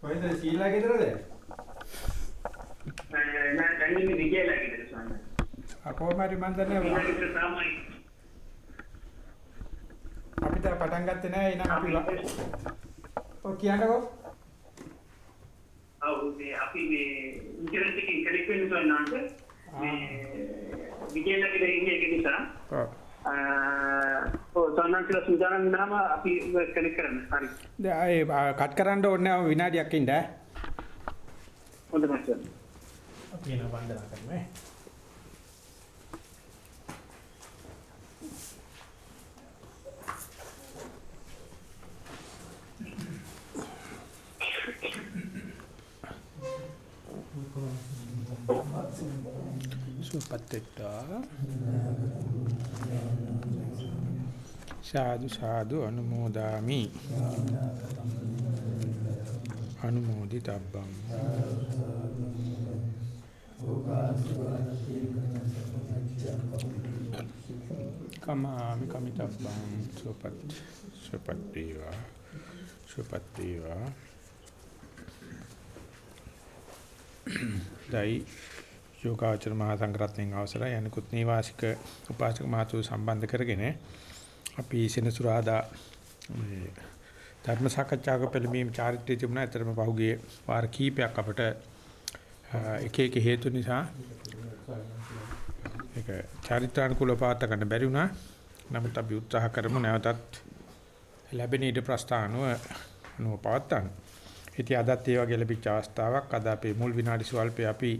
කොහෙද සීලා ගෙදරද? නෑ දැන් ඉන්නේ විජයලා ගෙදර ස්වාමීන් අකෝමාරි මන් දන්නේ වහන්සේ. ගෙදර තමයි. අපිට පටන් ගත්තේ නෑ එහෙනම් අපි ඔව් කියන්නකෝ. ඔව් මේ අපි මේ ඉන්ටර්නෙට් එකකින් කනෙක්ට් වෙන්න ස්වාමීන් මේ විජයලා ගෙදර ඉන්නේ ඒක නිසා සෝනන්සලා සූදානම් වුණාම අපි කනෙක්ට් කරන්න. හරි. දැන් ආයේ කට් කරන්න ඕනේ නැහැ විනාඩියක් ඉන්න ඈ. හොඳයි මචං. අපි එන වන්දනා කරමු ඈ. සාදු සාදු අනුමෝදාමි. අනුමෝදිතබ්බං. කමාමි කමිතබ්බං. සුපත් සුපත් වේවා සුපත් වේවා දයි යෝගාචර මහා සංඝරත්නයන් අවසරයි. අනිකුත් නිවාසික උපාසක මහතු සම්බන්ධ කරගෙන අපි සෙනසුරාදා මේ ධර්ම සාකච්ඡාවක පෙළඹීම් චාරිත්‍රය තිබුණා. ඇත්තටම පහුගිය වාර කීපයක් අපට එක එක හේතු නිසා ඒක චාරිත්‍රානුකූලව පාත් ගන්න බැරි වුණා. නමුත් අපි උත්සාහ කරමු නැවතත් ලැබෙන ඉද ප්‍රස්ථානුව නෝ පවත්තන්න. ඉතින් අදත් ඒ වගේ ලැබිච්ච අවස්ථාවක් අද අපේ මුල් විනාඩි ස්වල්පේ අපි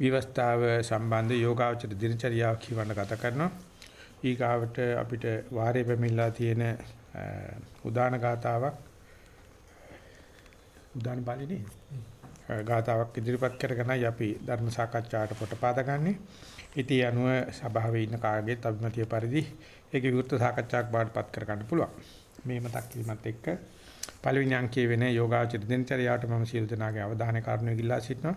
විවස්ථාව සම්බන්ධ යෝගාවචර දිනචරියාව කියවන්න ගත කරනවා. ඊගාවට අපිට වාරේ පැමිණලා තියෙන උදාන ගාතාවක් උදාන බාලිනේ ගාතාවක් ඉදිරිපත් කරගෙනයි අපි ධර්ම සාකච්ඡාවට පොටපාදගන්නේ. ඉතින් අනුව සභාවේ ඉන්න කාගෙත් අභිමතිය පරිදි ඒකේ විවෘත සාකච්ඡාවක් බාටපත් කරගන්න පුළුවන්. මේ මතක් කිරීමත් එක්ක පළවෙනි අංකයේ වෙන යෝගාචර දිනචරියාවට මම සියලු දෙනාගේ අවධානය කාරණු ඉල්ලා සිටිනවා.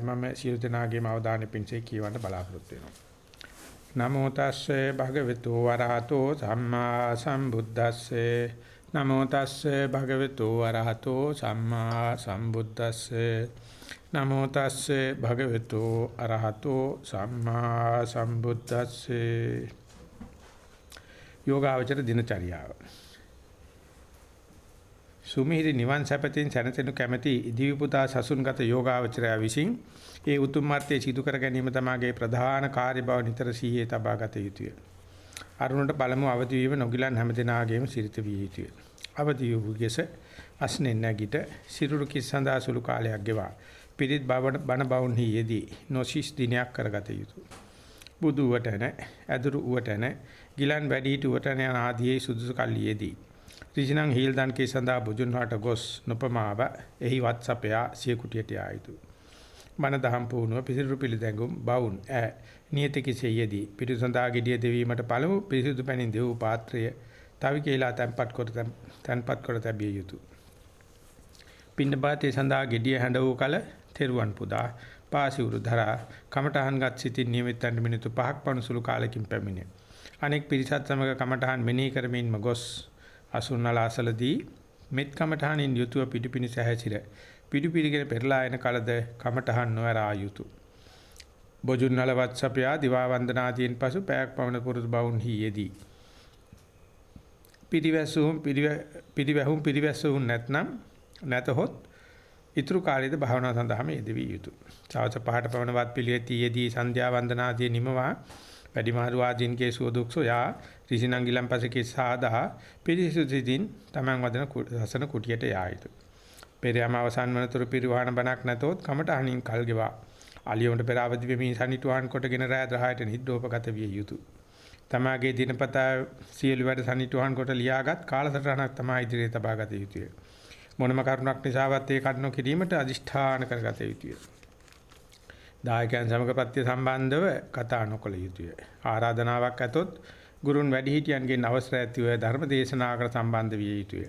මම සියලු දෙනාගේම අවධානය පිණිස කියවන්න බලාපොරොත්තු වෙනවා. නමෝ තස්සේ භගවතු වරහතෝ සම්මා සම්බුද්දස්සේ. නමෝ තස්සේ භගවතු වරහතෝ සම්මා සම්බුද්දස්සේ. නමෝ තස්සේ භගවතු අරහතෝ සම්මා සම්බුද්දස්සේ. යෝගාවචර දිනචරියාව. සුමිහිරි නිවන් සැපතින් සැනසෙනු කැමැති ඉදිවිපුතා සසුන්ගත යෝගාවචරය විසින් ඒ උතුම් මාර්ගයේ සිදු කර ගැනීම තමගේ ප්‍රධාන කාර්ය බව නිතර සිහියේ තබා ගත යුතුය. අරුණට පළමු අවදි වීම නොගිලන් හැමදෙනාගේම සිරිත විය යුතුය. අවදි වූ ගෙස අස්නේ නැගිට සිරුරු කිස්සඳා සුළු කාලයක් ගෙවා පිරිත් බණ බවුන්හි යෙදී නොසිස් දිනයක් කරගත යුතුය. බුදු වටන, ඇදුරු වටන, ගිලන් වැඩිහිටි වටන යන ආදී සුදුසු කල්ලියේදී ඍෂිනං හීල්දන් කේ සඳහා බුදුන් වහන්ට ගොස් නොපමාව එහි වත්සපයා සිය කුටියට යා යුතුය. මන දහම් පුහුණුව පිසිරු පිළිදැඟුම් බවුන් ඈ නියත කිසෙයදී පිරිසඳා gediya දෙවීමට පළමු පිරිසුදු පැනින් දෙව් පාත්‍රය තවි කියලා තැන්පත් කර තැන්පත් කර තැබිය යුතුය. පින්නපාතේ සඳහා gediya හැඬ වූ කල තෙරුවන් පුදා පාසිවුරු ධරා කමඨහන්ගත් සිටින් නියමිතන් මිනිත්තු 5ක් පමණ සුළු කාලෙකින් පැමිණේ. අනෙක් පිරිසත් සමග කමඨහන් මෙනෙහි කරමින්ම ගොස් අසුන්නල අසලදී මෙත් කමඨහනින් යුතුව පිටුපිනිස හැසිර පිටුපිරිගෙන පෙරලා එන කලද කමඨහන් නොවර ආයුතු. බොජුන්නල වත්සපයා දිවා වන්දනාදීන් පසු පැයක් පමණ පුරුදු බවුන් හියේදී. පිරිවැසුම් පිරිවැහුම් පිරිවැසුම් නැත්නම් නැතහොත් ඊතුරු කාලයේද භාවනාව සඳහාම යෙදවිය යුතුය. සවස පහට පමණ වත් පිළිවෙතියේදී සන්ධ්‍යා වන්දනාදී නිමවා වැඩිමහරු ආදීන්ගේ සුවදුක්සෝ යා ඍෂිනංගිලම් පසකේ සාදා පිරිසුදුදින් තමන් වදන රසන කුටියට යා යුතුය. පෙරයම අවසන් වනතුරු පිරිවහන බණක් නැතොත් කමට අහනින් කල් ගෙවා. අලියොන්ට පෙර අවදි වෙමින් සනිටුහන් කොටගෙන රෑ 10ට නිද්දෝපගත විය යුතුය. තමාගේ දිනපතා සියලු වැඩ සනිටුහන් කොට ලියාගත් කාලසටහනක් තමයි ඉදිරියේ තබා ගත යුතුය. මොනම කරුණක් නිසාවත් ඒ කඩනු කිරීමට අදිෂ්ඨාන කරගත යුතුය. දායකයන් සමග ප්‍රත්‍ය සම්බන්ධව කතා නොකළ යුතුය. ආරාධනාවක් ඇතොත් ගුරුන් වැඩිහිටියන්ගෙන් අවසර ඇතිව ධර්ම දේශනාවකට සම්බන්ධ විය යුතුය.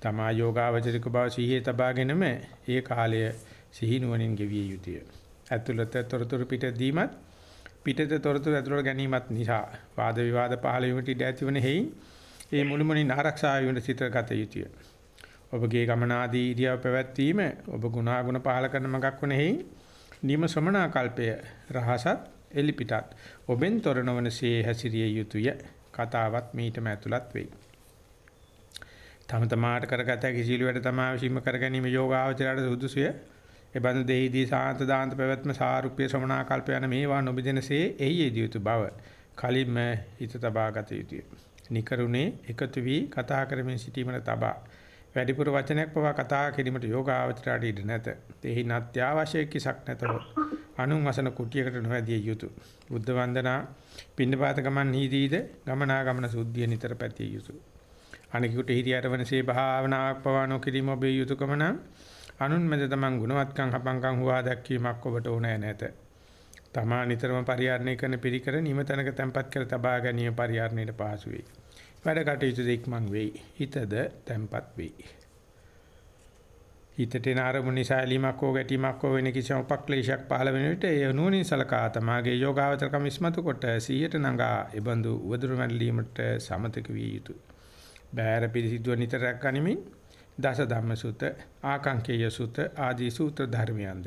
තමා යෝගාවචරික බව සිහියේ තබාගෙනම ඒ කාලය සිහි නුවණින් ගෙවිය යුතුය. ඇතුළත තොරතුරු පිට දීමත් පිටත තොරතුරු ඇතුළට ගැනීමත් නිසා වාද විවාද පහළ වීමට ඉඩ ඇතිවන හේයින් ඒ මුළුමනින් ආරක්ෂා වීමට සිතගත යුතුය. ඔබගේ ගමනාදී ඉරියව් පැවැත්වීම ඔබ ගුණාගුණ පහල කරන මගක් වනෙහි නියම ශ්‍රමණා කල්පය රහසත් එලිපිටත් ඔබෙන් තොර නොවනසේ හැසිරිය යුතුය කතාවත් මීටම ඇතුළත් වෙයි. තම තමාට කරගත හැකි සීල වැඩ තමා විශ්ීම කර ගැනීම යෝගාවචරයට සුදුසුය. ඒ බඳු දෙහිදී සාන්ත දාන්ත පැවැත්ම සාරුප්‍ය ශ්‍රමණා කල්ප යන මේවා නොබෙදෙනසේ එහි යෙදිය යුතු බව කලින්ම හිත තබා ගත යුතුය. නිකරුණේ එකතු වී කතා කරමින් සිටීමට තබා වැඩිපුර වචනයක් පවා කතා කිරීමට යෝගාවචරයට ඉඩ නැත. එහි නත්‍යාවශ්‍ය කිසක් නැතහොත් අනුන් වසන කුටියකට නොවැදිය යුතුය. බුද්ධ වන්දනා පින්නපාත ගමන් නීදීද ගමනාගමන සුද්ධිය නිතර පැතිය යුතුය. අනිකුට හිරියට වනසේ භාවනාවක් පවා නොකිරීම ඔබේ යුතුයකම නම් අනුන් මැද තමන් ගුණවත්කම් හපංකම් හුවා දැක්වීමක් ඔබට ඕනෑ නැත. තමා නිතරම පරිහරණය කරන පිරිකර නිමතනක තැම්පත් කර තබා ගැනීම පරිහරණයට පහසු වෙයි. වැඩ කටයුතු දෙක්මන් වෙයි. හිතද තැම්පත් වෙයි. හිතට එන අරමුණ නිසා ඇලීමක් හෝ ගැටීමක් හෝ වෙන කිසිම උපක්ලේශයක් පහළ වෙන විට ඒ නුවණින් සලකා තමාගේ යෝගාවචරකම ඉස්මතු කොට සිහියට නඟා ඒබඳු උවදුරු මැල්ලීමට සමතක විය යුතුය. බෑර පිළිසිදුව නිතරක් ගනිමින් දස ධම්ම සූත ආකාංකේය සූත ආදී සූත්‍ර ධර්මයන්ද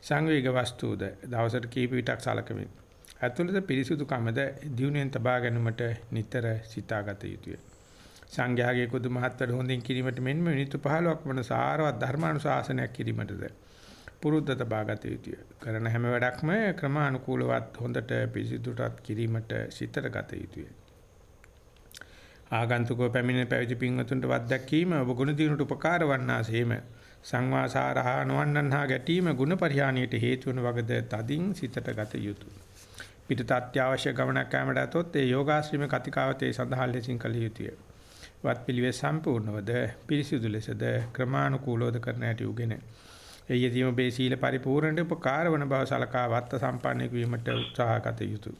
සංවේග වස්තුද දවසට කීප විටක් සලකමින් ඇතුළත පිරිසුදු කමද දියුණුවෙන් තබා ගැනීමට නිතර සිතාගත යුතුය. සංඝයාගේ කුදු මහත්වර හොඳින් කිරීමට මෙන්ම මිනිත්තු 15ක් වන සාරවත් ධර්මානුශාසනයක් කිරීමටද පුරුද්ද තබාගත යුතුය. කරන හැම වැඩක්ම ක්‍රමානුකූලවත් හොඳට පිරිසිදුටත් කිරීමට සිතට ගත යුතුය. ආගන්තුකව පැමිණෙන පැවිදි පින්වතුන්ට වත් දැක්වීම ඔබ ගුණ දිනුට උපකාර වන්නාseම සංවාසාරහා නොවන්නන්හා ගැටීම ගුණ පරිහානියට හේතු වන වගද තදින් සිතට ගත යුතුය. පිටත අත්‍යවශ්‍ය ගමනක් යාමට ඇතොත් ඒ යෝගාශ්‍රම කතිකාවතේ සඳහන් ලෙසින් කළ යුතුය. වත් පිළිවෙත් සම්පූර්ණවද පිරිසිදු ලෙසද ක්‍රමානුකූලවද කරන හැටි උගෙන. එයදීම බේ සීල පරිපූර්ණට උපකාර වන බව සලකා වත්ත සම්පන්නෙක් වීමට උත්සාහ ගත යුතුය.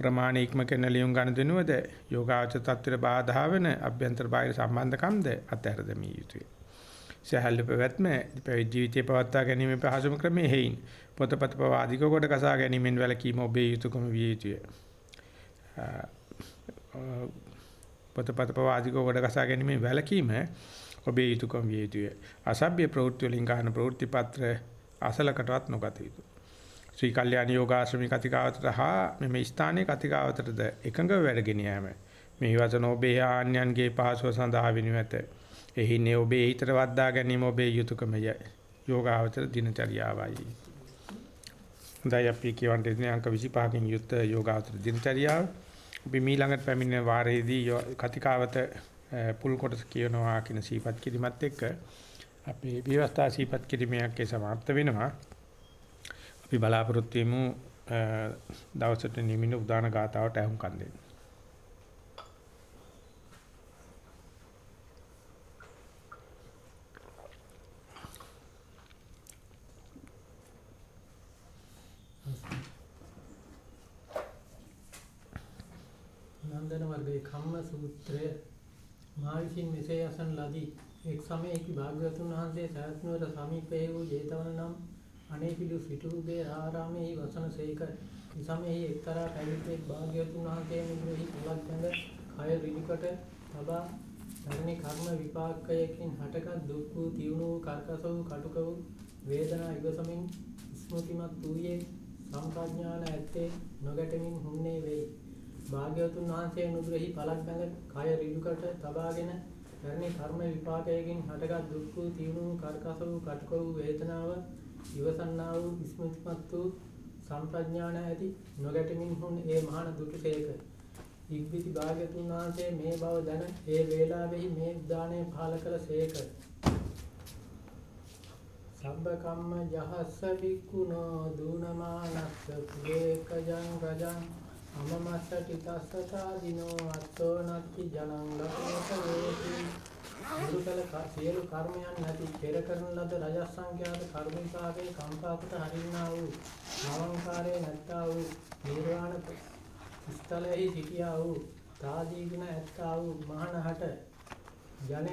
ප්‍රමාණ ඉක්ම කරන ලියුම් ගන්න දෙනුවද යෝගාචර තත්ත්වයට බාධා වෙන අභ්‍යන්තර බාහිර සම්බන්ධකම්ද අත්හැර දැමිය යුතුය. සහල්ල පැවැත්ම පැවිදි ජීවිතය පවත්වා ගැනීම පහසුම ක්‍රමයේ හේයින් පොතපත පව අධික කොට කසා ගැනීමෙන් වැළකීම ඔබේ යුතුයකම විය යුතුය. පොතපත පව අධික කොට කසා ගැනීමෙන් වැළකීම ඔබේ යුතුයකම විය යුතුය. අසභ්‍ය ප්‍රවෘත්ති වලින් ගන්න ප්‍රවෘත්ති පත්‍ර අසලකටවත් නොගත යුතුය. ශ්‍රී කල්යාණ යෝගාශ්‍රමී කතිකාවතට හා මෙම ස්ථානයේ කතිකාවතටද එකඟව වැඩගෙන යාම. මේ වචන ඔබේ ආන්‍යයන්ගේ පහසුව සඳහා වෙනු ඇත. එහිනේ ඔබේ හිතට වද්දා ගැනීම ඔබේ යුතුයකමය. යෝගාවචර දිනචරියාවයි. හොඳයි අපි කියවන්නේ අංක 25කින් යුත් යෝගාවචර දිනචරියාව. අපි මීළඟට පැමිණෙන වාරයේදී කතිකාවත පුල් කොටස කියනවා කියන සීපත් කිරීමත් එක්ක අපි විවස්ථා සීපත් කිරීමක් සමාප්ත වෙනවා. අපි බලාපොරොත්තු වෙමු දවසට නිමින උදාන ගාතාවට අහුම්කම් දෙන්න. නන්දන වර්ගයේ කම්ම සූත්‍රය මා විසින් මෙසේ අසන ලදී එක් සමයේදී භාග්‍යවතුන් වහන්සේ සයත්නුවර සමීපයේ වූ ජේතවන නම් අනේපිඩු සිටුගේ ආරාමයේ වසන සේක. ඉසමෙහි එක්තරා පැවිද්දෙක් භාග්‍යවතුන් වහන්සේ මෙහි පළක් බඳ කය රිනිකොට තබා ධර්මී කර්ම විපාකයකින් හටගත් දුක් වූ තියුණු වූ කර්කස වූ කටුක වූ වේදනා ඉවසමින් ස්මෘතිමත් වූයේ සම්ප්‍රඥාන ඇත්තේ නොගැටමින් හුන්නේ වෙයි. භාග්‍යවතුන් වහන්සේ නුදුරෙහි පළක් බඳ කය රිනිකොට තබාගෙන ධර්මී කර්ම විපාකයකින් හටගත් දුක් වූ තියුණු වූ කර්කස වූ කටුක වූ වේදනාව ඉවසන්නා වූ ස්මෘතිපත් වූ සම්ප්‍රඥාන ඇති නොගැටමින් හුන් ඒ මහාන දුටුසේක. ඉක්බිති භාග්‍යතුන් වහන්සේ මේ බව දැන ඒ වේලාවෙහි මේ උදානය පහල කළ සේක. සබ්බ කම්ම ජහස්ස වික්කුණෝ දූනමානස්ස පුරේක ජං රජං අමමස්ස ටිතස්සතා දිනෝ අත්තෝ නත්ති ජනං ලකේත වේති මුළු කල සියලු කර්මයන් නැති පෙර කරන ලද රජස් සංඛ්‍යාත කර්ම විපාකේ කම්පාකට හරින්නා වූ නවංකාරයේ නැත්තා වූ නිර්වාණ ස්ථලෙහි සිටියා වූ තාදීගෙන ඇත්තා වූ මහානහට ජන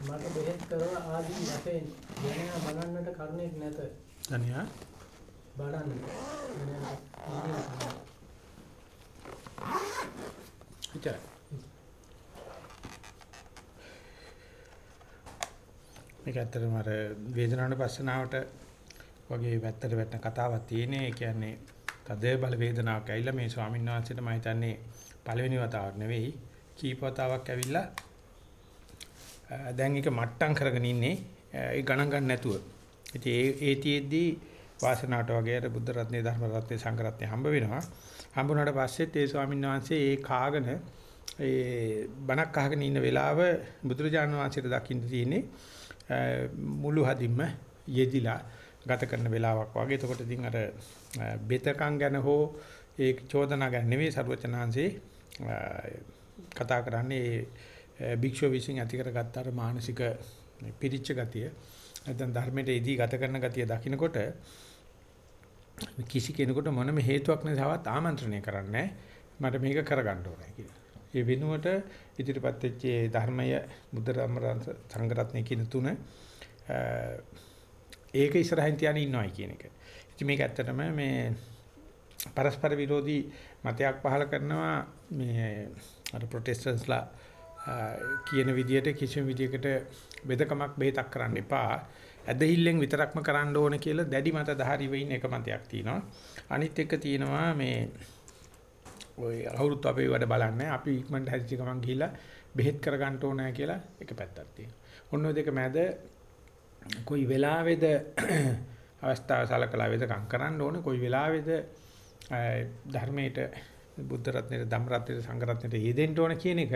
මට බෙහෙත් කරව ආදී වශයෙන් ජනයා බලන්නට කරුණෙක් නැත. ධනියා බලන්න. හිතයි. මේක ඇත්තටම අර වේදනානුපස්සනාවට වගේ වැත්තට වැටෙන කතාවක් තියෙනේ. ඒ කියන්නේ තද බල වේදනාවක් ඇවිල්ලා මේ ස්වාමීන් වහන්සේට මම හිතන්නේ පළවෙනි වතාවක් නෙවෙයි කීප වතාවක් ඇවිල්ලා දැන් ඒක මට්ටම් කරගෙන ඉන්නේ ඒ ගණන් ගන්න නැතුව. ඉතින් ඒ ඒතියෙද්දී වාසනාවට වගේ අර බුද්ධ රත්නේ ධර්ම රත්නේ සංඝ රත්නේ හම්බ වෙනවා. හම්බුනාට පස්සෙත් ඒ ස්වාමීන් වහන්සේ ඒ කාගෙන ඒ බණක් අහගෙන ඉන්න වෙලාව බුදුරජාණන් වහන්සේට දකින්න තියෙන්නේ මුළු හදින්ම යෙදිලා ගත කරන වෙලාවක් වගේ. එතකොට ඉතින් අර බෙතකම් ගැන හෝ ඒ චෝදනා ගැන නෙවෙයි සරුවචනාංශේ කතා කරන්නේ භික්ෂුව විසින් ඇති කරගත්ත අර මානසික පිරිච්ච ගතිය නැත්නම් ධර්මයට ඉදී ගත කරන ගතිය දකින්නකොට කිසි කෙනෙකුට මොනම හේතුවක් නැසවත් ආමන්ත්‍රණය කරන්නේ මට මේක කරගන්න ඕනේ කියලා. ඒ වෙනුවට ඉදිරිපත් වෙච්ච ධර්මය බුද්ධ ධර්ම සංගරත්නය කියන තුන ඒක ඉස්සරහින් තියාගෙන ඉන්නවයි කියන එක. ඉතින් මේක ඇත්තටම මේ පරස්පර විරෝධී මතයක් පහල කරනවා මේ අර ප්‍රොටෙස්ටන්ස්ලා කියන විදිහට කිසිම විදිහකට බෙදකමක් බෙහෙතක් කරන්න එපා. ඇදහිල්ලෙන් විතරක්ම කරන්න ඕන කියලා දැඩි මත දහරි වෙයින් එක මතයක් තියෙනවා. අනිත් එක තියෙනවා මේ ඔය අවුරුදු අපේ වැඩ බලන්නේ අපි ඉක්මනට හැදිච්ච ගමන් ගිහිල්ලා බෙහෙත් කරගන්න ඕනෑ කියලා එක පැත්තක් තියෙනවා. ඔන්න ඔය දෙක මැද කොයි වෙලාවේද අවස්ථාව සලකලා වේදකම් කරන්න ඕනේ කොයි වෙලාවේද ධර්මයට බුද්ධ රත්නයේ ධම්ම රත්නයේ සංඝ රත්නයේ යෙදෙන්න ඕන කියන එක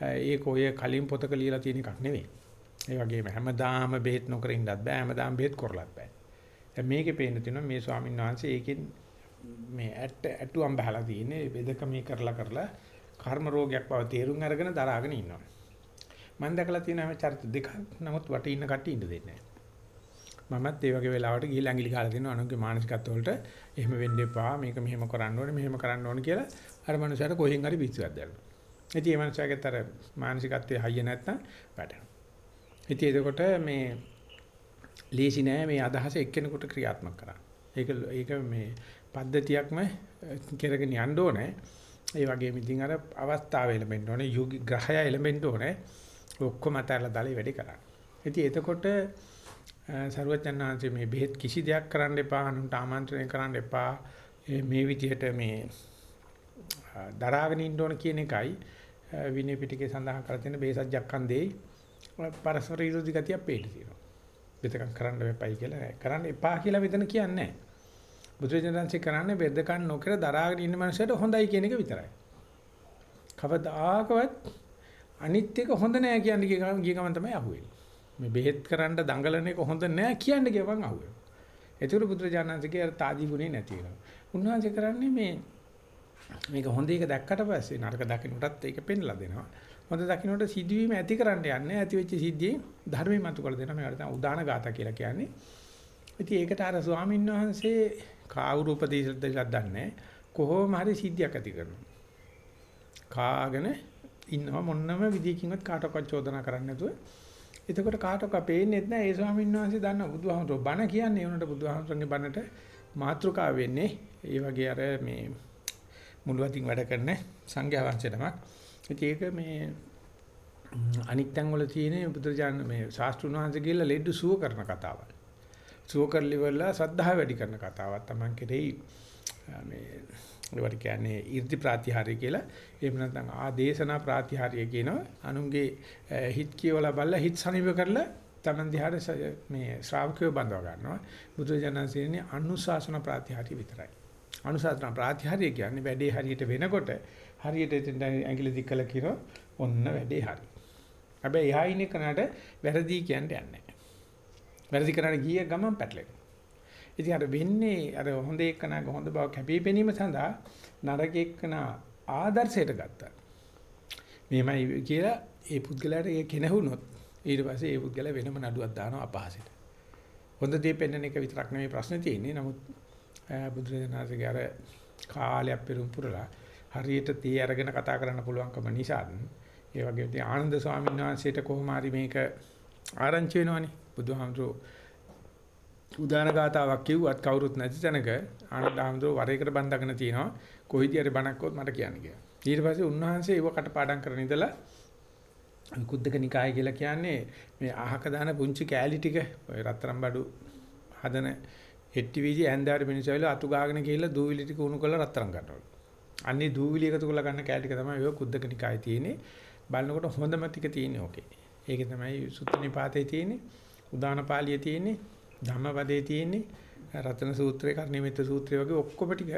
ඒක ඔය කලින් පොතක ලියලා තියෙන එකක් නෙවෙයි. ඒ වගේම හැමදාම බෙහෙත් නොකර ඉන්නත් බෑ හැමදාම බෙහෙත් කරලත් බෑ. දැන් මේකේ පේන්න තියෙනවා මේ ස්වාමීන් වහන්සේ ඒකෙන් මේ ඇට ඇටුවම් බහලා තියෙන්නේ බෙදක මේ කරලා කරලා කර්ම රෝගයක් බව තේරුම් අරගෙන දරාගෙන ඉන්නවා. මම දැකලා තියෙන හැම චරිත දෙකක් නමුත් වටේ ඉන්න කට්ටිය ඉන්න දෙන්නේ නැහැ. මමත් ඒ වගේ වෙලාවට ගිහිල්ලා ඇඟිලි කාලා දෙනවා අනුන්ගේ මානසිකත්ව වලට එහෙම වෙන්න එපා මේක මෙහෙම කරන්න ඕනේ මෙහෙම කරන්න ඕනේ කියලා අර මනුස්සයාට කොහෙන් හරි පිස්සුවක් දැල්නවා. ඉතින් මේ මනුස්සයාගෙත් අර මානසිකත්වයේ හයිය නැත්තම් වැටෙනවා. ඉතින් එතකොට මේ ලේසි නෑ මේ අදහස එක්කෙනෙකුට ක්‍රියාත්මක කරන්න. ඒක ඒක මේ පද්ධතියක්ම කරගෙන යන්න ඕනේ. ඒ වගේම ඉතින් අර අවස්ථාව එළඹෙන්න ඕනේ, යුග ග්‍රහය එළඹෙන්න ඕනේ. ඔක්කොම අතහැරලා දාලා වැඩි කරන්න. ඉතින් එතකොට සරුවචනාංශයේ මේ බෙහෙත් කිසි දෙයක් කරන්න එපා, අනුන්ට ආමන්ත්‍රණය කරන්න එපා. මේ විදිහට මේ දරාගෙන ඉන්න ඕන කියන එකයි විනය පිටකේ සඳහන් කරලා තියෙන බේසජ්ජක්කන් දෙයි පරස්පර විරෝධී ගතියක් පේන්න තියෙනවා. බෙදකම් කරන්න එපයි කියලා නෑ. කරන්න එපා කියලා වෙදන කියන්නේ නෑ. බුදුරජාණන්සේ කරන්නේ බෙදකම් නොකර දරාගෙන ඉන්න මනුස්සයට හොඳයි කියන එක විතරයි. කවදාකවත් අනිත් එක හොඳ නෑ කියන්නේ ගිය ගමන් තමයි අහුවෙන්නේ. මේ බෙහෙත් කරන්න දඟලන එක හොඳ නෑ කියන්නේ ගමන් අහුවෙනවා. ඒතර බුදුරජාණන්සේගේ අර තාදී ගුණේ නැති වෙනවා. උන්වහන්සේ කරන්නේ මේ මේක හොඳ එක දැක්කට පස්සේ නරක දකින්නටත් ඒක පෙන්ලා දෙනවා. හොඳ දකින්නට සිදුවීම ඇති කරන්න යන්නේ ඇති වෙච්ච සිද්ධියේ ධර්මයේ මතු කර දෙනවා. මේකට තමයි උදාන ගාථා කියලා කියන්නේ. ඉතින් ඒකට අර ස්වාමීන් වහන්සේ කාවුරු උපදේශ දෙයක් දන්නේ කොහොම හරි සිද්ධියක් ඇති කරනවා. කාගෙන ඉන්නවා මොන්නම විදියකින්වත් කාටවත් චෝදනා කරන්නේ නැතුව. එතකොට කාටවත් පේන්නේ නැහැ ඒ ස්වාමීන් වහන්සේ දන්න බුදුහාමුදුරුවෝ බණ කියන්නේ උනට බුදුහාමුදුරන්ගේ බණට මාතෘකාව වෙන්නේ ඒ වගේ අර මේ මුලවතින් වැඩ කරන සංඝයා වහන්සේ නමක්. ඒක මේ අනික් තැන් වල තියෙන බුදුරජාණන් මේ ශාස්ත්‍රුණ වහන්සේ කියලා ලෙඩ සුව කරන කතාවක්. සුව කරලිවලා සද්ධා වැඩි කරන කතාවක් තමයි කෙරෙහි මේ ඒවට කියන්නේ 이르දි ප්‍රාතිහාර්ය කියලා. එහෙම නැත්නම් ආදේශනා ප්‍රාතිහාර්ය කියනවා. අනුන්ගේ හිත් කියවලා බලලා හිත් සනිව කරලා තමන් දිහාට මේ ශ්‍රාවකයෝ බඳව ගන්නවා. බුදුරජාණන් සීනේ අනුශාසන ප්‍රාතිහාර්ය විතරයි. අනුශාසන ප්‍රාතිහාර්ය කියන්නේ වැඩේ හරියට වෙනකොට හරියට එතෙන් ඇඟිලි දික් කළා කියනවා ඔන්න වැඩේ හරි. හැබැයි එහා ඉන්න කෙනාට වැරදි කියන්නේ නැහැ. වැරදි කරන්න ගිය ගමන් පැටලෙනවා. ඉතින් අර වෙන්නේ අර හොඳ එක්කනක හොඳ බව කැපිපෙනීම සඳහා නරක එක්කන ආදර්ශයට ගත්තා. මෙහෙමයි කියලා ඒ පුද්ගලයාට ඒ කෙනහුනොත් ඊට පස්සේ ඒ පුද්ගලයා වෙනම නඩුවක් දානවා අපහාසයට. හොඳ දේ පෙන්වන එක විතරක් නෙමෙයි ප්‍රශ්නේ තියෙන්නේ. නමුත් බුදුරජාණන්සේගේ අර කාලයක් පෙරම් පුරලා හරියට තේ අරගෙන කතා කරන්න පුළුවන්කම නිසා ඒ වගේ ඉතින් ආනන්ද ස්වාමීන් වහන්සේට කොහොම හරි මේක ආරංචි වෙනවනේ. බුදුහාමුදුරුවෝ උදාන ගාතාවක් කිව්වත් කවුරුත් නැති තැනක ආනන්ද හාමුදුරුවෝ වර එකට බඳගෙන තිනවා කොයිදී හරි බණක්කොත් මට කියන්න කියලා. ඊට පස්සේ උන්වහන්සේ ඒව කටපාඩම් කරන ඉඳලා කුද්දක නිකාය කියලා කියන්නේ මේ අහක දාන පුංචි කෑලි ටික ඔය රත්තරන් බඩු හදන හෙට්ටි වීදි ඇන්දාර මිනිස්සු ඇවිල්ලා අතු ගාගෙන ගිහිල්ලා දූවිලි ටික උණු කරලා රත්තරන් ගන්නවා. අන්නේ දූවිලි එකතු කරලා ගන්න කෑලි ටික තමයි ඔය කුද්දක නිකායේ තියෙන්නේ. බලනකොට හොඳම ටික තියෙන්නේ ඕකේ. ඒක තමයි සුත්තනිපාතේ තියෙන්නේ. උදාන පාළියේ තියෙන්නේ. ධම්මපදයේ තියෙන්නේ. රතන සූත්‍රේ කර්ණිමිත සූත්‍රය වගේ ඔක්කොම ටික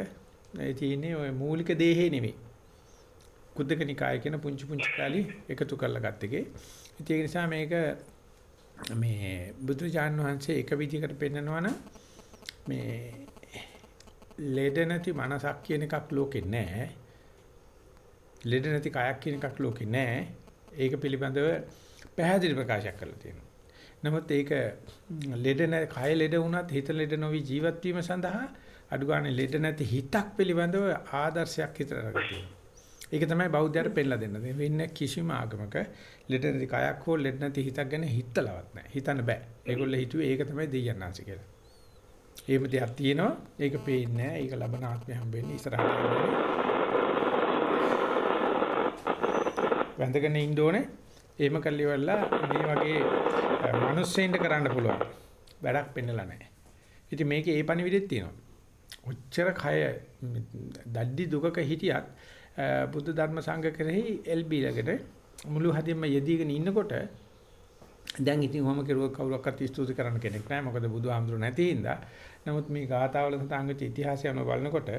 ඒ තියෙන්නේ ඔය මූලික දේහේ නෙමෙයි. කුද්දක නිකාය කියන පුංචි පුංචි කාලි එකතු කරලා ගත්ත එකේ. ඒක නිසා මේක මේ බුදුරජාන් වහන්සේ එක විදිහකට පෙන්නනවා නම් මේ ලෙඩ නැති මනසක් කියන එකක් ලෝකේ නැහැ. ලෙඩ නැති කයක් කියන එකක් ලෝකේ නැහැ. ඒක පිළිබඳව පැහැදිලි ප්‍රකාශයක් කරලා තියෙනවා. නමුත් ඒක ලෙඩ නැ කය ලෙඩ වුණත් හිත ලෙඩ නොවි ජීවත් වීම සඳහා අඩු ගන්න ලෙඩ නැති හිතක් පිළිබඳව ආදර්ශයක් හිතට තියෙනවා. ඒක තමයි බෞද්ධයට පෙන්නලා දෙන්න. වෙන්නේ කිසිම ආගමක ලෙඩ නැති කයක් හෝ ලෙඩ නැති හිතක් ගැන හිතලවත් නැහැ. හිතන්න බෑ. ඒගොල්ලෝ හිතුවේ ඒක තමයි දෙයයන්ාංශ කියලා. එහෙම දෙයක් තියෙනවා. ඒක පේන්නේ නැහැ. ඒක ලබන ආත්මය හම්බෙන්නේ ඉස්සරහට. වැඳගෙන ඉන්න ඕනේ. එහෙම කල්ලිවලා මේ වගේ මිනිස්සෙන්ට කරන්න පුළුවන්. වැඩක් පෙන්නලා නැහැ. ඉතින් මේකේ ඒ පණිවිඩෙත් තියෙනවා. ඔච්චර කය දඩඩි දුකක හිටියත් බුද්ධ ධර්ම සංඝ කෙරෙහි එල්බි ළඟට මුළු හදින්ම යෙදීගෙන ඉන්නකොට දැන් ඉතින් කොහොම කෙරුවක් කවුරක්වත් ස්තුති කරන්න කෙනෙක් නැහැ මොකද බුදුහාමුදුරු නැති හින්දා නමුත් මේ ගාථාවල සඳහන් වෙච්ච ඉතිහාසය අනුව බලනකොට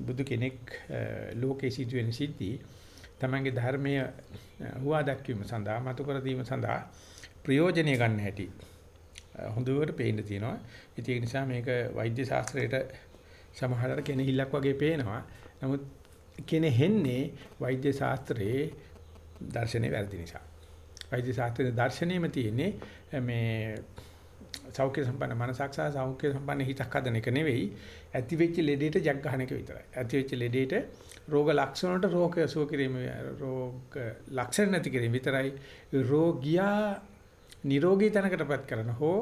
බුදු කෙනෙක් ලෝකේ සිදුවෙන සිද්ධි තමන්ගේ ධර්මයේ හුවා දැක්වීම සඳහා මතු කර දීම සඳහා ප්‍රයෝජනෙ ගන්න හැටි හොඳට පේන්න තියෙනවා. ඉතින් ඒ නිසා මේක වෛද්‍ය ශාස්ත්‍රයට සමහරකට කෙනෙහිල්ලක් වගේ පේනවා. නමුත් කෙනෙහෙන්නේ වෛද්‍ය ශාස්ත්‍රයේ දර්ශනේ වැරදි නිසා. වෛද්‍ය ශාස්ත්‍රයේ දර්ශනයේම තියෙන්නේ මේ සෞඛ්‍ය සම්පන්න මනසක් සහ සෞඛ්‍ය සම්පන්න හිතක් හදන එක නෙවෙයි ඇති වෙච්ච ලෙඩේට ජග් ගන්න එක විතරයි. ඇති වෙච්ච ලෙඩේට රෝග ලක්ෂණ වලට රෝග සුව කිරීම රෝග ලක්ෂණ නැති කිරීම විතරයි. රෝගියා නිරෝගී තැනකටපත් කරන හෝ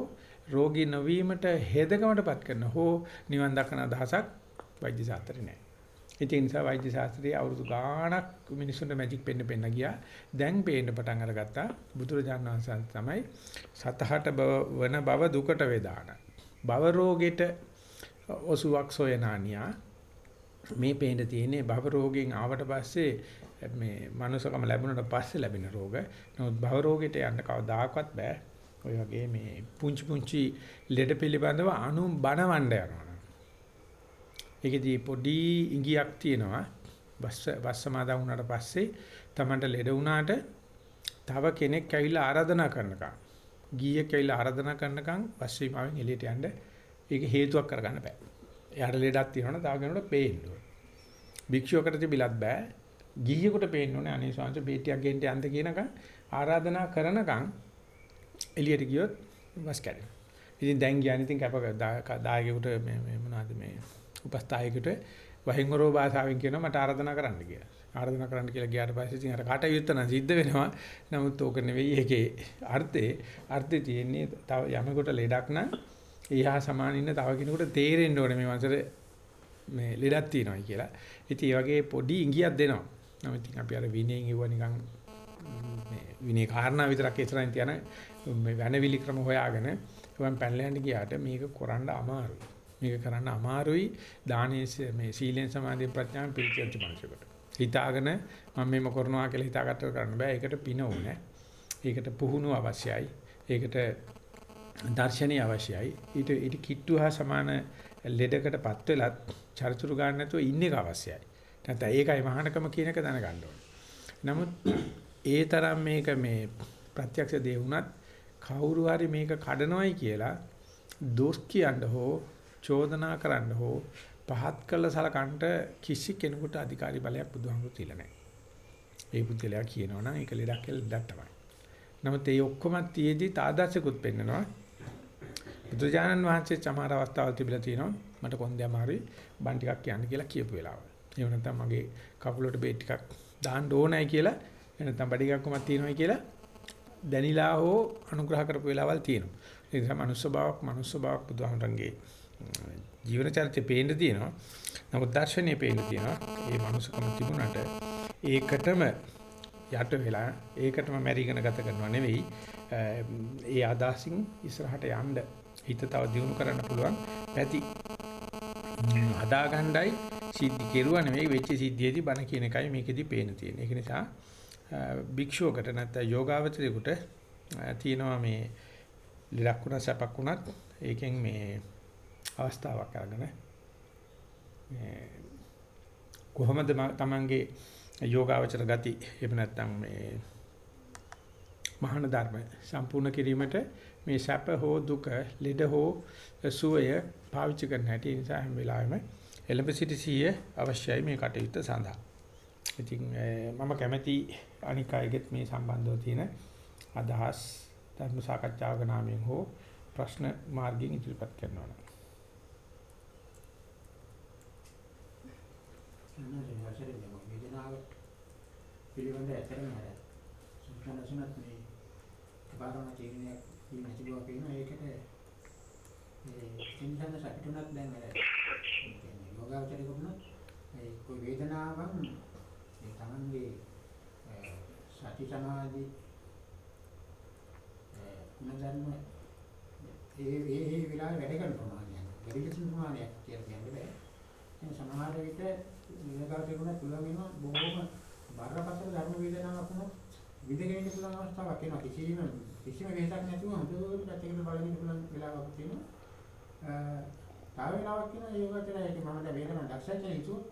රෝගී නොවීමට හේදකමටපත් කරන හෝ නිවන් දක්න අදහසක් වෛද්‍ය ශාස්ත්‍රේ නැහැ. ඒ නිසා වෛද්‍ය ශාස්ත්‍රයේ අවුරුදු ගාණක් මිනිස්සුන්ට මැජික් පෙන්න පෙන්න ගියා. දැන් පේන්න පටන් අරගත්තා. බුදුරජාණන් වහන්සේ තමයි සතහට වන බව දුකට වේදාන. භව රෝගෙට ඔසුවක් සොයනානියා. මේ පේන්න තියෙන්නේ භව රෝගෙන් ආවට පස්සේ මේ මනුස්සකම ලැබුණට පස්සේ ලැබෙන රෝග. නමුත් භව රෝගෙට යන්න කවදාකවත් බෑ. ඔය වගේ මේ පුංචි පුංචි ලෙඩ පිළිබඳව අනු බනවන්න යනවා. ඒකෙදී පොඩි ඉඟියක් තියෙනවා. වස්ස වස්සමාදා වුණාට පස්සේ Tamanට ලෙඩ වුණාට තව කෙනෙක් ඇවිල්ලා ආරාධනා කරනකම් ගීයක් ඇවිල්ලා ආරාධනා කරනකම් වස්සීමාවෙන් එළියට යන්න ඒක හේතුවක් කරගන්න බෑ. එයාට ලෙඩක් තියෙනවනේ තව කෙනෙකුට පේන්න ඕනේ. භික්ෂුවකට තිබිලත් බෑ. ගීයකට පේන්න ඕනේ අනේ ස්වාමීන් වහන්සේ බේටියක් ගෙන්න යන්න කියනකම් ආරාධනා කරනකම් එළියට ගියොත් වස් කැඩෙනවා. ඉතින් දැන් කියන්නේ ඉතින් කැප දායකයෙකුට මේ මේ මොනවද මේ උපස්ථායකට වහින්වරෝ භාෂාවෙන් කියනවා මට ආරාධනා කරන්න කියලා. ආරාධනා කරන්න කියලා ගියාට පස්සේ ඉතින් අර කටයුත්ත නම් සිද්ධ වෙනවා. නමුත් ඕක නෙවෙයි ඒකේ අර්ථේ අර්ථේ තියෙන්නේ තව යමකට ලෙඩක් නම් ඊහා සමාන ඉන්න තව කෙනෙකුට තේරෙන්න ඕනේ මේ වංශරේ මේ ලෙඩක් තියෙනවායි කියලා. ඉතින් ඒ වගේ පොඩි ඉඟියක් දෙනවා. නමුත් ඉතින් අපි අර විනයෙන් ඉව නිකන් මේ විනය කාරණා විතරක් ඉස්සරහින් තියන මේ වෙනවිලි ක්‍රම හොයාගෙන මම පැනලා යන්න ගියාට මේක කරන්න අමාරුයි. මේක කරන්න අමාරුයි දානයේ මේ සීලෙන් සමාධියෙන් ප්‍රඥාවෙන් පිළිච්ච මනුෂ්‍යකට. හිතාගෙන මම මේක කරනවා කියලා හිතාගත්තට කරන්න බෑ. ඒකට පින ඕනේ. ඒකට පුහුණුව අවශ්‍යයි. ඒකට දර්ශනීය අවශ්‍යයි. ඊට ඊට කිට්ටු හා සමාන ලෙඩකටපත් වෙලත් චරිචුරු ගන්න නැතුව ඉන්න එක අවශ්‍යයි. නැත්නම් ඒකයි මහානකම කියන එක දැනගන්න නමුත් ඒ තරම් මේක මේ ප්‍රත්‍යක්ෂ දේ වුණත් කවුරු හරි මේක කඩනවයි කියලා දොස් කියන්න හෝ චෝදනා කරන්න හෝ පහත් කළ සලකන්ට කිසි කෙනෙකුට අධිකාරි බලයක් බුදුහාමුදුරු තියලා නැහැ. ඒ පුද්ගලයා කියනවා නම් ඒක ලෙඩක් කියලා ලෙඩක් තමයි. නමුත් ඒ ඔක්කොම තියේදී තාදර්ශකුත් පෙන්නනවා. බුදුජානන් වහන්සේ සමහර අවස්ථාවල් තිබිලා තියෙනවා මට කොන්දේ අමාරුයි බන් ටිකක් කියන්න කියලා කියපු වෙලාව. එහෙම නැත්නම් මගේ කකුලට බේත් ටිකක් දාන්න ඕනයි කියලා එනතම් බඩ එකක් කොමත් තියෙනවයි කියලා දැනිලා හෝ අනුග්‍රහ කරපු වෙලාවල් තියෙනවා. ඒ නිසා මනුස්ස බවක් මනුස්ස බවක් බුදුහාමරංගේ ජීවන චරිතේ පේන්න තියෙනවා. නමුත් දර්ශනීය පේන්න තියෙනවා. ඒ මනුස්සකම තිබුණාට ඒකටම යට වෙලා ඒකටම මැරිගෙන ගත කරනවා නෙවෙයි ඒ අදහසින් ඉස්සරහට යන්න හිත තව දියුණු කරන්න පුළුවන් පැති හදා ගන්නයි සිද්ධි කෙරුවා නෙවෙයි වෙච්ච සිද්ධියේදී බණ කියන එකයි මේකෙදි පේන තියෙන්නේ. ඒක නිසා භික්ෂුවකට නැත්නම් යෝගාවචරයෙකුට තියෙනවා මේ ලෙඩක් වුණා සැපක් වුණත් ඒකෙන් මේ අවස්ථාවක් අරගෙන මේ කොහොමද තමන්ගේ යෝගාවචර ගති එහෙම නැත්නම් මේ මහාන ධර්ම සම්පූර්ණ කිරීමට මේ සැප හෝ දුක ලෙඩ හෝ සුවය පාවිච්චි කරන්න හැටි නිසා හැම වෙලාවෙම එලඹ සිටි සිහිය අවශ්‍යයි මේ කටයුත්ත සඳහා. ඉතින් මම කැමැති අනික් අයගෙත් මේ සම්බන්ධව තියෙන අදහස් ධර්ම සාකච්ඡාවක නාමයෙන් හෝ ප්‍රශ්න මාර්ගයෙන් ඉදිරිපත් කරනවා. පිළිබඳ ඇතරම අර සුඛනසුනත් මේ බලන තීරණයක් කියන හැටි බව පේනවා. ඒකට මේ සින්තන සැපිටුණක් දැන් අර කියන්නේ යෝගාවචරය කරනොත් ඒ කොයි වේදනාවක් ඒ Tamange සති සමාධි ගුණධර්ම ඒ ඒ ඒ විලාය වැඩ කරන ප්‍රමාණයක්. වැඩිලසින් ප්‍රමාණයක් කියලා කියන්නේ බෑ. ඒ සමහර විට යෝගාවචරය කරන පුළුවන් වෙනවා බොහෝම බරපතල ධර්ම වේදනාවක් වුණොත් විදගෙන ඉන්න පුළුවන් අවස්ථාවක් එනවා කිසිම කිසිම වෙහසක් නැතුව හොඳට පැත්තකට බලගෙන ඉන්න පුළුවන් වෙලාවක් තියෙනවා. තව වෙලාවක් තියෙනවා යෝගාචරය ඒක මම දැන් වේදනාවක් දක්ෂයි කියලා හිතුවොත්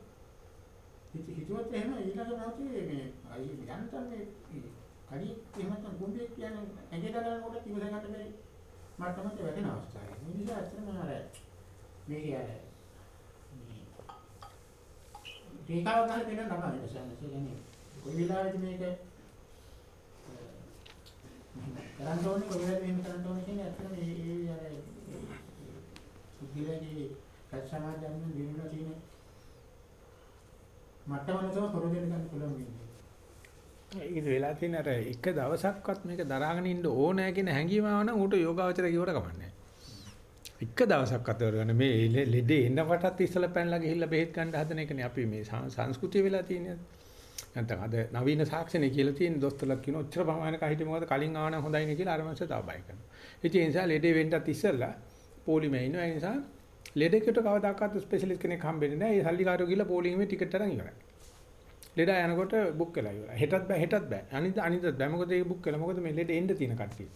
හිතුවොත් එහෙම ඊළඟ මොහොතේ මේ අයි යන්තම් මේ කඩි එහෙම නැත්නම් කුඹියක් කියන්නේ ඇඟේ දරනකොට ඉවස ගන්න බැරි මට්ටමට වැටෙන අවස්ථාවක්. මේ නිසා ඇත්තටම අර මේක අර ටීකාව ගන්න දෙන්න තමයි ඉතින් කියන්නේ කොයි වෙලාවෙද මේක කරන්න ඕනේ කොයි වෙලාවෙද මෙහෙම කරන්න ඕනේ කියන්නේ ඇත්තටම මේ ඒ අර සුද්ධිලගේ කත් සමාජයෙන් දිනුනා තියෙන මට්ටමන තමයි පොරොදෙන්න ගන්න පුළුවන් වෙන්නේ. ඒක වෙලා තියෙන අර එක දවසක්වත් මේක දරාගෙන ඉන්න ඕනෑ කියන හැඟීම ආවනම් ඌට යෝගාවචර කිව්වට කමන්නේ එක දවසක්වත් කරගන්න මේ ලෙඩේ එනකොටත් ඉස්සලා පැනලා ගිහිල්ලා බෙහෙත් ගන්න හදන එකනේ අපි මේ සංස්කෘතිය වෙලා තියෙන්නේ. නැත්නම් අද නවීන සාක්ෂණය කියලා තියෙන දොස්තරලා කියන ඔච්චර ප්‍රමාණයක හිටිය මොකද කලින් ආවනම් හොඳයි නේ කියලා අර මනස තව බය කරනවා. ඉතින් ඒ නිසා ලෙඩේ වෙන්නත් ඉස්සලා පොලිමේ ඉන්නවා. ඒ නිසා ලෙඩේකට කවදාකවත් ස්පෙෂලිස්ට් කෙනෙක් හම්බෙන්නේ නැහැ. ඒ සල්ලිකාරයෝ ගිහලා පොලිමේ ටිකට් අරන් ඉවරයි. ලෙඩා යනකොට බුක් වෙලා ඉවරයි. හෙටත් බෑ හෙටත් බෑ. අනිත් අනිත් බෑ. මොකද ඒක බුක් කළා. මොකද මේ ලෙඩ එන්න තියෙන කට්ටිය.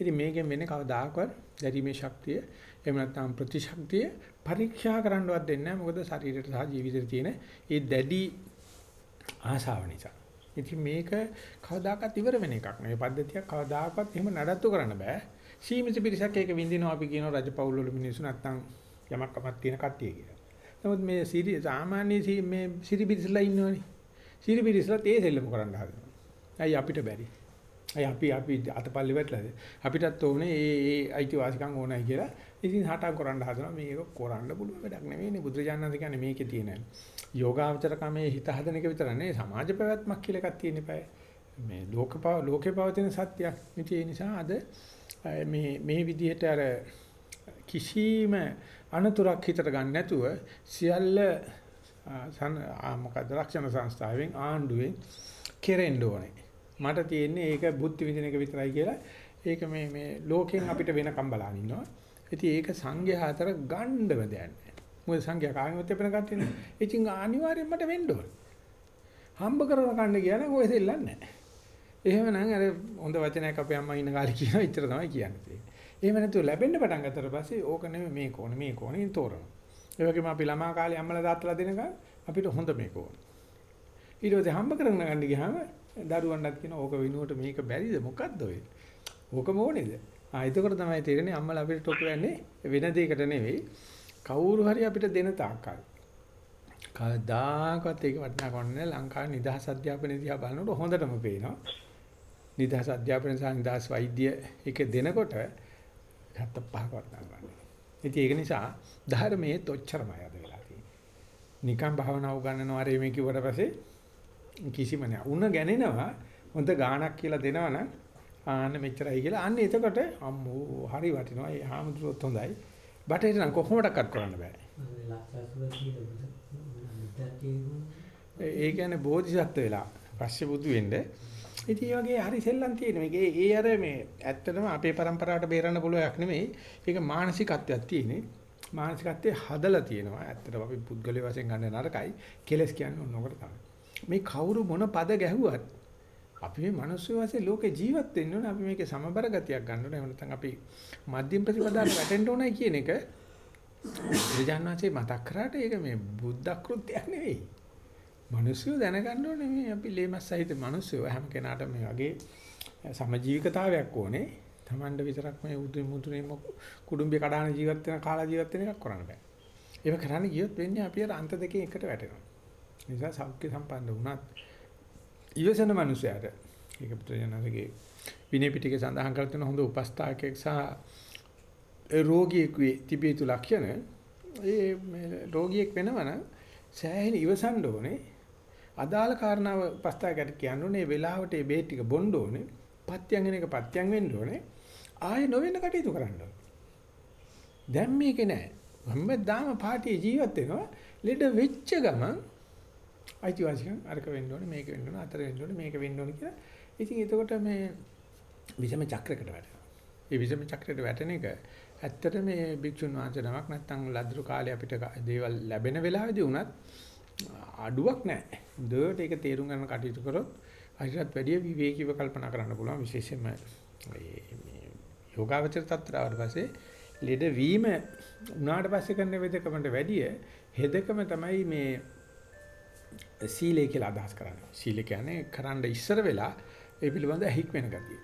ඉතින් මේකෙන් වෙන්නේ කවදාකවත් දැරීමේ ශක්තිය එහෙම නැත්නම් ප්‍රතිශක්තිය පරීක්ෂා කරන්නවත් දෙන්නේ නැහැ. මොකද ශරීරයට සහ ජීවිතයට තියෙන ඒ දැඩි ආශාව නිසා. ඉතින් මේක කවදාකවත් ඉවර වෙන එකක් නෙවෙයි. පද්ධතියක් කවදාකවත් එහෙම නඩත්තු කරන්න බෑ. සීමිත පිරිසක් ඒක විඳිනවා අපි කියනවා රජපෞල් වල මිනිස්සු නැත්නම් යමක් කමක් තියෙන කට්ටිය කියලා. නමුත් මේ සිරි සාමාන්‍ය මේ සිරි පිරිසලා ඉන්නවනේ. සිරි පිරිසලා තේ සෙල්ලම කරන්න හදනවා. අයි අපිට බැරි. අයි අපි අපි අතපල්ලි වැටලාද? අපිටත් ඕනේ ඒ ඒ අයිතිවාසිකම් ඕනයි කියලා. ඉතින් හටක් කරන්න හදනවා. මේක කරන්න පුළුවන් වැඩක් නෙවෙයිනේ. බුදුරජාණන් කියන්නේ මේකේ තියෙන යෝගාවචර කමේ හිත හදන එක විතර නෙවෙයි සමාජ පැවැත්මක් කියලා එකක් තියෙන බෑ. මේ ලෝකපව ලෝකේ පවතින සත්‍යයක්. ඉතින් ඒ නිසා අද මේ මේ විදිහට අර කිසිම අනතුරක් හිතට ගන්න නැතුව සියල්ල මොකද රක්ෂණ සංස්ථාවෙන් ආණ්ඩුවෙන් කෙරෙන්න ඕනේ. මට තියෙන්නේ ඒක බුද්ධ විදින එක විතරයි කියලා. ඒක මේ මේ ලෝකෙන් අපිට වෙනකම් බලන් ඉන්නවා. ඉතින් ඒක සංඝයා අතර ගණ්ඩව දෙන්නේ. මොකද සංඝයා කාගෙවත් එපෙන කට්ටියනේ. ඉතින් අනිවාර්යෙන්ම මට වෙන්න ඕනේ. හම්බ කරන කන්න කියන ඔය දෙල්ලන්නේ නැහැ. එහෙමනම් අර හොඳ වචනයක් අපේ අම්මා ඉන්න කාලේ කියනවා ඉතර තමයි කියන්නේ. එහෙම නැතුව ලැබෙන්න පටන් ගත්තට පස්සේ ඕක නෙමෙයි මේක ඕනේ මේක ඕනේ තෝරනවා. ඒ වගේම අපි ළමා කාලේ අම්මලා තාත්තලා දෙනකන් අපිට හොඳ මේක ඕනේ. ඊට පස්සේ හම්බ කරගෙන ගන්න ගියාම දරුවන්ටත් කියන ඕක විනුවට මේක බැරිද මොකද්ද ඔය? ඕකම ඕනේද? ආ එතකොට තමයි තේරෙන්නේ අම්මලා අපිට ටොක් වෙන්නේ වෙන දෙයකට නෙවෙයි කවුරු හරි අපිට දෙන තාක්කල්. කවදාකවත් ඒක වටිනාකම නැහැ ලංකාවේ නිදහස් අධ්‍යාපනය දිහා බලනකොට හොඳටම පේනවා. නිදහස් අධ්‍යාපනය සහ නිදහස් වෛද්‍ය එක දෙනකොට හත පහකවත් ගන්න. ඉතින් ඒක නිසා ධර්මයේ තොච්චරමයි අද වෙලා තියෙන්නේ. නිකම් භාවනා උගන්වනවා රේ මේ කිව්වට පස්සේ කිසිම නෑ. උණ ගැනෙනවා හොඳ ගාණක් කියලා දෙනවනම් ආන්න මෙච්චරයි කියලා. අන්න එතකොට අම්මෝ හරි වටිනවා. ඒ හාමුදුරුවොත් හොඳයි. බටේට නම් කොහොමඩක්වත් කරන්න බෑ. ඒ කියන්නේ බෝධිසත්ව වෙලා පස්සේ බුදු වෙන්න. ඉතින් මේ වගේ හරි සෙල්ලම් තියෙන මේක ඒ අර මේ ඇත්තටම අපේ પરම්පරාවට බේරන්න පුළුවන් එකක් නෙමෙයි. ඒක මානසිකත්වයක් තියෙන්නේ. මානසිකත්වයේ හදලා තියෙනවා. ඇත්තටම අපි පුද්ගලයා වශයෙන් ගන්න නරකයි. කෙලස් කියන්නේ ඕනකට තමයි. මේ කවුරු මොන පද ගැහුවත් අපි මේ මිනිස්සු වශයෙන් ලෝකේ ජීවත් වෙන්න ඕනේ. අපි මේකේ සමබර ගතියක් ගන්න ඕනේ. එහෙම නැත්නම් අපි මධ්‍යම ප්‍රතිපදාවට වැටෙන්න ඕනේ කියන එක බුදුජානනාචේ මතක් කරාට ඒක මේ බුද්ධ කෘත්‍යයක් නෙවෙයි. මිනිස්සු දැනගන්න ඕනේ මේ අපි ලේමස් සහිත මිනිස්සු හැම කෙනාටම මේ වගේ සමජීවිකතාවයක් ඕනේ. Tamanda විතරක් මේ උදේ මුතුනේ කුඩුම්බේ කඩාන ජීවත් වෙන කාලා ජීවත් වෙන එකක් කරන්න බෑ. ඒක කරන්න ගියොත් වෙන්නේ අපි අර අන්ත දෙකෙන් එකට වැටෙනවා. ඒ නිසා සෞඛ්‍ය සම්පන්න වුණත් ඊවසන මිනිසයාට ඒක පුත්‍රයන්ගේ විනය පිටකේ සඳහන් කර තියෙන හොඳ උපස්ථායකයෙක් සහ රෝගියෙකුගේ තිබිය යුතු ලක්ෂණ. ඒ රෝගියෙක් වෙනවනම් සෑහෙන ඉවසන්න ඕනේ. අදාළ කාරණාව උපස්ථායකයට කියන්න ඕනේ. වෙලාවට ඒ බේත් ටික බොන්න ඕනේ. පත්‍යං වෙන එක පත්‍යං වෙන්න ඕනේ. ආයෙ නොවෙන්න කටයුතු කරන්න ඕනේ. දැන් මේක නෑ. හැමදාම පාටියේ ජීවත් වෙනවා. ලෙඩ වෙච්ච ගමන් අයිතිවාසිකම් අරක වෙන්න ඕනේ මේක වෙන්න ඕනේ අතර වෙන්න ඕනේ මේක වෙන්න ඕනේ කියලා. ඉතින් එතකොට මේ විසම චක්‍රයකට වැටෙනවා. මේ විසම චක්‍රයට වැටෙන එක ඇත්තට මේ භික්ෂුන් වහන්සේ නමක් නැත්තම් ලද්රු කාලේ අපිට දේවල් ලැබෙන වෙලාවෙදී වුණත් අඩුවක් නැහැ. හොඳට ඒක තේරුම් ගන්න කටයුතු කරොත් අයිරත් වැඩිය විවේකීව කල්පනා කරන්න පුළුවන් විශේෂයෙන්ම මේ යෝගාවචර තත්ත්වයට පස්සේ ලෙඩ වීම උනාට පස්සේ කරන වෙදකමට වැඩිය හෙදකම තමයි මේ සීලය කියලා අදහස් කරන්නේ. සීල කියන්නේ කරන්න ඉස්සර වෙලා ඒ පිළිබඳ ඇහික් වෙන ගතිය.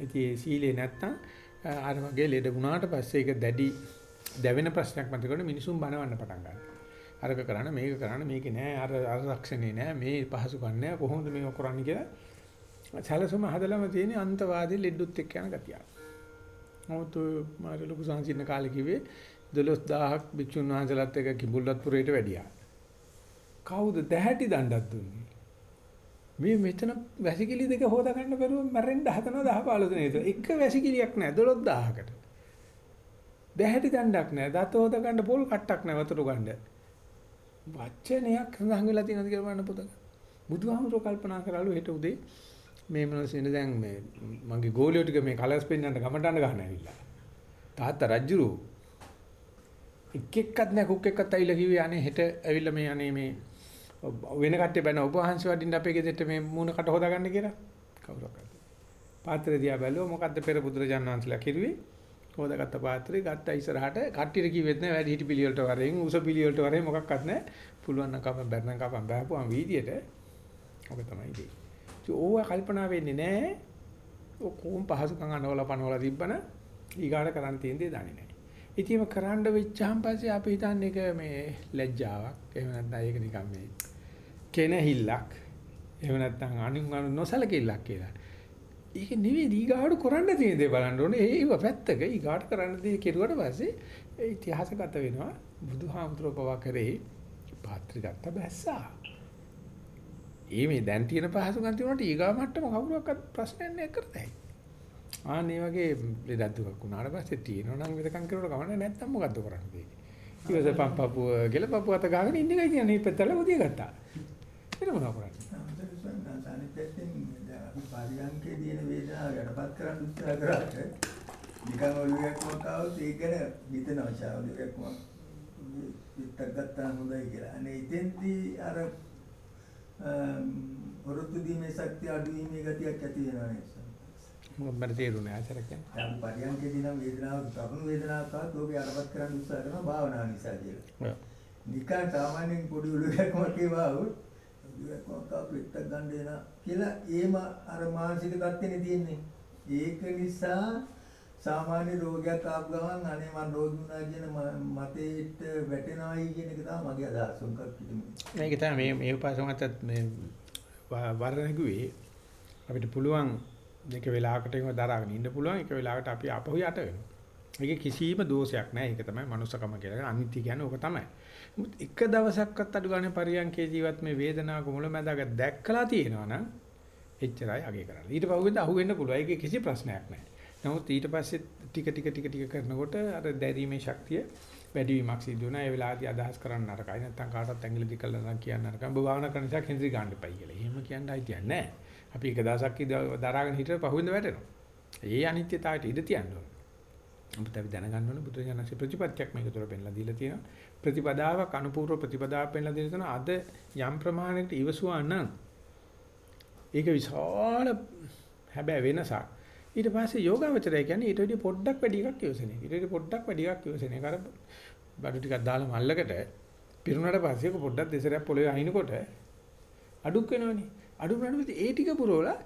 ඉතින් ඒ සීලේ නැත්තම් අර වගේ ලෙඩ වුණාට පස්සේ ඒක දැඩි දැවෙන ප්‍රශ්නයක් මතකකොට මිනිසුන් බනවන්න පටන් ගන්නවා. අරක කරන්න මේක කරන්න මේක නෑ අර ආරක්ෂණේ නෑ මේ පහසුකම් නෑ කොහොමද මේක කරන්නේ කියලා සැලසුම හදලම තියෙන අන්තවාදී ලෙඩුත් එක්ක යන ගතිය. මොහොත මාර ලොකු සංසින්න කාලේ කිව්වේ 12000ක් භික්ෂුන් වහන්සේලාත් එක්ක කිඹුල්වත්පුරේට වැඩියා. කවුද දැහැටි දණ්ඩක් දුන්නේ? මේ මෙතන වැසිකිලි දෙක හොදා ගන්න බැරුව මැරෙන්න හදනවා 10 15 දිනේට. එක වැසිකිලියක් නැහැ 12000කට. දැහැටි දණ්ඩක් නැහැ. දත හොදා ගන්න පොල් කට්ටක් නැහැ වතුර ගන්න. වචනයක් සඳහන් වෙලා තියෙනවද කියලා බලන්න පොතක. බුදුහාමුදුරුවෝ කල්පනා කරලු හෙට උදේ මේ මිනිස්සුනේ දැන් මේ මගේ ගෝලියෝ ටික මේ කලර්ස් පෙන්වන්න ගමටන්න ගන්න ඇවිල්ලා. තාත්තා රජුරු එක් එක්කත් නෑ කුක් එක්කත් ඇවිල්ලා කිව්වේ අනේ හෙට ඇවිල්ලා මේ අනේ මේ වෙන කට්ටිය බැන ඔබ වහන්සේ වඩින්න අපේ ගෙදරට මේ මූණ කට හොදාගන්න කියලා කවුරක්වත්. පාත්‍රය දිහා බැලුවා මොකද්ද පෙර බුදුරජාණන් වහන්සේලා කිරුවේ? හොදාගත්ත පාත්‍රය ගත්ත ඉස්සරහට කට්ටියට කිව්වෙත් නෑ වැඩි හිටි පිළිවෙලට වරෙන් උස පිළිවෙලට වරෙන් මොකක්වත් නෑ. පුළුවන් නම් කපන් බැරනම් කපන් බෑපුවාම වීදියට ඔක තමයි ඉතින්. ඒ ඕවා කල්පනා වෙන්නේ නෑ. ඔක්කොම පහසුකම් අනවල පනවල තිබ්බන ඊගාට කරන්න තියෙන දේ දන්නේ නෑ. ඉතින් කරන්න වෙච්චාන් පස්සේ අපි හිතන්නේ ඒක මේ ලැජ්ජාවක්. එහෙම නැත්නම් ඒක නිකන් මේ කෙනහිල්ලක්. එහෙම නැත්නම් අනුන් අනු නොසලකිල්ලක් කියලා. ඒක නෙවෙයි ඊගාට කරන්න තියෙන දේ බලන්න ඕනේ. ඒව පැත්තක ඊගාට කරන්න දේ කෙරුවට පස්සේ ඒ ඉතිහාසගත වෙනවා. බුදුහාමුදුරුවෝ පවා කරේ පාත්‍රි ගත්ත බැස්සා. ඒ මේ දැන් තියෙන පහසුකම් තිබුණාට ඊගා මට්ටම කවුරුවක්වත් ප්‍රශ්නයක් නෑ කරතයි. ආන් මේ වගේ ලෙඩක් දුකක් වුණාට පස්සේ තියෙනවා නම් වෙදකම් කරුවට කමන්නේ නැත්තම් මොකද්ද කරන්නේ? ඊවස පම්පපුව ගෙල පපුව අත ගාගෙන ඉන්න එකයි කියන්නේ ඉපැත්තල උදිය ගත්තා. ඒක මොනවා කරන්නේ? අනිත් පැත්තෙන් අපි පරියන්කේ දින වේදනාව යටපත් කරන්න උත්සාහ කරාට නිකන් ඔළුවයක් මොකවද ඒක ගැන හිතනවා ශාවලියක් මොකක් පිටක් ගත්තා හොඳයි කියලා. අනේ ඉතින්දී අර වරුත්තු දීමේ ශක්තිය අඩු වීමේ ගතියක් ඇති වෙනවා නේද? මොකක්ද මට තේරුනේ ආචාර කියන්නේ. දැන් පරියන්කේදී නම් වේදනාව තරුණ වේදනාවක් ආවත් ඕක යටපත් කරන්න උත්සාහ කරනවා භාවනාව නිසා කියලා. නිකන් සාමාන්‍යයෙන් පොඩි ඔළුවයක් වගේ වාවුත් ඔළුවයක් වගේ පිටක් ගන්න දෙන කියලා ඒම අර මානසික தත්ත්වෙනේ තියෙන්නේ. ඒක නිසා සාමාන්‍ය රෝගයක් ආපු ගමන් අනේ මම රෝගී වුණා කියන මතේට වැටෙනවයි කියන එක තමයි මගේ අදහස උන්කක් පිටින්. මේක තමයි මේ මේ උපාසකමත් මේ වර්ණගුවේ අපිට පුළුවන් දෙක වෙලාවකට එහෙම දරාගෙන ඉන්න පුළුවන් එක වෙලාවකට අපි ආපහු යට වෙනවා. ඒකේ කිසිම දෝෂයක් නැහැ. ඒක තමයි manussකම කියලා. අනිත්‍ය කියන්නේ ඕක තමයි. එක දවසක්වත් අඩු ගන්න පරියන්කේ ජීවත් මේ වේදනාවක මුලැමැදාක දැක්කලා තියෙනවා නම් එච්චරයි අගේ කරන්නේ. ඊට පහුවෙන්ද අහුවෙන්න පුළුවන්. ඒකේ කිසි ප්‍රශ්නයක් නැහැ. නමුත් ඊට පස්සේ ටික ටික ටික ටික කරනකොට අර දැරීමේ ශක්තිය වැඩිවීමක් සිදු වෙනවා. ඒ වෙලාවදී අදහස් කරන්න නරකයි. නැත්තම් කාටවත් ඇඟිලි දික් කළා නම් කියන්න නරකයි. ඔබ භාවනා කරන නිසා කේන්ද්‍රී ගන්න එපයි කියලා. එහෙම කියන්න අයිතියක් නැහැ. අපි එක දවසක් දරාගෙන හිටියොත් පහුවෙන්ද වැටෙනවා. ඒ අනිත්‍යතාවයට ඉඩ තියන්න ඕනේ. අපිට අපි දැනගන්න ඕනේ බුදුරජාණන්සේ ප්‍රතිපත්තියක් මේක තුළ පෙන්ලා දීලා තියෙනවා. ප්‍රතිපදාවක් අනුපූර්ව ප්‍රතිපදාවක් පෙන්ලා දීලා තියෙනවා. අද යම් ප්‍රමාණයකට ඉවසුවා නම් ඒක විශාල හැබැයි වෙනසක්. ඊට පස්සේ යෝගාවචරය කියන්නේ ඊට වඩා පොඩ්ඩක් වැඩි එකක් ඉවසන එක. ඊට වඩා පොඩ්ඩක් වැඩි එකක් ඉවසන එක. අර බඩු ටිකක් දාලා මල්ලකට පිරුණාට පස්සේ පොඩ්ඩක් දෙසරයක් පොළවේ අහිනකොට අඩුක් වෙනවනේ. අඩු වුණාට ඒ ටික පුරවලා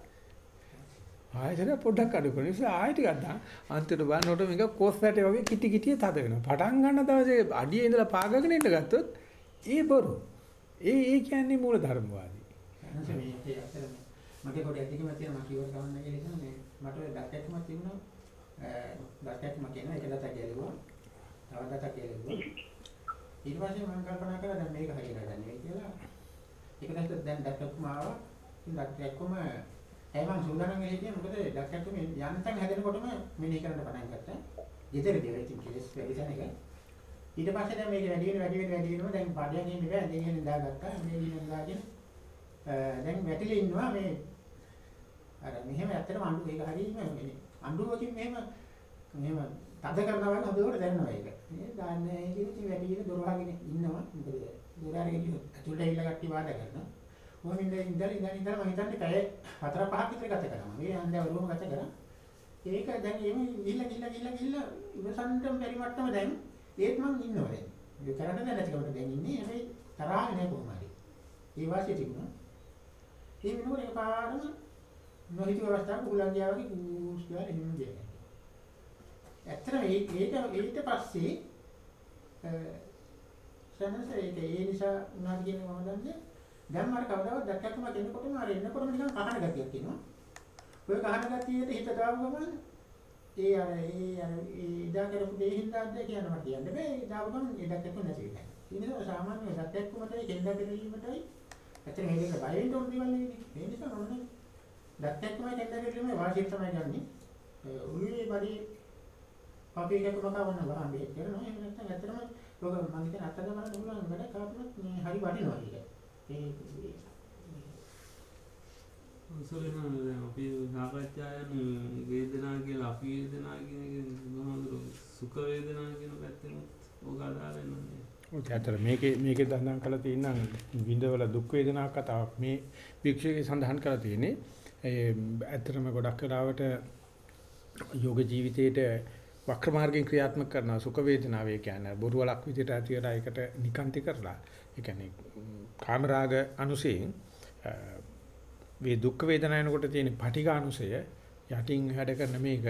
ආයෙත් පොඩ්ඩක් අඩු කරන නිසා ආයෙ ටිකක් දාන්න. අන්තිමට බලනකොට මේක කොස් වැටේ වගේ කිටි කිටිය තද වෙනවා. පටන් ගන්න දවසේ අඩියේ ඉඳලා පාගගෙන ඉන්න ගත්තොත් ඒ බොරු. ඒ ඒ කියන්නේ මූල ධර්මවාදී. මගේ පොඩි ඇතිකම තියෙන මම කිව්වට ගමන් නැහැ කියලා මේ මට දත්තක්ම තිබුණා දත්තක්ම කියන එක දත්තක් කියලා තව දත්තක් කියලා ඊට පස්සේ මම කල්පනා කරා දැන් මේක හරියට ගන්නේ කියලා ඒක දැක්ක දැන් දත්තක්ම ආවා ඉතින් දත්තක්ම ඒ මම සූදානම් වෙලා හිටියේ මොකද දත්තක්ම යන්තම් හැදෙනකොටම මෙනෙහි කරන්න පටන් ගත්තා ඊතරදී වෙච්ච කෙලස් වැඩි තැනක ඊට පස්සේ දැන් මේක වැඩි වෙන වැඩි වෙන වැඩි වෙනවා දැන් පාඩයක් ඉන්නේ බෑ දැන් එහෙන් දාගත්තා මේ දින දාගෙන දැන් වැටිලා ඉන්නවා මේ අර මෙහෙම ඇත්තටම අඬු ඒක හරියම මේ අඬුවකින් මෙහෙම මෙහෙම තද කරනවා වගේ හදවත දැනනවා ඒක. මේ දාන්නේ ඉතින් වැඩි වෙන දොර වහගෙන ඉන්නවා. මොකද දොර අරගෙන ඇතුළට ඇවිල්ලා කට්ටි වාද කරනවා. කොහොම ඉඳලා ඉඳලා ඉඳලා ඉඳලා මම හිතන්නේ පැය හතර පහක් විතර ගත කරනවා. මේ හන්දෑව රෝම ගත කරා. ඒක දැන් එහෙම ගිහිල්ලා ගිහිල්ලා ගිහිල්ලා ගිහිල්ලා ඉවසන්ටම බැරි මට්ටම දැන් ඒත් මං ඉන්නවා දැන්. ඒ කරන්න දැන් නැතිකොට දැන් ඉන්නේ හැබැයි තරහා නෑ කොහොම හරි. ඒ වාසිය තිබුණා. ඒ වෙනකොට එකපාරම නොහිතුව අවස්ථාවක උලංගියා වගේ කූස් කියලා එහෙම දෙයක්. ඇත්තටම ඒ ඒක ඊට පස්සේ සනස ඒක ඒ නිසා උනාද කියන්නේ මම දන්නේ දැන් මට කවදාවත් දැක්කම කෙනෙකුටම අර එන්නකොටම නිකන් කහන ගතියක් එනවා. ඔය කහන ගතියට හිත දාපු ගමන් ඒ අර ඒ අර ඒ ඉදා කරපු දේ හින්දාද කියන්න මට කියන්න බෑ. ඒ දාපු ගමන් ඒ දැක්කම නැති වෙනවා. ඒ නිසා සාමාන්‍ය දැක්කමටයි කෙන්දා පිළිවීමටයි ඇත්තට මේක බය වෙන්න ඕන දේවල් නෙවෙයි. ඒ නිසා මම දැක්කමයි කෙන්දා පිළිවීමේ වාසිය තමයි ගන්නෙ. උළුවේ බඩේ අපි එකක මකවන්න බෑ මේ කරනවා එහෙම නැත්නම් ඇත්තටම ඔක මම හිතන අත්දැක බලන්න පුළුවන් වැඩ කාපුනත් මේ හරි වටිනවා ඒක. ඒ සොරේන දැන් අපි සාකච්ඡා යන වේදනා කියලා අපි වේදනා කියන එක බුදුහාමුදුරු සුඛ වේදනා කියන පැත්තෙන් ඕක අදාළ වෙනවා. ඔය ඇත්තට මේකේ මේකේ දන්නම් කරලා තියෙන විඳවල දුක් වේදනා කතාවක් මේ වික්ෂයේ සඳහන් කරලා තියෙන්නේ. ඒ ඇත්තටම ගොඩක් වෙලාවට යෝග ජීවිතයේට වක්‍ර මාර්ගයෙන් ක්‍රියාත්මක කරන සුඛ වේදනාවේ කියන්නේ බොරුවලක් විදිහට ඇති වෙලා ඒකට නිකාන්ති කරලා. ඒ කියන්නේ කාමරාග අනුසයෙන් මේ දුක් වේදනාවනකොට තියෙන පටිඝානුසය යටින් හැඩ කරන මේක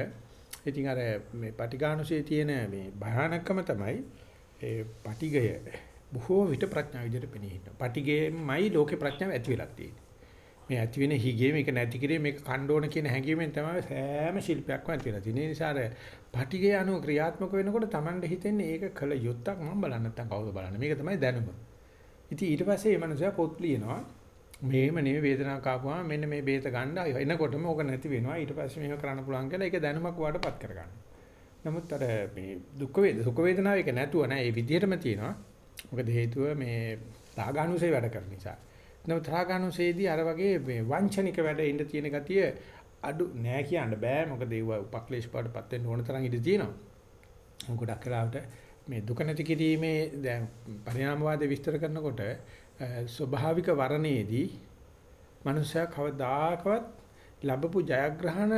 ඉතින් අර මේ පටිඝානුසයේ තියෙන මේ භයානකම තමයි ඒ පටිඝය බොහෝ විට ප්‍රඥා විදිහට පෙනී හිටිනවා. පටිඝයෙන්මයි ලෝකේ ප්‍රඥාව ඇති වෙලා තියෙන්නේ. මේ ඇති වෙන හිගේ මේක නැති කිරීම මේක කණ්ඩෝන කියන හැඟීමෙන් තමයි සෑම ශිල්පයක්ම ඇති වෙලා තියෙන්නේ. ඒ නිසා අර පටිඝය අනුව ක්‍රියාත්මක වෙනකොට Tamande හිතෙන්නේ ඒක කළ යුත්තක් මම බලන්න නැත්තම් කවුද බලන්නේ. මේක තමයි දැනුම. ඉතින් ඊට පස්සේ මේ මනුස්සයා පොත් ලියනවා. මේම නෙවෙයි වේදනාවක් ආපුවාම මෙන්න මේ බේත ගන්න එනකොටම ඕක නැති වෙනවා. ඊට පස්සේ මේක කරන්න පුළුවන් කියලා ඒක දැනුමක් වඩපත් කරගන්න. නමුත් අර මේ දුක් වේද සුඛ වේදනාව එක නැතුව නෑ. ඒ විදිහටම තියෙනවා. මොකද හේතුව මේ රාගානුසය වැඩ කරන නිසා. නමුත් රාගානුසයේදී අර වගේ මේ වංචනික වැඩ ඉඳ තියෙන ගතිය අඩු නෑ කියන්න බෑ මොකද ඒව උපක්ලේශ පාඩපත් වෙන්න ඕන තරම් ඉඳ තියෙනවා ගොඩක් වෙලාවට මේ දුක නැති කිරීමේ දැන් පරිණාමවාදී විස්තර කරනකොට ස්වභාවික වර්ණයේදී මනුෂ්‍යයා කවදාකවත් ලැබපු ජයග්‍රහණ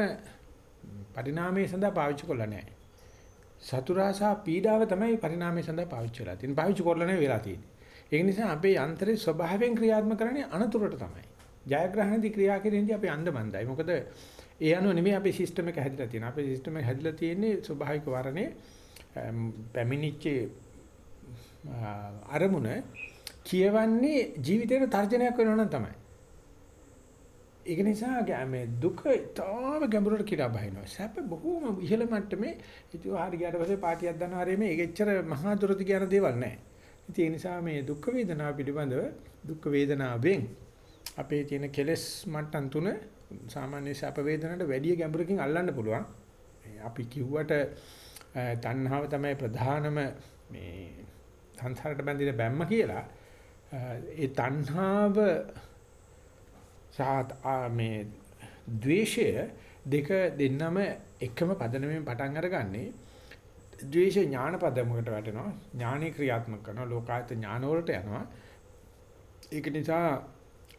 පරිණාමයේ සඳහා පාවිච්චි කරලා නැහැ. සතුරා සහ පීඩාව තමයි පරිණාමයේ සඳහා පාවිච්චි වෙලා තියෙන්නේ. පාවිච්චි කරලා නෙවෙයි වෙලා තියෙන්නේ. ඒක නිසා අපේ යන්ත්‍රයේ ස්වභාවයෙන් ක්‍රියාත්මක කරන්නේ අනතුරට තමයි. ජයග්‍රහණදී ක්‍රියා කිරීමේදී අපි අන්දමන්දයි මොකද ඒ අනුව නෙමෙයි අපේ සිස්ටම් එක හැදිලා තියෙන්නේ. අපේ සිස්ටම් එක හැදිලා තියෙන්නේ ස්වභාවික වරණේ පැමිණිච්ච අරමුණ කියවන්නේ ජීවිතේට තර්ජනයක් වෙනවා නම් තමයි. ඒක නිසා මේ දුක තාම ගැඹුරට කියලා බහිනවා. සැප බොහෝම ඉහළ මට්ටමේ ඉතින් හරි ගියාට පස්සේ පාටියක් දන්නවා හරි මේ ඒක එච්චර මහා දුරදි කියන දේවල් නැහැ. ඉතින් ඒ නිසා මේ දුක් වේදනාව පිළිබඳව දුක් වේදනාවෙන් අපේ තියෙන කෙලෙස් මට්ටම් තුන සාමාන්‍ය සැප වේදනට වැඩි ගැඹුරකින් අල්ලන්න පුළුවන්. අපි කිව්වට තණ්හාව තමයි ප්‍රධානම මේ සංසාරට බැඳින බැම්ම කියලා. ඒ තණ්හාව සහ මේ ද්වේෂය දෙක දෙන්නම එකම පදනමෙන් පටන් අරගන්නේ. ද්වේෂ ඥාන පදමකට වැටෙනවා. ඥානී ක්‍රියාත්මක කරනවා. ලෝකායත ඥාන වලට යනවා. ඒක නිසා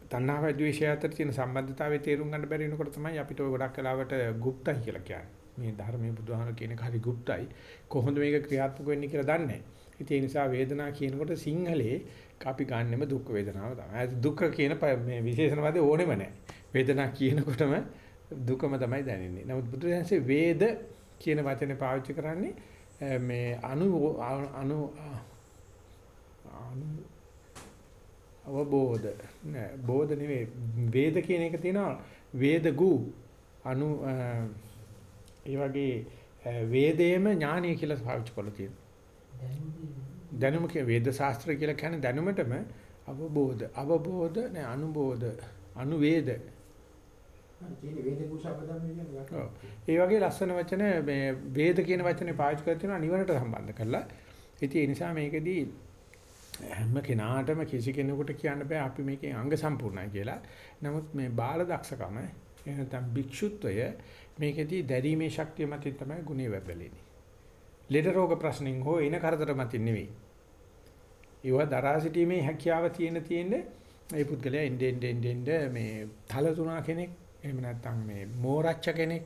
තණ්හාව ද්වේෂය අතර තියෙන සම්බන්ධතාවය තේරුම් ගන්න බැරි වෙනකොට තමයි අපිට ඔය ගොඩක් කලාවට গুপ্তයි කියලා කියන්නේ. මේ ධර්මයේ බුදුහාම කියන කාරි গুপ্তයි කොහොමද මේක ක්‍රියාත්මක වෙන්නේ කියලා දන්නේ නැහැ. ඒ නිසා වේදනාව කියනකොට සිංහලයේ අපි ගන්නෙම දුක් වේදනාව තමයි. දුක කියන මේ විශේෂණ පදේ ඕනෙම නැහැ. වේදනාව කියනකොටම දුකම තමයි දැනෙන්නේ. නමුත් බුදුරජාන්සේ වේද කියන වචනේ පාවිච්චි කරන්නේ මේ අනු අනු අනු අවබෝධ නෑ බෝධ නෙවෙයි වේද කියන එක තියෙනවා වේදගු අනු ඒ වගේ වේදේම ඥානීය කියලා පාවිච්චි කරලා තියෙනවා දැනුම කිය වේද ශාස්ත්‍ර කියලා කියන්නේ දැනුමටම අවබෝධ අවබෝධ නෑ අනුබෝධ අනුවේද ඒ වගේ ලස්සන වචන මේ වේද කියන වචනේ පාවිච්චි කරලා තියෙනවා නිවනට සම්බන්ධ කරලා. ඉතින් ඒ නිසා මේකෙදී හැම කෙනාටම කිසි කෙනෙකුට කියන්න බෑ අපි මේකේ අංග සම්පූර්ණයි කියලා. නමුත් මේ බාල දක්ෂකම එහෙනම් භික්ෂුත්වය මේකෙදී දැරීමේ ශක්තිය මතින් තමයි ගුණේ වැබලෙන්නේ. ලෙඩ රෝග ප්‍රශ්නින් හෝ එන කරදර මතින් නෙවෙයි. ඒවා දරා සිටීමේ හැකියාව තියෙන තියෙන්නේ මේ පුද්ගලයා ඉන්නේ ඉන්නේ මේ තල තුනා කෙනෙක් එහෙම නැත්නම් මේ මෝරච්ච කෙනෙක්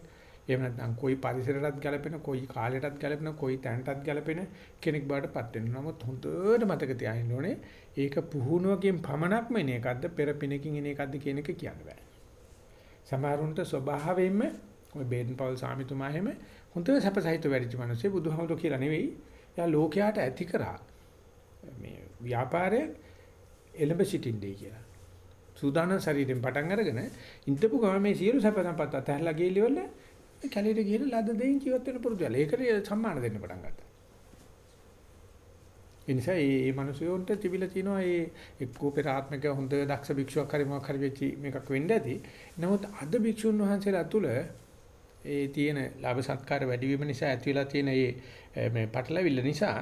එහෙම නැත්නම් કોઈ පරිසරයටත් ගැලපෙන કોઈ කාලයටත් ගැලපෙන કોઈ තැනටත් ගැලපෙන කෙනෙක් බවට පත් වෙනවා. නමුත් හොඳට මතක තියාගන්න ඕනේ ඒක පුහුණුවකින් පමණක්ම එන එකක්ද පෙර පිනකින් එන එකක්ද කියන එක කියන්න බෑ. සමහරුන්ට ස්වභාවයෙන්ම ඔය බේදන් පවල් සාමිතුමා එහෙම හොඳ සැපසහිත වැඩිච මිනිස්සේ බුදුහමතු කියලා නෙවෙයි. යා ලෝකයට ඇති කරා මේ ව්‍යාපාරය එළඹ සිටින්නේ කියලා. සූදානම් ශරීරයෙන් පටන් අරගෙන ඉඳපු ගම මේ සියලු සැප සම්පත් අතහැරලා ගිහිල්ල කැලේට ගිහින් ලද දෙයින් ජීවත් වෙන පුරුදු වෙලා. ඒකට සම්මාන දෙන්න පටන් ගත්තා. ඒ නිසා මේ මේ මිනිසුන්ට තිබිලා තියෙනවා මේ එක්කෝ පෙර ආත්මික හොඳ දක්ෂ භික්ෂුවක් හරි මොකක් හරි වෙච්චි මේකක් වෙන්න ඇති. නමුත් අද භික්ෂුන් වහන්සේලා තුල ඒ තියෙන ලාභ සත්කාර වැඩි වීම නිසා ඇති වෙලා තියෙන මේ මේ පටලවිල්ල නිසා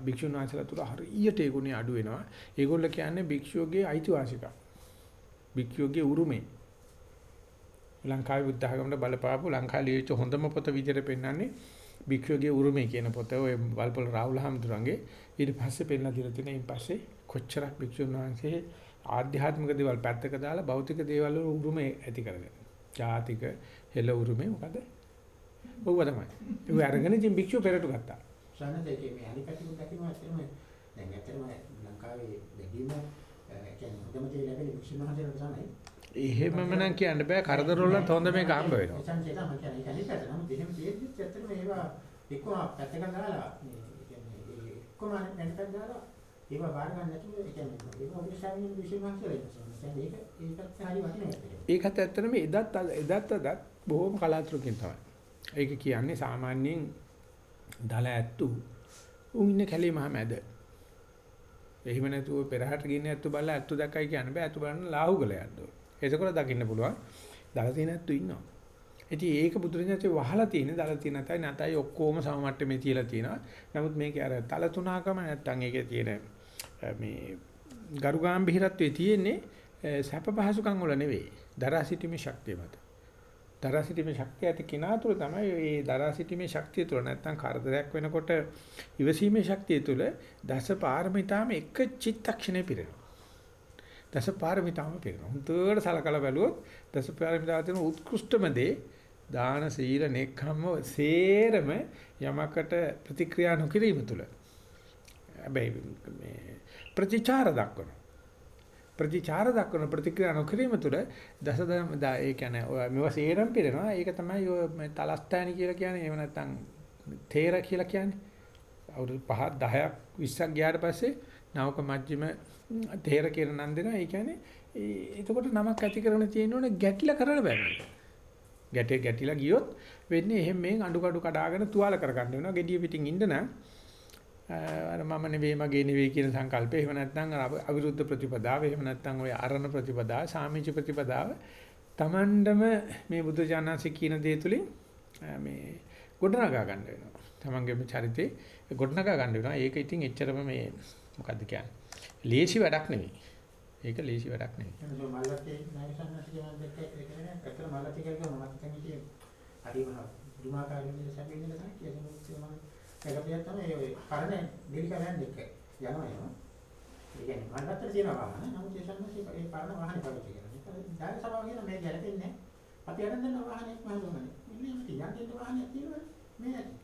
භික්ෂුන් වහන්සේලා තුල හරියට ඒ ගුණය අඩු වෙනවා. ඒගොල්ල කියන්නේ භික්ෂුවගේ අයිතිවාසිකම්. භික්ෂුවගේ උරුමේ. ලංකාවේ බුද්ධ ආගමට බලපාපු ලංකාවේ ලියවිච්ච හොඳම පොත විදිහට පෙන්වන්නේ භික්ෂුවගේ උරුමේ කියන පොත. ඔය වල්පොල රාහුල හාමුදුරන්ගේ ඊට පස්සේ පෙන්ලා දීලා තියෙන ඊට පස්සේ කොච්චරක් භික්ෂුන් වහන්සේ ආධ්‍යාත්මික දේවල් පැත්තක දාලා භෞතික දේවල් වල උරුමේ ඇති කරගෙන. ජාතික හෙළ උරුමේ මොකද? ඔව්ව තමයි. ඒක අරගෙන ඉතින් භික්ෂුව පෙරට ගත්තා. සානද ඒකේ මේ අනිත් පැත්තෙන් දකින්න ඇත්තටම දැන් ඇත්තටම ලංකාවේ දෙදීම කියන්නේ හොඳම දේ ලැබෙන වික්ෂුන් වහන්සේලා තමයි. එහෙමම නම් කියන්න බෑ කරදර වලත් හොඳ මේක හම්බ වෙනවා. මම කියන්නේ පැත්ත නම් දෙහෙම තියෙද්දිත් ඇත්තටම ඒවා එක්කම පැත්තකට දාලා කියන්නේ එක්කම පැත්තට දාලා ඒවා බාර ගන්න නැතුව කියන්නේ ඒක ඔබේ ශාමිනින් වික්ෂුන් වහන්සේලා ඉන්නවා. ඒක ඒකත් හරි වටිනවා. ඒකත් ඇත්තටම එදත් එදත් අදත් බොහොම කලාතුරකින් තමයි. ඒක කියන්නේ සාමාන්‍යයෙන් දල ඇත්තු උන් ඉන්නේ කැලේ මහ මැද. එහෙම නැතුව පෙරහට ගින්න ඇත්තු බලලා ඇත්තු දැක්කයි කියන්න බෑ. ඇත්තු බලන්න ලාහුගල යන්න ඕන. එතකොට දකින්න පුළුවන්. දල තියෙන ඇත්තු ඉන්නවා. ඉතින් ඒක බුදුරජාණන්සේ වහලා තියෙන දල තියෙන නැතයි නැතයි ඔක්කොම සම මට්ටමේ තියලා තියෙනවා. නමුත් මේකේ අර තල තුනකම නැත්තම් ඒකේ තියෙන මේ ගරුගාම්භීරත්වයේ තියෙන්නේ සැප පහසුකම් වල නෙවෙයි. දරා සිටීමේ ශක්තිය මත. දරා සිටීමේ ශක්තිය ඇති කෙනා තුළ තමයි මේ දරා සිටීමේ ශක්තිය තුළ නැත්තම් කරදරයක් වෙනකොට ඉවසීමේ ශක්තිය තුළ දස පාරමිතාම එක චිත්තක්ෂණේ පිරෙනවා. දස පාරමිතාම පිරෙනවා. හුදුවට සලකලා බැලුවොත් දස පාරමිතාව තියෙන උත්කෘෂ්ඨම දේ දාන සීල නෙක්ඛම්ම සේරම යමකට ප්‍රතික්‍රියා නොකිරීම තුළ හැබැයි මේ ප්‍රතිචාර දක්වනවා. ප්‍රතිචාර දක්වන ප්‍රතික්‍රියා නොකිරීම තුළ දසදම ඒ කියන්නේ ඔය මේවා සේරම පිරෙනවා. ඒක තමයි ඔය තලස්තෑනි කියලා කියන්නේ. එහෙම නැත්නම් තේර කියලා කියන්නේ. අවුරුදු 5ක් 10ක් 20ක් ගියාට පස්සේ නවක මජ්ජිම තේර කියන නම් දෙනවා. ඒ කියන්නේ එතකොට නමක් ඇති කරගෙන තියෙනෝනේ ගැටිලා කරන්න බෑ. ගැටේ ගැටිලා ගියොත් වෙන්නේ එහෙම මේ අඬු කඩු කඩාගෙන තුවාල කරගන්න වෙනවා. gediya පිටින් ඉන්න නම් අර මම නෙවෙයි මගේ නෙවෙයි කියන සංකල්පය එහෙම නැත්නම් අවිරුද්ධ ප්‍රතිපදාව එහෙම නැත්නම් ওই අරණ ප්‍රතිපදාව සාමිච්ච ප්‍රතිපදාව Tamandම මේ බුද්ධ ඥානසි කියන දේ තුලින් මේ ගොඩනගා ගන්න වෙනවා. තමන්ගේම චරිතේ ගොඩනගා ගන්න වෙනවා. ඒක ඉතින් එච්චරම මේ මොකද්ද කියන්නේ? ලේසි වැඩක් නෙවෙයි. ඒක ලේසි වැඩක් නෙවෙයි. එතකොට මල්ලත්තේ නායසන්නස් කියන දෙක ඒක නේ ඇත්තට මල්ලත්තේ කියලා මම හිතන්නේ හරිම දුමාකාර විදිහට සැපෙන්න තමයි කියලා මම ඒකපියක් තමයි ඔය පරණ ඩෙලිකරන් දෙක යනවා යනවා. ඒ කියන්නේ මල්ලත්තේ තියෙන වාහන නමුත් ඒ සම්මත ඒ පරණ වාහනේ පාවිච්චි කරනවා. ඒක දාන සභාව කියන මේ ගැලපෙන්නේ නැහැ. අපි අරන් දෙන වාහනයක් මහදුමනේ. ඉන්නේ අපි යන්නේ වාහනයක් තියෙනවා මේ ඇති.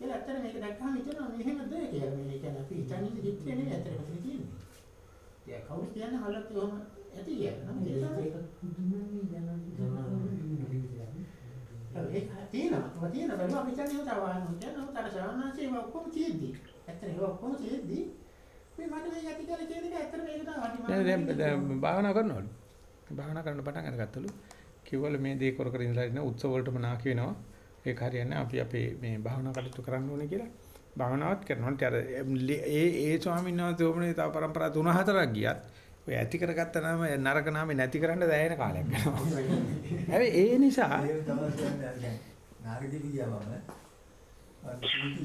ඒක ඇත්තට මේක දැක්කම හිතෙනවා මෙහෙමද කියලා. මේ කියන්නේ අපි හිතන්නේ චිත්‍රය නෙවෙයි ඇත්තට මෙතන තියෙන්නේ. ඒ කවුරු කියන්නේ හලත් ඔහම ඇති කියලා. නම් ඒක තියෙනවා. ඔය තියෙන බැලුවා අපි කියන්නේ උදා වාහන කියන උතර සවනාසේ ඒවා ඔක්කොම තියෙද්දි. ඇත්තට ඒවා ඔක්කොම තියෙද්දි මේ මට මේක ඇති කියලා කියන එක ඇත්තට මේක තමයි දැන් දැන් භාවනා කරනවලු. භාවනා කරන්න පටන් අරගත්තලු. කිව්වල මේ දේ කර කර ඉඳලා ඉන්න උත්සව වලටම නාකි වෙනවා. ඒක හරියන්නේ අපි අපේ මේ භාවනා කටයුතු කරන්න ඕනේ කියලා. භාවනාවත් කරනවා. ඊට අර ඒ ඒ ස්වාමීන් වහන්සේ ඕමනේ තව પરම්පරා 3-4ක් ගියත් ඔය ඇති කරගත්ත නම නරක නාමේ නැති කරන්න දැයෙන කාලයක් යනවා. හැබැයි ඒ නිසා ඒක තමයි කියන්නේ දැන් නාගදීපි ගියා මම. අර පුටි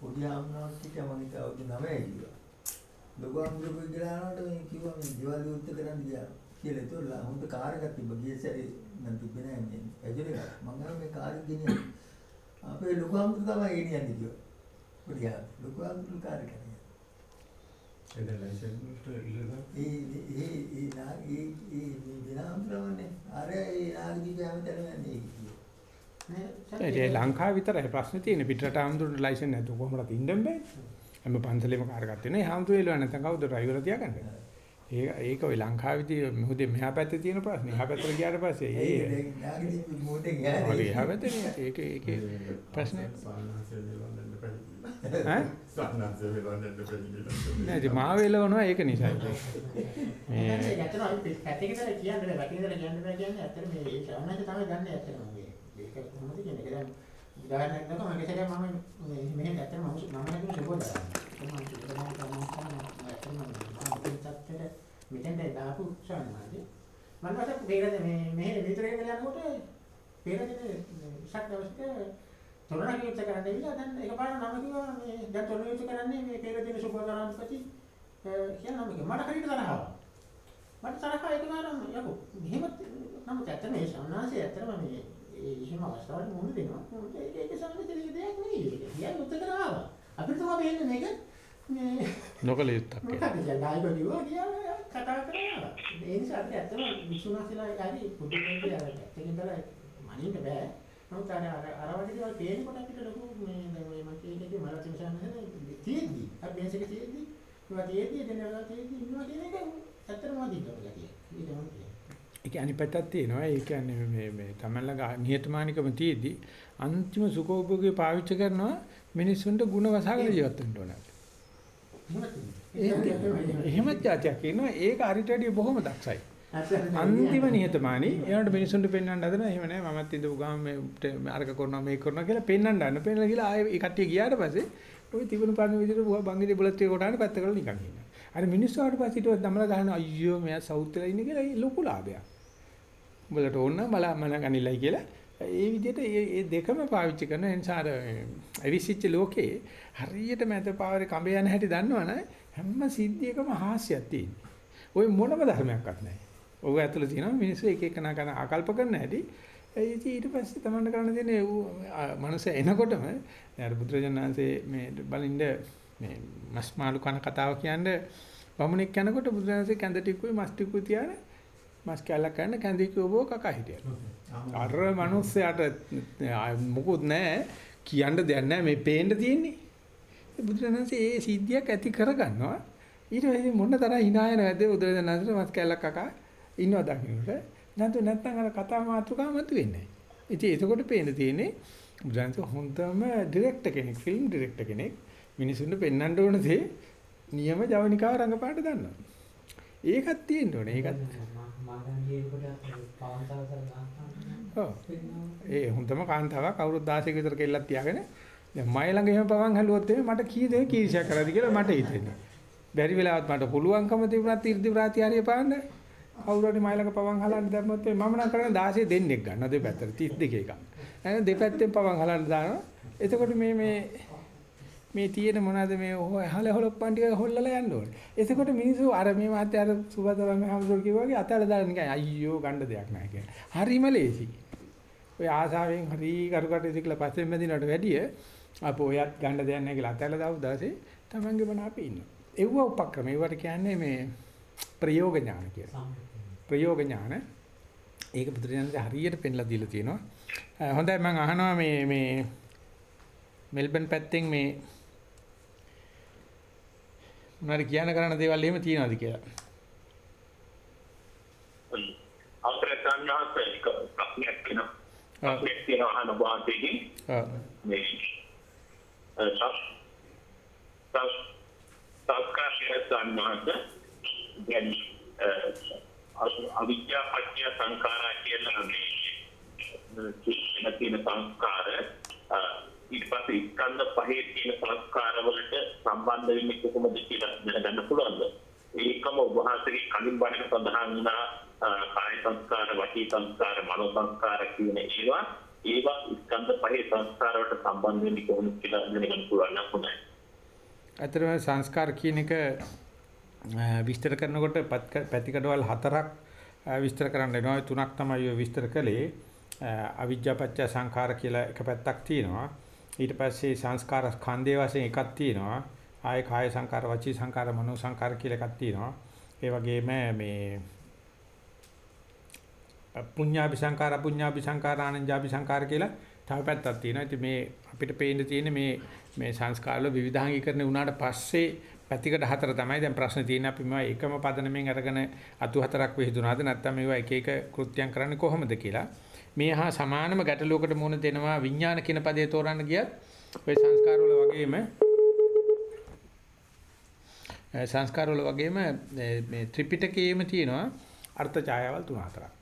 පොඩි ආම්නාවක් කිව්වා මම ඒක අවුරුදු 9යි කිව්වා. ලොකු අමුරුකු ගිහලා යනකොට මේ කිව්වා මේ දේවල් විවෘත කරන්න ගියා. කියලා ඒතකොට හොඳ කාර් එකක් තිබ්බ ගිය සැරේ මම තිබ්බේ නෑ මේ ඇජුලේ මම ගාව මේ කාර් එක ගෙනියන්න. අපේ ලොකු අමුරු තමයි ගෙනියන්නේ කිව්වා. පොඩි ආ ලොකු අමුරු කාර් එක. ඒ නා ලංකාව විතරයි ප්‍රශ්නේ තියෙන්නේ පිටරට ආම්දුරට ලයිසන් නැතුව කොහොමද ඉන්න බෑ. හැම පන්සලෙම කාර් තියෙනවා. ඒ ආම්දුර එළුවා නැත්නම් කවුද ඩ්‍රයිවර් තියාගන්නේ? ඒක ඒක ඔය ලංකාවේදී මොහොතේ මෙහා පැත්තේ තියෙන ප්‍රශ්නේ. එහා පැත්තට ගියාට පස්සේ ඒ. එහා පැත්තේ ඒක ඒකේ ප්‍රශ්නේ ඈ නෑ ඉතින් මාව එලවනවා ඒක නිසා. මේ ඇත්තටම අපි පැත්තකට කියන්නේ බෑ පැත්තකට කියන්න බෑ කියන්නේ ඇත්තට මේ ඒ ශ්‍රවණයට තමයි ගන්න ඇත්තටම මේ ඒක කොහොමද කියන්නේ? ඒක දැන් උදාහරණයක් ගත්තම මගේ සැරේ මම මෙහෙම ඇත්තටම මම මම නැතුව සුබෝද මම ඇත්තටම මෙතෙන්ට දාපු ශ්‍රවණමාදී මම පස්සේ මේකද මේ මෙහෙ විතරේ යනකොට පෙරදින ඉස්සක් දවසක තොරණ කිව්ච කරන්න ඉවිලා දැන් එකපාර නම කිව්වා මේ දැන් තොරණ කිව්ච කරන්නේ මේ පෙරදින සුබෝදරාන්පති කියන නම කිව්වා. මට හරියට තරහ ආවා මට තරහ ඒක නරම යකෝ. මෙහෙම නමුත් ඇත්තම මේ සම්නාසය ඇත්තම මේ එහෙම අවස්ථාවල මුහුණ දෙනවා. ඒක ඒක සම්පූර්ණ දෙයක් නෙවෙයි කියන්නේ උත්තර ආවා. අපිට තමයි වෙන්නේ මේක. මේ නොකල යුත්තක්. ඒක. මොකක්ද කියන්නේ ආයිබ කිව්වා කියලා කතා කරනවා ඒ නිසා අපිට ඇත්තම විසුණුසලා හරි පුදු දෙන්නේ අර ඇත්තකින්දලා මනින්න බෑ නමුත් අර අර වගේ දේවල් පේනකොට අපිට ලොකු මේ දැන් මේ මම කියන එකේ මල තිබුණා නේද? තියෙද්දි අපි බේස් එක තියෙද්දි ඒවා තියෙද්දි එතන වෙලා තියෙද්දි ඉන්නවා කියන එක ඇත්තටම අදින්නවා කියන්නේ. ඒක ඒක අනිපතක් තියෙනවා. ඒ කියන්නේ මේ මේ තමල්ලා නිහතමානිකම තියෙද්දි අන්තිම සුඛෝභෝගය පාවිච්චි කරනවා මිනිස්සුන්ට ಗುಣ වසහාගෙන ජීවත් වෙන්න ඕන. එහෙමත් જાතියක් ඉන්නවා. ඒක හරිට වැඩිය බොහොම දක්ෂයි. අන්තිම නිහතමානී ඒනට මිනිස්සුන්ට පෙන්වන්න හදන එහෙම නෑ මමත් ඉඳපු ගාම මේ අරක කරනවා මේක කරනවා කියලා පෙන්වන්න ගන්න. පෙන්වලා ගිහලා ආයේ ඒ කට්ටිය ගියාට පස්සේ ওই තිබුණු පරණ විදිහට බංගිරේ බුලත් එක කොටාන පැත්ත කරලා නිකන් ඉන්නවා. අර මිනිස්සු ආවට පස්සේ ඊට පස්සේ දමලා ගහනවා අයියෝ මෙයා සවුත් වෙලා ඉන්නේ කියලා ඒ ලොකු ලාභයක්. උඹලට ඕන නම් බලා මන ගනිලයි කියලා ඒ විදිහට ඒ ඒ දෙකම පාවිච්චි කරන නිසා අර අවිසිච්ච ලෝකේ හරියට මැද පාවරේ කඹ යන හැටි දන්නවනේ හැම සිද්ධියකම හාස්‍යයක් තියෙනවා. ওই මොනම ධර්මයක්වත් නැහැ. ඔව ඇතුළේ තියෙනවා මිනිස්සු එක එක නා කරන ආකල්ප කරන හැටි ඒ ඉතින් ඊට පස්සේ තමන්ට කරන්න තියෙන්නේ මනුස්ස එනකොටම අර බුදුරජාණන්සේ මේ බලින්ද මේ මස් මාළු කන කතාව කියන්නේ බමුණෙක් යනකොට බුදුරජාණන්සේ කැඳ ටිකුයි මස් ටිකුයි තියාන මස් කැල්ලක් ගන්න කැඳ කිව්වෝ කකා හිටියා. අර මිනිස්සයාට මොකුත් නැහැ කියන්න දෙයක් නැහැ මේ පේන්න තියෙන්නේ. බුදුරජාණන්සේ ඒ සිද්ධියක් ඇති කරගන්නවා. ඊට පස්සේ මොන තරම් hina යන වැදේ බුදුරජාණන්සේ මස් කැල්ලක් කකා ඉන්නවා දකින්නට. නැත්නම් නැත්නම් අර කතා මාතෘකාව මත වෙන්නේ. ඉතින් එතකොට පේන්න තියෙන්නේ බුදුරජාණන්සේ හොඳම ඩිරෙක්ටර් කෙනෙක්, ෆිල්ම් ඩිරෙක්ටර් කෙනෙක්. මිනිසුන්ට පෙන්වන්න ඕන දේ නියම ජවනිකාව රංගපාට දන්නවා. ඒකත් තියෙන්න ඕනේ. ඒකත්. ඒ හොඳම කාන්තාවක් අවුරුදු 16ක විතර කෙල්ලක් තියාගෙන දැන් මයි ළඟ එහෙම පවන් හැලුවොත් එමේ මට කී දෙනෙක් කීර්ෂා කරාද කියලා මට හිතෙනවා. බැරි වෙලාවත් මට පුළුවන්කම තිබුණත් 이르දි ප්‍රාතිහාර්ය පාන්න. කවුරු හරි මයි ළඟ පවන් හලන්න දැම්මොත් මම නම් කරන්නේ 16 දෙන්නෙක් ගන්න දෙපැත්තට 32 එකක්. එහෙනම් දෙපැත්තෙන් පවන් හලන්න දානවා. එතකොට මේ මේ මේ තියෙන මොනවද මේ හල හොලප්පන් ටික හොල්ලලා යන්න ඕනේ. එතකොට මිනිස්සු අර මේ මාත්‍ය අර සුබතරංග හැමදෙර කිව්වා වගේ අතල දාලා නිකන් අයියෝ ගන්න දෙයක් නැහැ කියලා. හරිම ලේසි. ඔය ආසාවෙන් හරි කරුකට ඉතිකලා පස්සේ මෙදිනට වැඩිය අපෝ ඔයත් ගන්න දෙයක් නැහැ කියලා අතල දාපු දවසේ තමන්ගේ මන අපි ඉන්නවා. ඒව උපක්‍රම. ඒවට කියන්නේ මේ ප්‍රයෝග ඥාන කියලා. ප්‍රයෝග ඥාන. ඒක බුදුරජාණන් හරියට පෙන්ලා දීලා තියෙනවා. හොඳයි මම අහනවා මේ මේ මෙල්බන් පැත්තෙන් මේ මොනවාරි කියන්න කරන්න දේවල් එහෙම තියනවාද කියලා. අපේ සංඝාත එක ප්‍රශ්නයක් තියෙනවා. ප්‍රශ්නයක් තියෙනවා අහන වාදයේදී ඔව්. මේ සස් සස් සංස්කාරය සංඝාත දැන් අවිද්‍යා පත්‍ය සංඛාරා කියලා මේ කියන තියෙන සංස්කාර ඊට පස්සේ ස්කන්ධ පහේ තියෙන සංස්කාර වලට සම්බන්ධ වෙන්නේ කොහොමද කියලා දැනගන්න පුළුවන්ද? ඒකම ඔබ වහන්සේගේ කලින් බණක සඳහන් වුණා කාය සංස්කාර, වාචී සංස්කාර, මනෝ සංස්කාර කියන ඒවා ඒවා ස්කන්ධ පහේ සංස්කාර වලට සම්බන්ධ වෙන්නේ කොහොමද කියලා දැනගන්න පුළුවන් නම් හොඳයි. අතරම සංස්කාර කියන එක විස්තර කරනකොට පැතිකඩවල් හතරක් විස්තර කරන්න වෙනවා. ඒ තුනක් තමයි ඔය විස්තර කළේ. අවිජ්ජා පත්‍ය සංඛාර කියලා එක පැත්තක් තියෙනවා. ඊට පස්සේ සංස්කාර ස්කන්ධය වශයෙන් එකක් තියෙනවා. ආය කාය සංකාර, වචී සංකාර, මනෝ සංකාර කියලා එකක් තියෙනවා. ඒ වගේම මේ පුඤ්ඤාභි සංකාර, අපුඤ්ඤාභි සංකාර, ආනන්ජාභි සංකාර කියලා තව පැත්තක් තියෙනවා. ඉතින් මේ අපිට පේන්න තියෙන්නේ මේ මේ සංස්කාරවල විවිධාංගීකරණය වුණාට පස්සේ පැතිකඩ හතර තමයි දැන් ප්‍රශ්න තියෙන්නේ. අපි මේවා එකම පදනමෙන් අරගෙන අතු හතරක් විහිදුනාද? නැත්නම් මේවා එක එක කෘත්‍යයන් කරන්නේ කොහොමද කියලා. මේ හා සමානම ගැටලුවකට මුහුණ දෙනවා විඥාන කියන පදේ තෝරන්න ගියත් ওই සංස්කාර වල වගේම සංස්කාර වල වගේම මේ ත්‍රිපිටකයේම තියෙනවා අර්ථ ඡායාවල් තුන හතරක්.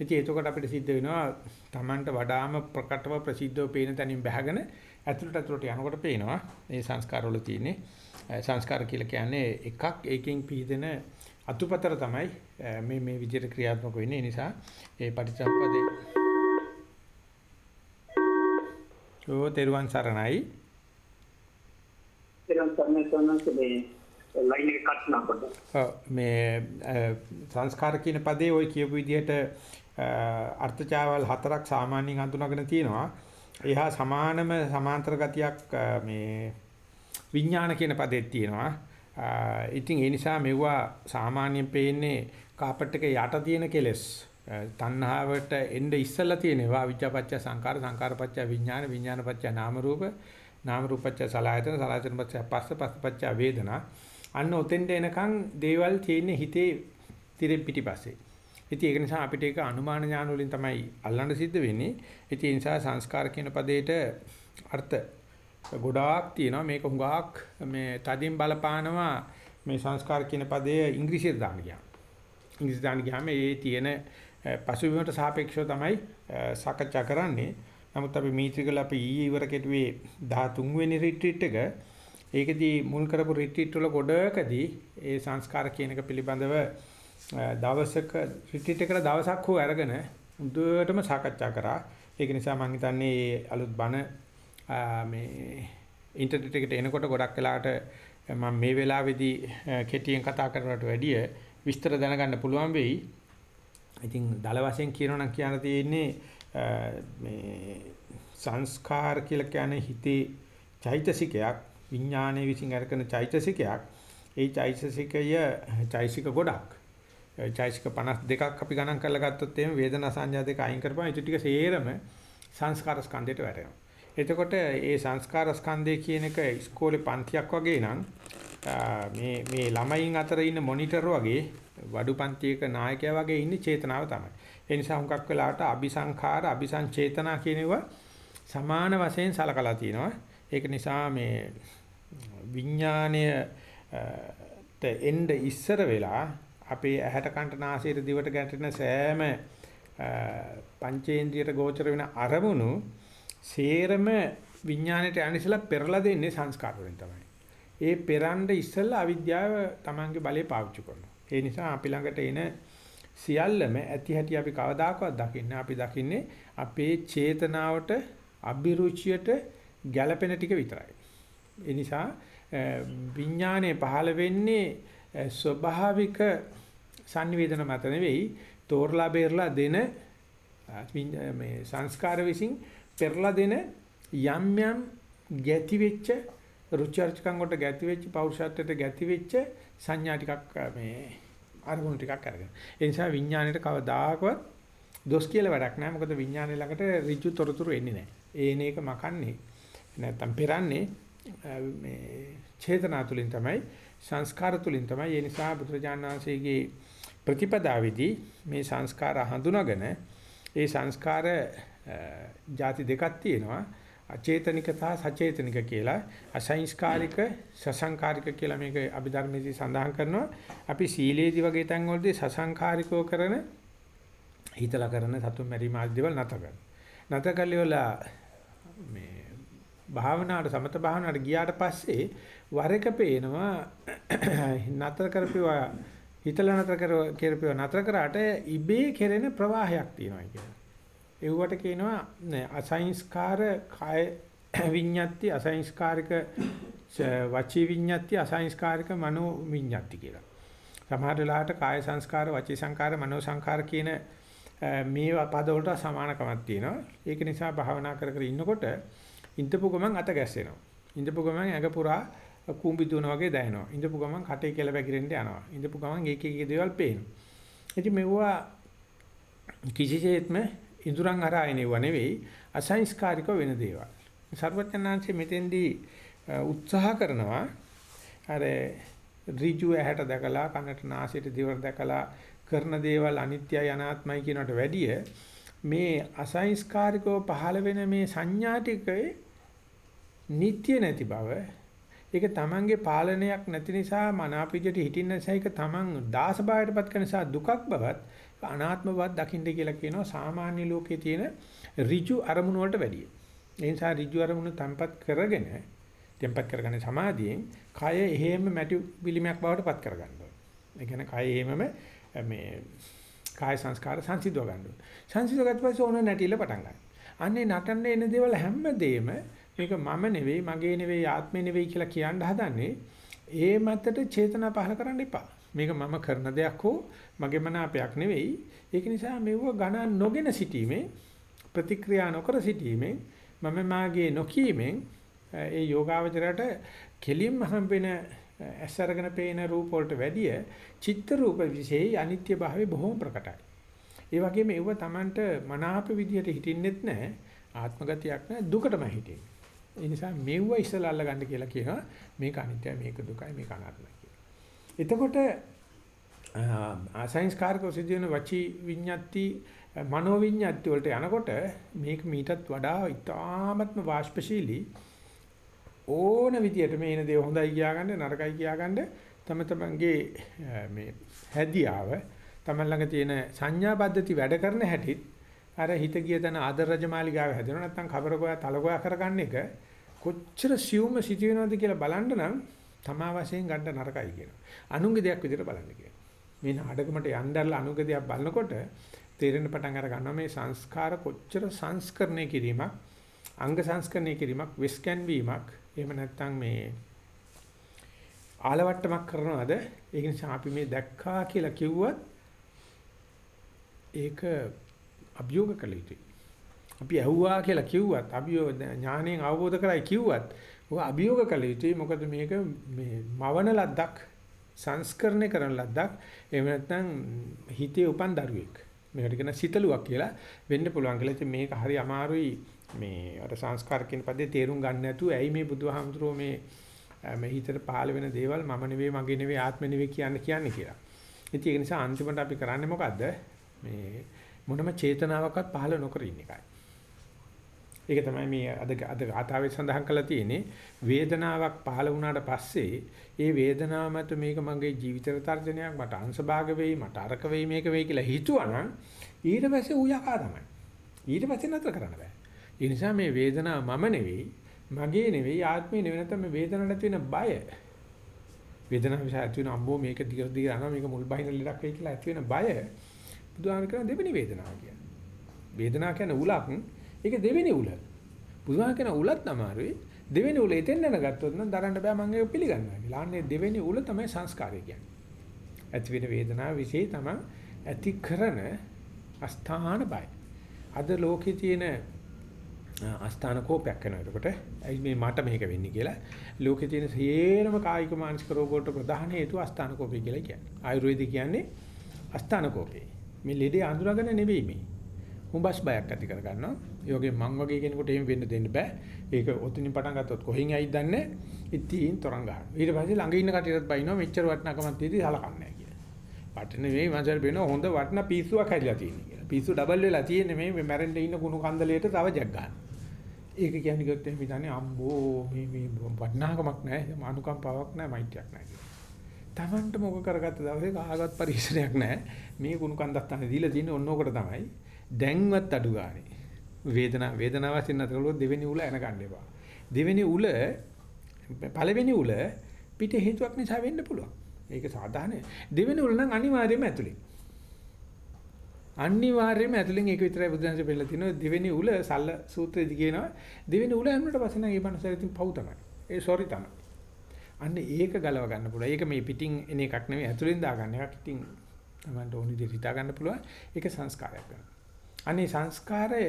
ඉතින් එතකොට අපිට සිද්ධ වෙනවා Tamanට වඩාම ප්‍රකටව ප්‍රසිද්ධව පේන තැනින් බහගෙන ඇතුළට ඇතුළට යනකොට පේනවා මේ සංස්කාර වල තියෙන්නේ සංස්කාර කියලා කියන්නේ එකක් ඒකෙන් පිහිදෙන අතුපතර තමයි මේ මේ විදිහට ක්‍රියාත්මක වෙන්නේ. නිසා ඒ පටිච්චසමුප්පාදේ ඕ තෙරුවන් සරණයි. තෙරුවන් සරණයි සෝනස් මේ ලයින් එක කට් නකොට. මේ සංස්කාර කියන පදේ ওই කියපු විදිහට අර්ථචාවල් හතරක් සාමාන්‍යයෙන් හඳුනාගෙන තියෙනවා. එහා සමානම සමාන්තර ගතියක් මේ විඥාන කියන පදෙත් තියෙනවා. ඉතින් ඒ නිසා මෙවුවා සාමාන්‍යයෙන් පේන්නේ කාපට් එකේ යට තියෙන කෙලස්. තණ්හාවට එන්න ඉස්සලා තියෙනවා විචාපච්ච සංකාර සංකාරපච්ච විඥාන විඥානපච්ච නාම රූප නාම රූපච්ච සලආයතන සලආයතන පච්ච පස්ස පස්ස පච්ච වේදනා. අන්න ඔතෙන්ට එනකන් දේවල් තියෙන්නේ හිතේ තිරෙන් පිටිපස්සේ. ඉතින් ඒක නිසා අපිට ඒක අනුමාන ඥාන වලින් තමයි අල්ලන්න සිද්ධ වෙන්නේ. ඉතින් ඒ නිසා සංස්කාර කියන පදේට අර්ථ ගොඩාක් තියෙනවා මේක හුඟක් මේ තදින් බලපානවා මේ සංස්කාර කියන පදය ඉංග්‍රීසියට දාන්න ගියාම. ඉංග්‍රීසි දාන්න ගියාම ඒ තියෙන පසුබිමට සාපේක්ෂව තමයි සාකච්ඡා කරන්නේ. නමුත් අපි මීත්‍රිකල අපි ඊයේ ඉවර කෙරුවේ 13 වෙනි රිට්‍රීට් එක. ඒකදී මුල් කරපු රිට්‍රීට් වල ගොඩකදී ඒ සංස්කාර කියන එක පිළිබඳව දවසක රිට්‍රීට් එකට දවසක් හෝ අරගෙන උදේටම සාකච්ඡා කරා. ඒක නිසා මම හිතන්නේ අලුත් බණ මේ ඉන්ටර්නෙට් එකට එනකොට ගොඩක් වෙලාවට මම මේ වෙලාවේදී කෙටියෙන් කතා කරනවට වැඩිය විස්තර දැනගන්න පුළුවන් වෙයි. ඉතින් දල වශයෙන් කියනවා නම් කියන්න තියෙන්නේ මේ සංස්කාර කියලා කියන්නේ හිතේ චෛතසිකයක් විඥානයේ විසින් අරගෙන චෛතසිකයක්. ඒ චෛතසිකය චෛසික ගොඩක්. චෛසික 52ක් අපි ගණන් කරලා ගත්තොත් එහෙම වේදනා සංඥා දෙක අයින් කරපුවා ඒ ටික සේරම සංස්කාර ස්කන්ධයට වැටෙනවා. එතකොට ඒ සංස්කාර ස්කන්ධය කියන එක ඉස්කෝලේ පන්තියක් වගේ නම් මේ මේ ළමයින් අතර ඉන්න මොනිටර් වගේ වඩු පන්තියක නායකයා වගේ ඉන්නේ චේතනාව තමයි. ඒ නිසා හුඟක් වෙලාවට අபிසංඛාර අபிසංචේතනා කියනවා සමාන වශයෙන් සලකලා තියෙනවා. ඒක නිසා මේ විඥාණය එන්න ඉස්සර වෙලා අපේ ඇහැට කන්ට නාසයට දිවට ගැටෙන සෑම පංචේන්ද්‍රියට ගෝචර වෙන අරමුණු සේරම විඥාණයට යනිසලා පෙරලා දෙන්නේ සංස්කාර වලින් තමයි. ඒ පෙරන්න ඉස්සෙල්ලා අවිද්‍යාව Tamange බලය පාවිච්චි කරනවා. ඒ නිසා අපි ළඟට එන සියල්ලම ඇති හැටි අපි කවදාකවත් දකින්නේ අපි දකින්නේ අපේ චේතනාවට අභිරුචියට ගැළපෙන ටික විතරයි. ඒ නිසා විඥානයේ පහළ වෙන්නේ ස්වභාවික සංවේදන මත නෙවෙයි තෝරලා බේරලා දෙන මේ සංස්කාර විසින් පෙරලා දෙන යම් යම් ගැති වෙච්ච රුචර්චකම් කොට ගැති වෙච්ච පෞරුෂත්වයට ගැති වෙච්ච සංඥා ටිකක් මේ අරමුණු ටිකක් අරගෙන. ඒ නිසා විඥාණයට කවදාකවත් දොස් කියලා වැඩක් නැහැ. මොකද විඥානය ළඟට ඍජු තොරතුරු එන්නේ නැහැ. ඒන එක මකන්නේ නැත්තම් පෙරන්නේ මේ චේතනා තුලින් තමයි සංස්කාර තුලින් තමයි. ඒ නිසා බුදුරජාණන් වහන්සේගේ ප්‍රතිපදාවේදී මේ සංස්කාර හඳුනාගෙන ඒ සංස්කාර ಜಾති දෙකක් තියෙනවා. අචේතනික සහ සචේතනික කියලා. අසංස්කාරික සසංකාරික කියලා මේක අභිධර්මයේදී සඳහන් කරනවා. අපි සීලේදී වගේ තැන් වලදී සසංකාරිකව කරන හිතලා කරන සතුන් මැරීම ආදී දේවල් නැත කරන නැත කල්ලිවලා මේ භාවනාවට සමත භාවනාවට ගියාට පස්සේ වර එක පේනවා. නතර කරපුවා හිතලා නතර කරපුවා නතර කරාට ඉබේ කෙරෙන ප්‍රවාහයක් තියෙනවා කියලා. ඒවට කියනවා අසංස්කාර කාය විඤ්ඤාති අසංස්කාරික වචී විඤ්ඤාති අසංස්කාරික මනෝ විඤ්ඤාති කියලා. සමහර වෙලාවට කාය සංස්කාර වචී සංස්කාර මනෝ සංස්කාර කියන මේ පද වලට සමානකමක් තියෙනවා. ඒක නිසා භාවනා කර කර ඉන්නකොට ඉඳපු ගමන් අත ගැස්සෙනවා. ඉඳපු ගමන් ඇඟ පුරා කුඹි දුවන වගේ දැනෙනවා. ඉඳපු ගමන් කටේ කියලා වැగిරෙන්න යනවා. ඉඳපු ගමන් එක එක දේවල් පේනවා. ඉතින් මෙවුවා කිසිසේත්ම ඉඳුරන් හරහා නෙවෙයි අසංස්කාරික වෙන දේවල්. සර්වඥාන්සේ මෙතෙන්දී උත්සාහ කරනවා අර ඍජු ඇහැට දැකලා කනට නාසයට දිවට දැකලා කරන දේවල් අනිත්‍යයි අනාත්මයි කියනට වැඩිය මේ අසංස්කාරිකව පහළ වෙන මේ සංඥා ටිකේ නිට්‍ය නැති බව ඒක තමන්ගේ පාලනයක් නැති නිසා මනාපිජට හිටින්න නිසා ඒක තමන් දාස බවයටපත් කරන නිසා දුකක් බවත් අනාත්ම බවක් දකින්න කියලා කියනවා සාමාන්‍ය ලෝකයේ තියෙන ඍජු අරමුණු වලට වැඩිය. ඒ නිසා ඍජු අරමුණු තැම්පත් කරගෙන තැම්පත් කරගන්න සමාධියෙන් කය එහෙම මැටි පිළිමයක් බවට පත් කරගන්න ඕනේ. ඒ කියන්නේ කය එහෙමම මේ කාය සංස්කාර සංසිඳව ගන්න ඕනේ. සංසිඳවගත්ත පස්සේ ඕන නැටිල පටන් ගන්න. අන්නේ නටන්න එන දේවල් හැමදේම මේක මම නෙවෙයි මගේ නෙවෙයි ආත්මේ නෙවෙයි කියලා කියන්න හදන්නේ ඒ මතට චේතනා පහල කරන්න එපා. මේක මම කරන දෙයක් හෝ මගේ මනාපයක් නෙවෙයි. ඒක නිසා මෙව ගණන් නොගෙන සිටීමේ ප්‍රතික්‍රියා නොකර සිටීමේ මම මාගේ නොකීමෙන් ඒ යෝගාවචරයට කෙලින්ම හම්බෙන ඇස් අරගෙන පේන රූප වලට වැඩිය චිත්ත රූප විශේෂයි අනිත්‍ය භාවය බොහොම ප්‍රකටයි. ඒ වගේම ඒව Tamanට මනාප විදියට හිටින්නෙත් නැහැ ආත්ම ගතියක් නැහැ දුකටම හිටින්නේ. ඒ නිසා මෙව්ව ඉස්සලා අල්ලගන්න කියලා කියනවා මේක අනිත්‍යයි මේක දුකයි මේක අනාත්මයි කියලා. එතකොට ආසංස්කාරක සිදුවෙන වචී විඤ්ඤාති මනෝ විඤ්ඤාති වලට යනකොට මේක මීටත් වඩා ඉතාමත්ම වාෂ්පශීලී. ඕන විදියට මේ එන දේ හොඳයි කියාගන්න නරකයි කියාගන්න තම තමන්ගේ මේ හැදියාව තමන් ළඟ තියෙන සංඥා පද්ධති වැඩ කරන හැටිත් අර හිත ගිය තැන ආදර රජමාලිගාව හැදෙනවා නැත්නම් කබරගෝයා තලගෝයා කරගන්න එක කොච්චර සියුම්ම සිටි වෙනවද කියලා බලන්න නම් තමා වශයෙන් ගන්න නරකයි කියනවා. අනුන්ගේ දෙයක් විදිහට බලන්න කියනවා. මේ නාඩගමට යnderලා අනුන්ගේ දෙයක් බලනකොට තේරෙන පටන් අර ගන්නවා මේ සංස්කාර කොච්චර සංස්කරණය කිරීමක් අංග සංස්කරණය කිරීමක් විස්කැන් වීමක් එහෙම නැත්නම් මේ ආලවට්ටමක් කරනවද ඒක නිසා අපි මේ දැක්කා කියලා කිව්වත් ඒක අභියෝග කළ යුතුයි අපි ඇහුවා කියලා කිව්වත් අභියෝග ඥාණයෙන් අවබෝධ කරයි කිව්වත් ඔය අභියෝග කළ යුතුයි මොකද මේක මේ මවන ලද්දක් සංස්කරණය කරන ලද්දක් එහෙම නැත්නම් හිතේ උපන් දරුවෙක් මේකට කියන සිතලුවක් කියලා වෙන්න පුළුවන් කියලා. ඉතින් මේක හරි අමාරුයි මේ අර සංස්කාර කියන පදේ තේරුම් ගන්න නැතුව ඇයි මේ බුදුහාමුදුරුවෝ මේ මේ හිතට පහළ වෙන දේවල් මම නෙවෙයි මගේ නෙවෙයි ආත්ම නෙවෙයි කියන්නේ කියන්නේ කියලා. ඉතින් ඒක නිසා අන්තිමට අපි කරන්නේ මොකද්ද? මේ මොනම චේතනාවක්වත් පහළ නොකර ඉන්න එකයි. ඒක තමයි මේ අද අද ආතාවේ සඳහන් කරලා තියෙන්නේ. වේදනාවක් පහළ වුණාට පස්සේ ඒ වේදනාව මත මේක මගේ ජීවිත තර්ජනයක් මට අංශභාග වෙයි මට අරක වෙයි මේක වෙයි කියලා හිතුවනම් ඊට පස්සේ ඌ යකා තමයි. ඊට පස්සේ නතර කරන්න බෑ. ඒ නිසා මේ වේදනාව මම නෙවෙයි මගේ නෙවෙයි ආත්මේ නෙවෙයි නැත්නම් මේ වේදනාව නැති වෙන බය. වේදනාව විශ්ය ඇති වෙන අම්බෝ මේක දිගට දිගට යනවා මේක මුල් බහින ලෙඩක් වෙයි කියලා ඇති වෙන බය බුදුහාම කරන දෙවෙනි වේදනාව කියන්නේ. වේදනාව කියන්නේ උලක්. ඒක දෙවෙනි උල. බුදුහාම කියන උලත් අමාරුයි. දෙවෙනි උල එතෙන් දැනගත්තොත් නම් දරන්න බෑ මම ඒක පිළිගන්නවා කියලා. අනේ දෙවෙනි උල තමයි සංස්කාරය කියන්නේ. ඇති වෙන වේදනාව વિશે තමයි ඇති කරන අස්ථාන බය. අද ලෝකේ තියෙන අස්ථාන කෝපයක් වෙනවා එතකොට. ඇයි මේ මට මේක වෙන්නේ කියලා. ලෝකේ තියෙන සියරම කායික මානසික රෝග වලට ප්‍රධාන හේතුව අස්ථාන කෝපය කියලා කියන්නේ. ආයුර්වේද කියන්නේ අස්ථාන කෝපේ. මේ ලෙඩේ අඳුරගෙන නෙවෙයි මේ. හුඹස් බයක් ඇති කර ගන්නවා. ඒ වගේ මං වගේ කෙනෙකුට එහෙම වෙන්න දෙන්න බෑ. ඒක ඔතනින් පටන් ගත්තොත් කොහෙන් ඇයිද දන්නේ ඉතින් තරංග ගන්න. ඊට පස්සේ ළඟ ඉන්න කටියටත් බයිනවා මෙච්චර වටනකමක් තියෙදි සලකන්නේ කියලා. වට නෙවෙයි මංසල් වෙන හොඳ වටන පිස්සුවක් හැදිලා තියෙන්නේ කියලා. පිස්සු ඩබල් වෙලා තියෙන්නේ මේ මැරෙන්න ඉන්න කුණු කන්දලයට තව ජග් ගන්න. ඒක කියන්නේ කිව්වොත් එහෙම හිතන්නේ අම්බෝ මේ මේ වටනාකමක් නැහැ, අනුකම්පාවක් නැහැ, මෛත්‍රියක් නැහැ කියලා. Tamanට මොක කරගත්ත දවසේ කාගවත් පරිශ්‍රයක් නැහැ. මේ කුණු කන්දක් තමයි දීලා තියෙන්නේ ඔන්නෝකට තමයි. දැන්වත් අඩු ගානේ. වේදනාව වේදනාව වශයෙන් නැතකලොත් දෙවෙනි උල එන ගන්න එපා. දෙවෙනි උල පළවෙනි උල පිට හේතුවක් නිසා වෙන්න පුළුවන්. ඒක සාධාරණයි. දෙවෙනි උල නම් අනිවාර්යයෙන්ම ඇතුලේ. අනිවාර්යයෙන්ම ඇතුලෙන් ඒක විතරයි බුදුන්සේ පෙන්නලා තිනවා දෙවෙනි උල සල්ල සූත්‍රයේදී කියනවා දෙවෙනි උල හැමෝට පස්සේ නම් ඒ මනසට ඉතින් පව් තමයි. ඒ සෝරි තමයි. අන්න ඒක ගලව ගන්න පුළුවන්. ඒක මේ පිටින් එන එකක් නෙවෙයි ඇතුලෙන් දාගන්න එකක්. ඉතින් තමන්ට ඕන විදිහට හිතා ගන්න පුළුවන්. ඒක සංස්කාරයක් ගන්න. අනේ සංස්කාරය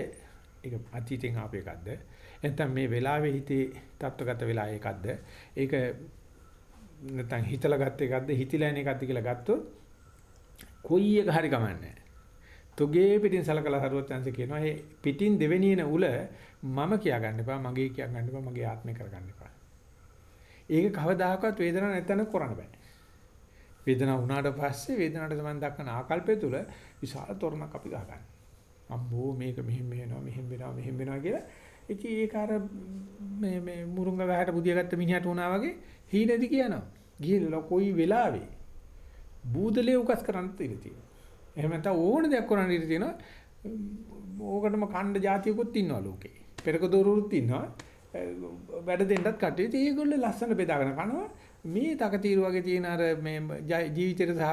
ඒක අතීතෙන් ආපු එකක්ද? නැත්නම් මේ වෙලාවේ හිතේ තත්ත්වගත වෙලා එකක්ද? ඒක නැත්නම් හිතලා ගත්ත එකක්ද? හිතිලා එන එකක්ද කියලා ගත්තොත් කොයි එක හරි කමන්නේ තොගේ පිටින් සලකලා හරුවත් යන්සේ කියනවා මේ පිටින් දෙවෙනි එන උල මම කියා ගන්න එපා මගේ කියා ගන්න එපා මගේ ආත්මේ කර ගන්න එපා. ඒක කවදාකවත් වේදනාවක් නැත්නම් කරන්න බෑ. වේදනාව වුණාට පස්සේ වේදනාවට සමන් දක්වන ආකල්පය තුල විශාල තොරණක් අපි ගහගන්න. අම්බෝ මේක මෙහෙම වෙනවා මෙහෙම වෙනවා මෙහෙම වෙනවා කියලා ඉතින් ඒක අර මේ මේ මුරුංග ගහට බුදිය ගත්ත මිනිහට වුණා වගේ හීනෙදි කියනවා. ගිහිල්ලා කොයි වෙලාවෙ බූදලේ උකස් කරන්නත් ඉඳී තියෙනවා. එහෙම නැත්නම් ඕන දෙයක් කරන්න ඉඳී තියෙනවා. ඕකටම ඛණ්ඩ જાතියකුත් ඉන්නවා ලෝකේ. පෙරක දොරුරුත් ඉන්නවා. වැඩ දෙන්නත් කටේ. ඉතින් ඒගොල්ලෝ ලස්සන බෙදාගෙන කනවා. මේ තකතිරු වගේ තියෙන අර මේ ජීවිතේට සහ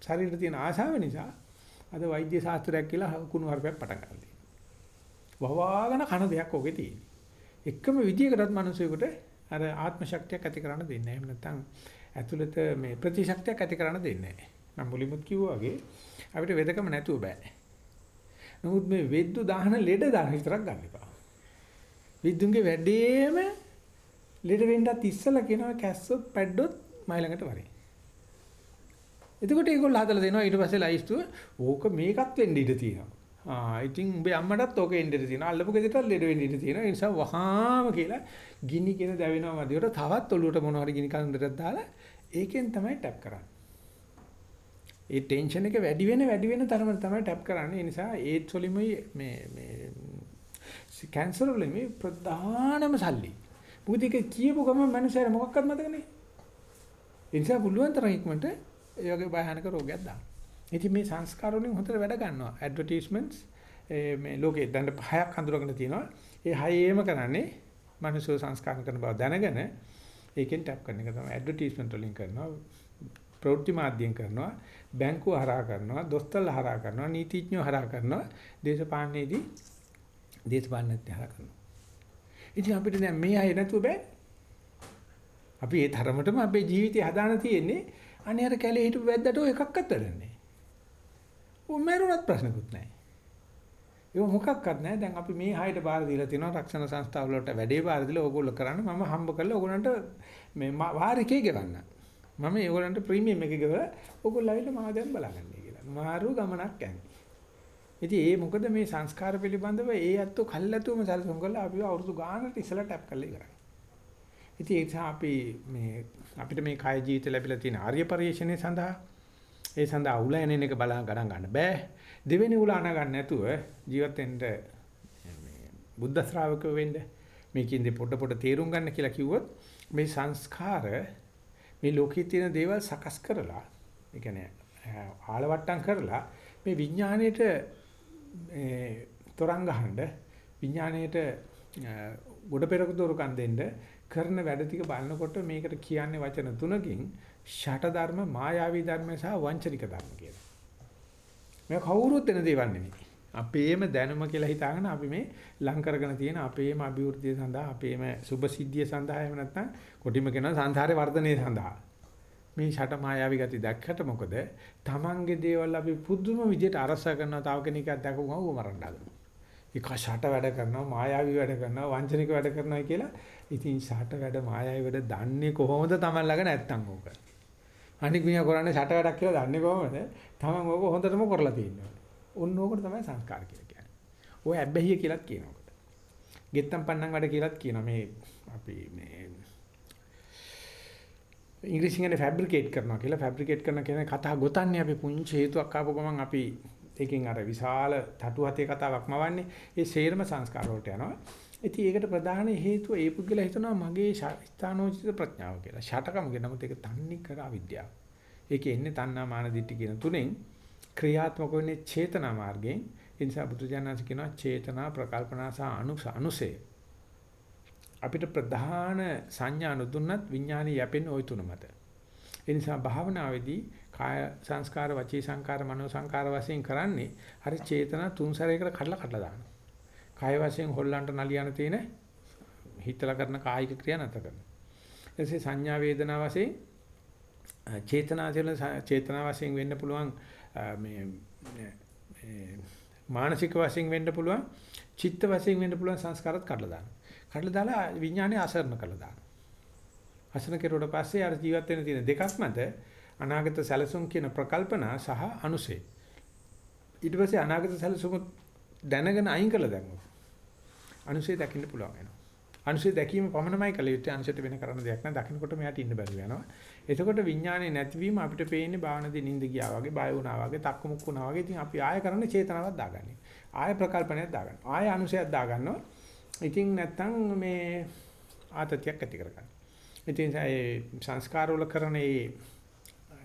ශරීරයට තියෙන ආශාව නිසා අද වෛද්‍ය ශාස්ත්‍රයක් කියලා කුණු හarpයක් පටන් ගන්න තියෙනවා. වවාගෙන කන දෙයක් ඔගේ තියෙන්නේ. එකම විදියකටත් මිනිසෙකුට අර ආත්ම ශක්තියක් ඇති කරන්න දෙන්නේ නැහැ. එහෙම නැත්නම් ඇතුළත මේ ප්‍රතිශක්තියක් ඇති කරන්න දෙන්නේ නැහැ. මම මුලින්මුත් කිව්වා වගේ අපිට වෙදකම නැතුව බෑ. නමුත් මේ වෙද්දු දාහන ලෙඩ දාන විතරක් ගන්න එපා. විද්දුන්ගේ වැඩේම ලෙඩ වෙන්නත් ඉස්සලා කියනවා කැස්සොත් පැඩ්ඩොත් මයි ළඟට වරේ. එතකොට ඒගොල්ලෝ හදලා දෙනවා ඊට පස්සේ ලයිස්තුව ඕක මේකත් වෙන්න ඉඩ තියෙනවා. ආ ඉතින් උඹේ අම්මටත් ඕක එන්න ඉඩ තියෙනවා. අල්ලපු ගෙදරටත් ලෙඩ වෙන්න ඉඩ තියෙනවා. ඒ නිසා වහාම කියලා ගිනි කියන දැවෙනවා මදියට තවත් ඔලුවට මොනවා හරි ගිනි කන්දරයක් දාලා ඒකෙන් තමයි ටැප් කරන්නේ. ඒ ටෙන්ෂන් එක වැඩි වෙන වැඩි වෙන තරමට තමයි ටැප් කරන්නේ. ඒ නිසා ඒත් වලින්මයි මේ මේ කැන්සර් වලින් මේ ප්‍රධානම සල්ලි. මොකද ඒක කියපු ගමන් මනුස්සයර මොකක්වත් මතක නැහැ. ඒ නිසා පුළුවන් තරම් ඉක්මනට ඒ වගේ භයානක රෝගයක් දාන්න. ඉතින් මේ සංස්කාර වලින් හොඳට වැඩ ගන්නවා. ඇඩ්වර්ටයිස්මන්ට්ස් මේ ලෝකේ දැන් පහයක් හඳුරගෙන තියෙනවා. ඒ හයේම කරන්නේ මනුෂ්‍ය සංස්කාර කරන බව දැනගෙන ඒකෙන් ටැප් කරන එක තමයි ඇඩ්වර්ටයිස්මන්ට් වලින් කරනවා. ප්‍රවෘත්ති මාධ්‍යයෙන් කරනවා. බැංකුව හරහා කරනවා. දොස්තරලා හරහා කරනවා. නීතිඥයෝ හරහා කරනවා. දේශපාලනයේදී දේශපාලනඥයෝ හරහා කරනවා. ඉතින් අපිට දැන් මේ අය නැතුව බෑ. අපි ඒ තරමටම අපේ ජීවිතය හදාන තියෙන්නේ අනේ අර කැලේ හිටපු වැද්දට ඔය එකක්වත් වැඩන්නේ. උන් මරුණත් ප්‍රශ්නකුත් නැහැ. ඒක මොකක්වත් නැහැ. දැන් අපි මේ හයට බාර දීලා තිනවා රක්ෂණ සංස්ථාව වලට වැඩේ බාර දීලා ඕගොල්ලෝ කරන්න මම හම්බ කරලා ඕගොල්ලන්ට මේ වාරිකේ ගෙවන්න. මම ඒගොල්ලන්ට ප්‍රීමියම් එක ගෙවලා ඕගොල්ලෝ ආවිල්ලා මාව දැන් බලගන්නේ කියලා. මාරු ගමනක් යන්නේ. ඉතින් ඒ මොකද මේ සංස්කාර පිළිබඳව ඒ අත්තු කල්ලාතුම සැලසුම් කරලා අපි අවුරුදු ගානකට ඉස්සලා ටැප් කරලා ඉවරයි. ඉතින් ඒ නිසා අපි මේ අපිට මේ කාය ජීවිත ලැබිලා තියෙන ආර්ය පරිශ්‍රණය සඳහා ඒ සඳහා උල එන එක බලා ගණන් ගන්න බෑ. දෙවෙනි උල අනා ගන්න නැතුව ජීවත් වෙන්න මේ බුද්ධ ශ්‍රාවකව වෙන්න මේකින්ද පොඩ පොඩ තේරුම් ගන්න කියලා කිව්වොත් මේ සංස්කාර මේ ලෝකයේ තියෙන දේවල් සකස් කරලා ඒ කියන්නේ ආලවට්ටම් කරලා මේ විඥාණයට මේ තරංග ගහනද විඥාණයට ගොඩ පෙරක දොරකන් දෙන්න කරන වැඩ ටික බලනකොට මේකට කියන්නේ වචන තුනකින් ෂට ධර්ම මායාවී ධර්ම සහ වංචනික ධර්ම කියලා. මේ කවුරුත් වෙන දේවල් නෙමෙයි. අපේම දැනුම කියලා හිතාගෙන අපි මේ ලං කරගෙන තියෙන අපේම අභිවෘද්ධිය සඳහා අපේම සුභ සිද්ධිය සඳහා එහෙම නැත්නම් කොටිම කියන සංසාරේ වර්ධනය සඳහා මේ ෂට මායාවී ගති දැක්කට මොකද තමන්ගේ දේවල් අපි පුදුම විදිහට අරස කරනවා තව කෙනෙක්ව දැකගම ඌ මරන්න හදනවා. ඒක ෂට වැඩ කරනවා මායාවී වැඩ කරනවා වංචනික වැඩ කරනවා කියලා ඉතින් ෂට වැඩ මායාවී වැඩ දන්නේ කොහොමද තමන් ළඟ නැත්තම් ඕක. අනික මිනිහා කරන්නේ ෂට වැඩක් කියලා දන්නේ කොහොමද? තමන් ඕක හොඳටම කරලා තියෙනවා. ඔන්න ඕකට තමයි සංස්කාර කියලා කියන්නේ. ඔය ඇබ්බැහිය කියලාත් කියනවා. ගෙත්තම් පන්නම් වැඩ කියලාත් කියනවා මේ අපි මේ ඉංග්‍රීසියෙන් ෆැබ්‍රිකේට් කරනවා කියලා ෆැබ්‍රිකේට් කරන කියන කතා ගොතන්නේ අපි පුංචි හේතුවක් ආපු ගමන් අපි ඒකෙන් අර විශාල තටු හතේ කතාවක් මවන්නේ ඒ සේරම සංස්කාර වලට යනවා. ඉතින් ඒකට ප්‍රධාන හේතුව ඒ පුද්ගලයා හිතනවා මගේ ස්ථානෝචිත ප්‍රඥාව කියලා. ෂටකම කියන නමුත් ඒක තන්නේ කර අවිද්‍යාව. ඒකේ එන්නේ තණ්හා මාන දිට්ඨි කියන තුනෙන් ක්‍රියාත්මක වෙන්නේ චේතනා මාර්ගයෙන්. ඒ නිසා බුදුජානක කියනවා චේතනා ප්‍රකල්පනා සහ අනුස අනුසේ අපිට ප්‍රධාන සංඥා නොදුන්නත් විඥානය යැපෙන්නේ ওই තුන මත. ඒ නිසා භාවනාවේදී කාය සංස්කාර, වචී සංස්කාර, මනෝ සංස්කාර වශයෙන් කරන්නේ හරි චේතනා තුන් සැරයකට කඩලා කඩලා දානවා. කාය වශයෙන් හොල්ලන්ට නලියන තියෙන හිතලා කරන කායික ක්‍රියා නැත කරනවා. ඊටසේ සංඥා වේදනා වශයෙන් චේතනා චේතනා වශයෙන් වෙන්න පුළුවන් මේ මානසික වශයෙන් වෙන්න පුළුවන් චිත්ත වශයෙන් වෙන්න පුළුවන් සංස්කාරات කඩලා දානවා. කඩලා දාලා විඥානය අසරණ කළා දානවා. අසරණ කෙරුවට පස්සේ අර ජීවත් වෙන තියෙන දෙකක් මත අනාගත සැලසුම් කියන ප්‍රකල්පනා සහ අනුසේ. ඊට පස්සේ අනාගත සැලසුම දැනගෙන අයින් කළා දැම්මොත්. අනුසේ දකින්න පුළුවන් වෙනවා. අනුසේ දැකීම පමණමයි කළ යුත්තේ අනුසයට වෙන කරන්න දෙයක් නැහැ. දකින්නකොට මෙයාට ඉන්න බැරුව යනවා. එතකොට විඥානේ නැතිවීම අපිට පේන්නේ භාවනාවේ නිින්ද ගියා වගේ, බය වුණා වගේ, තක්කු මුක්කු වුණා වගේ. ඉතින් අපි ආය කරන්න චේතනාවක් දාගන්නේ. ආය ප්‍රකල්පනයක් දාගන්නවා. ආය අනුසයක් දාගන්නවා. ඉතින් නැත්තම් මේ ආතතියක් ඇති කරගන්න. ඉතින් ඒ සංස්කාර වල කරන මේ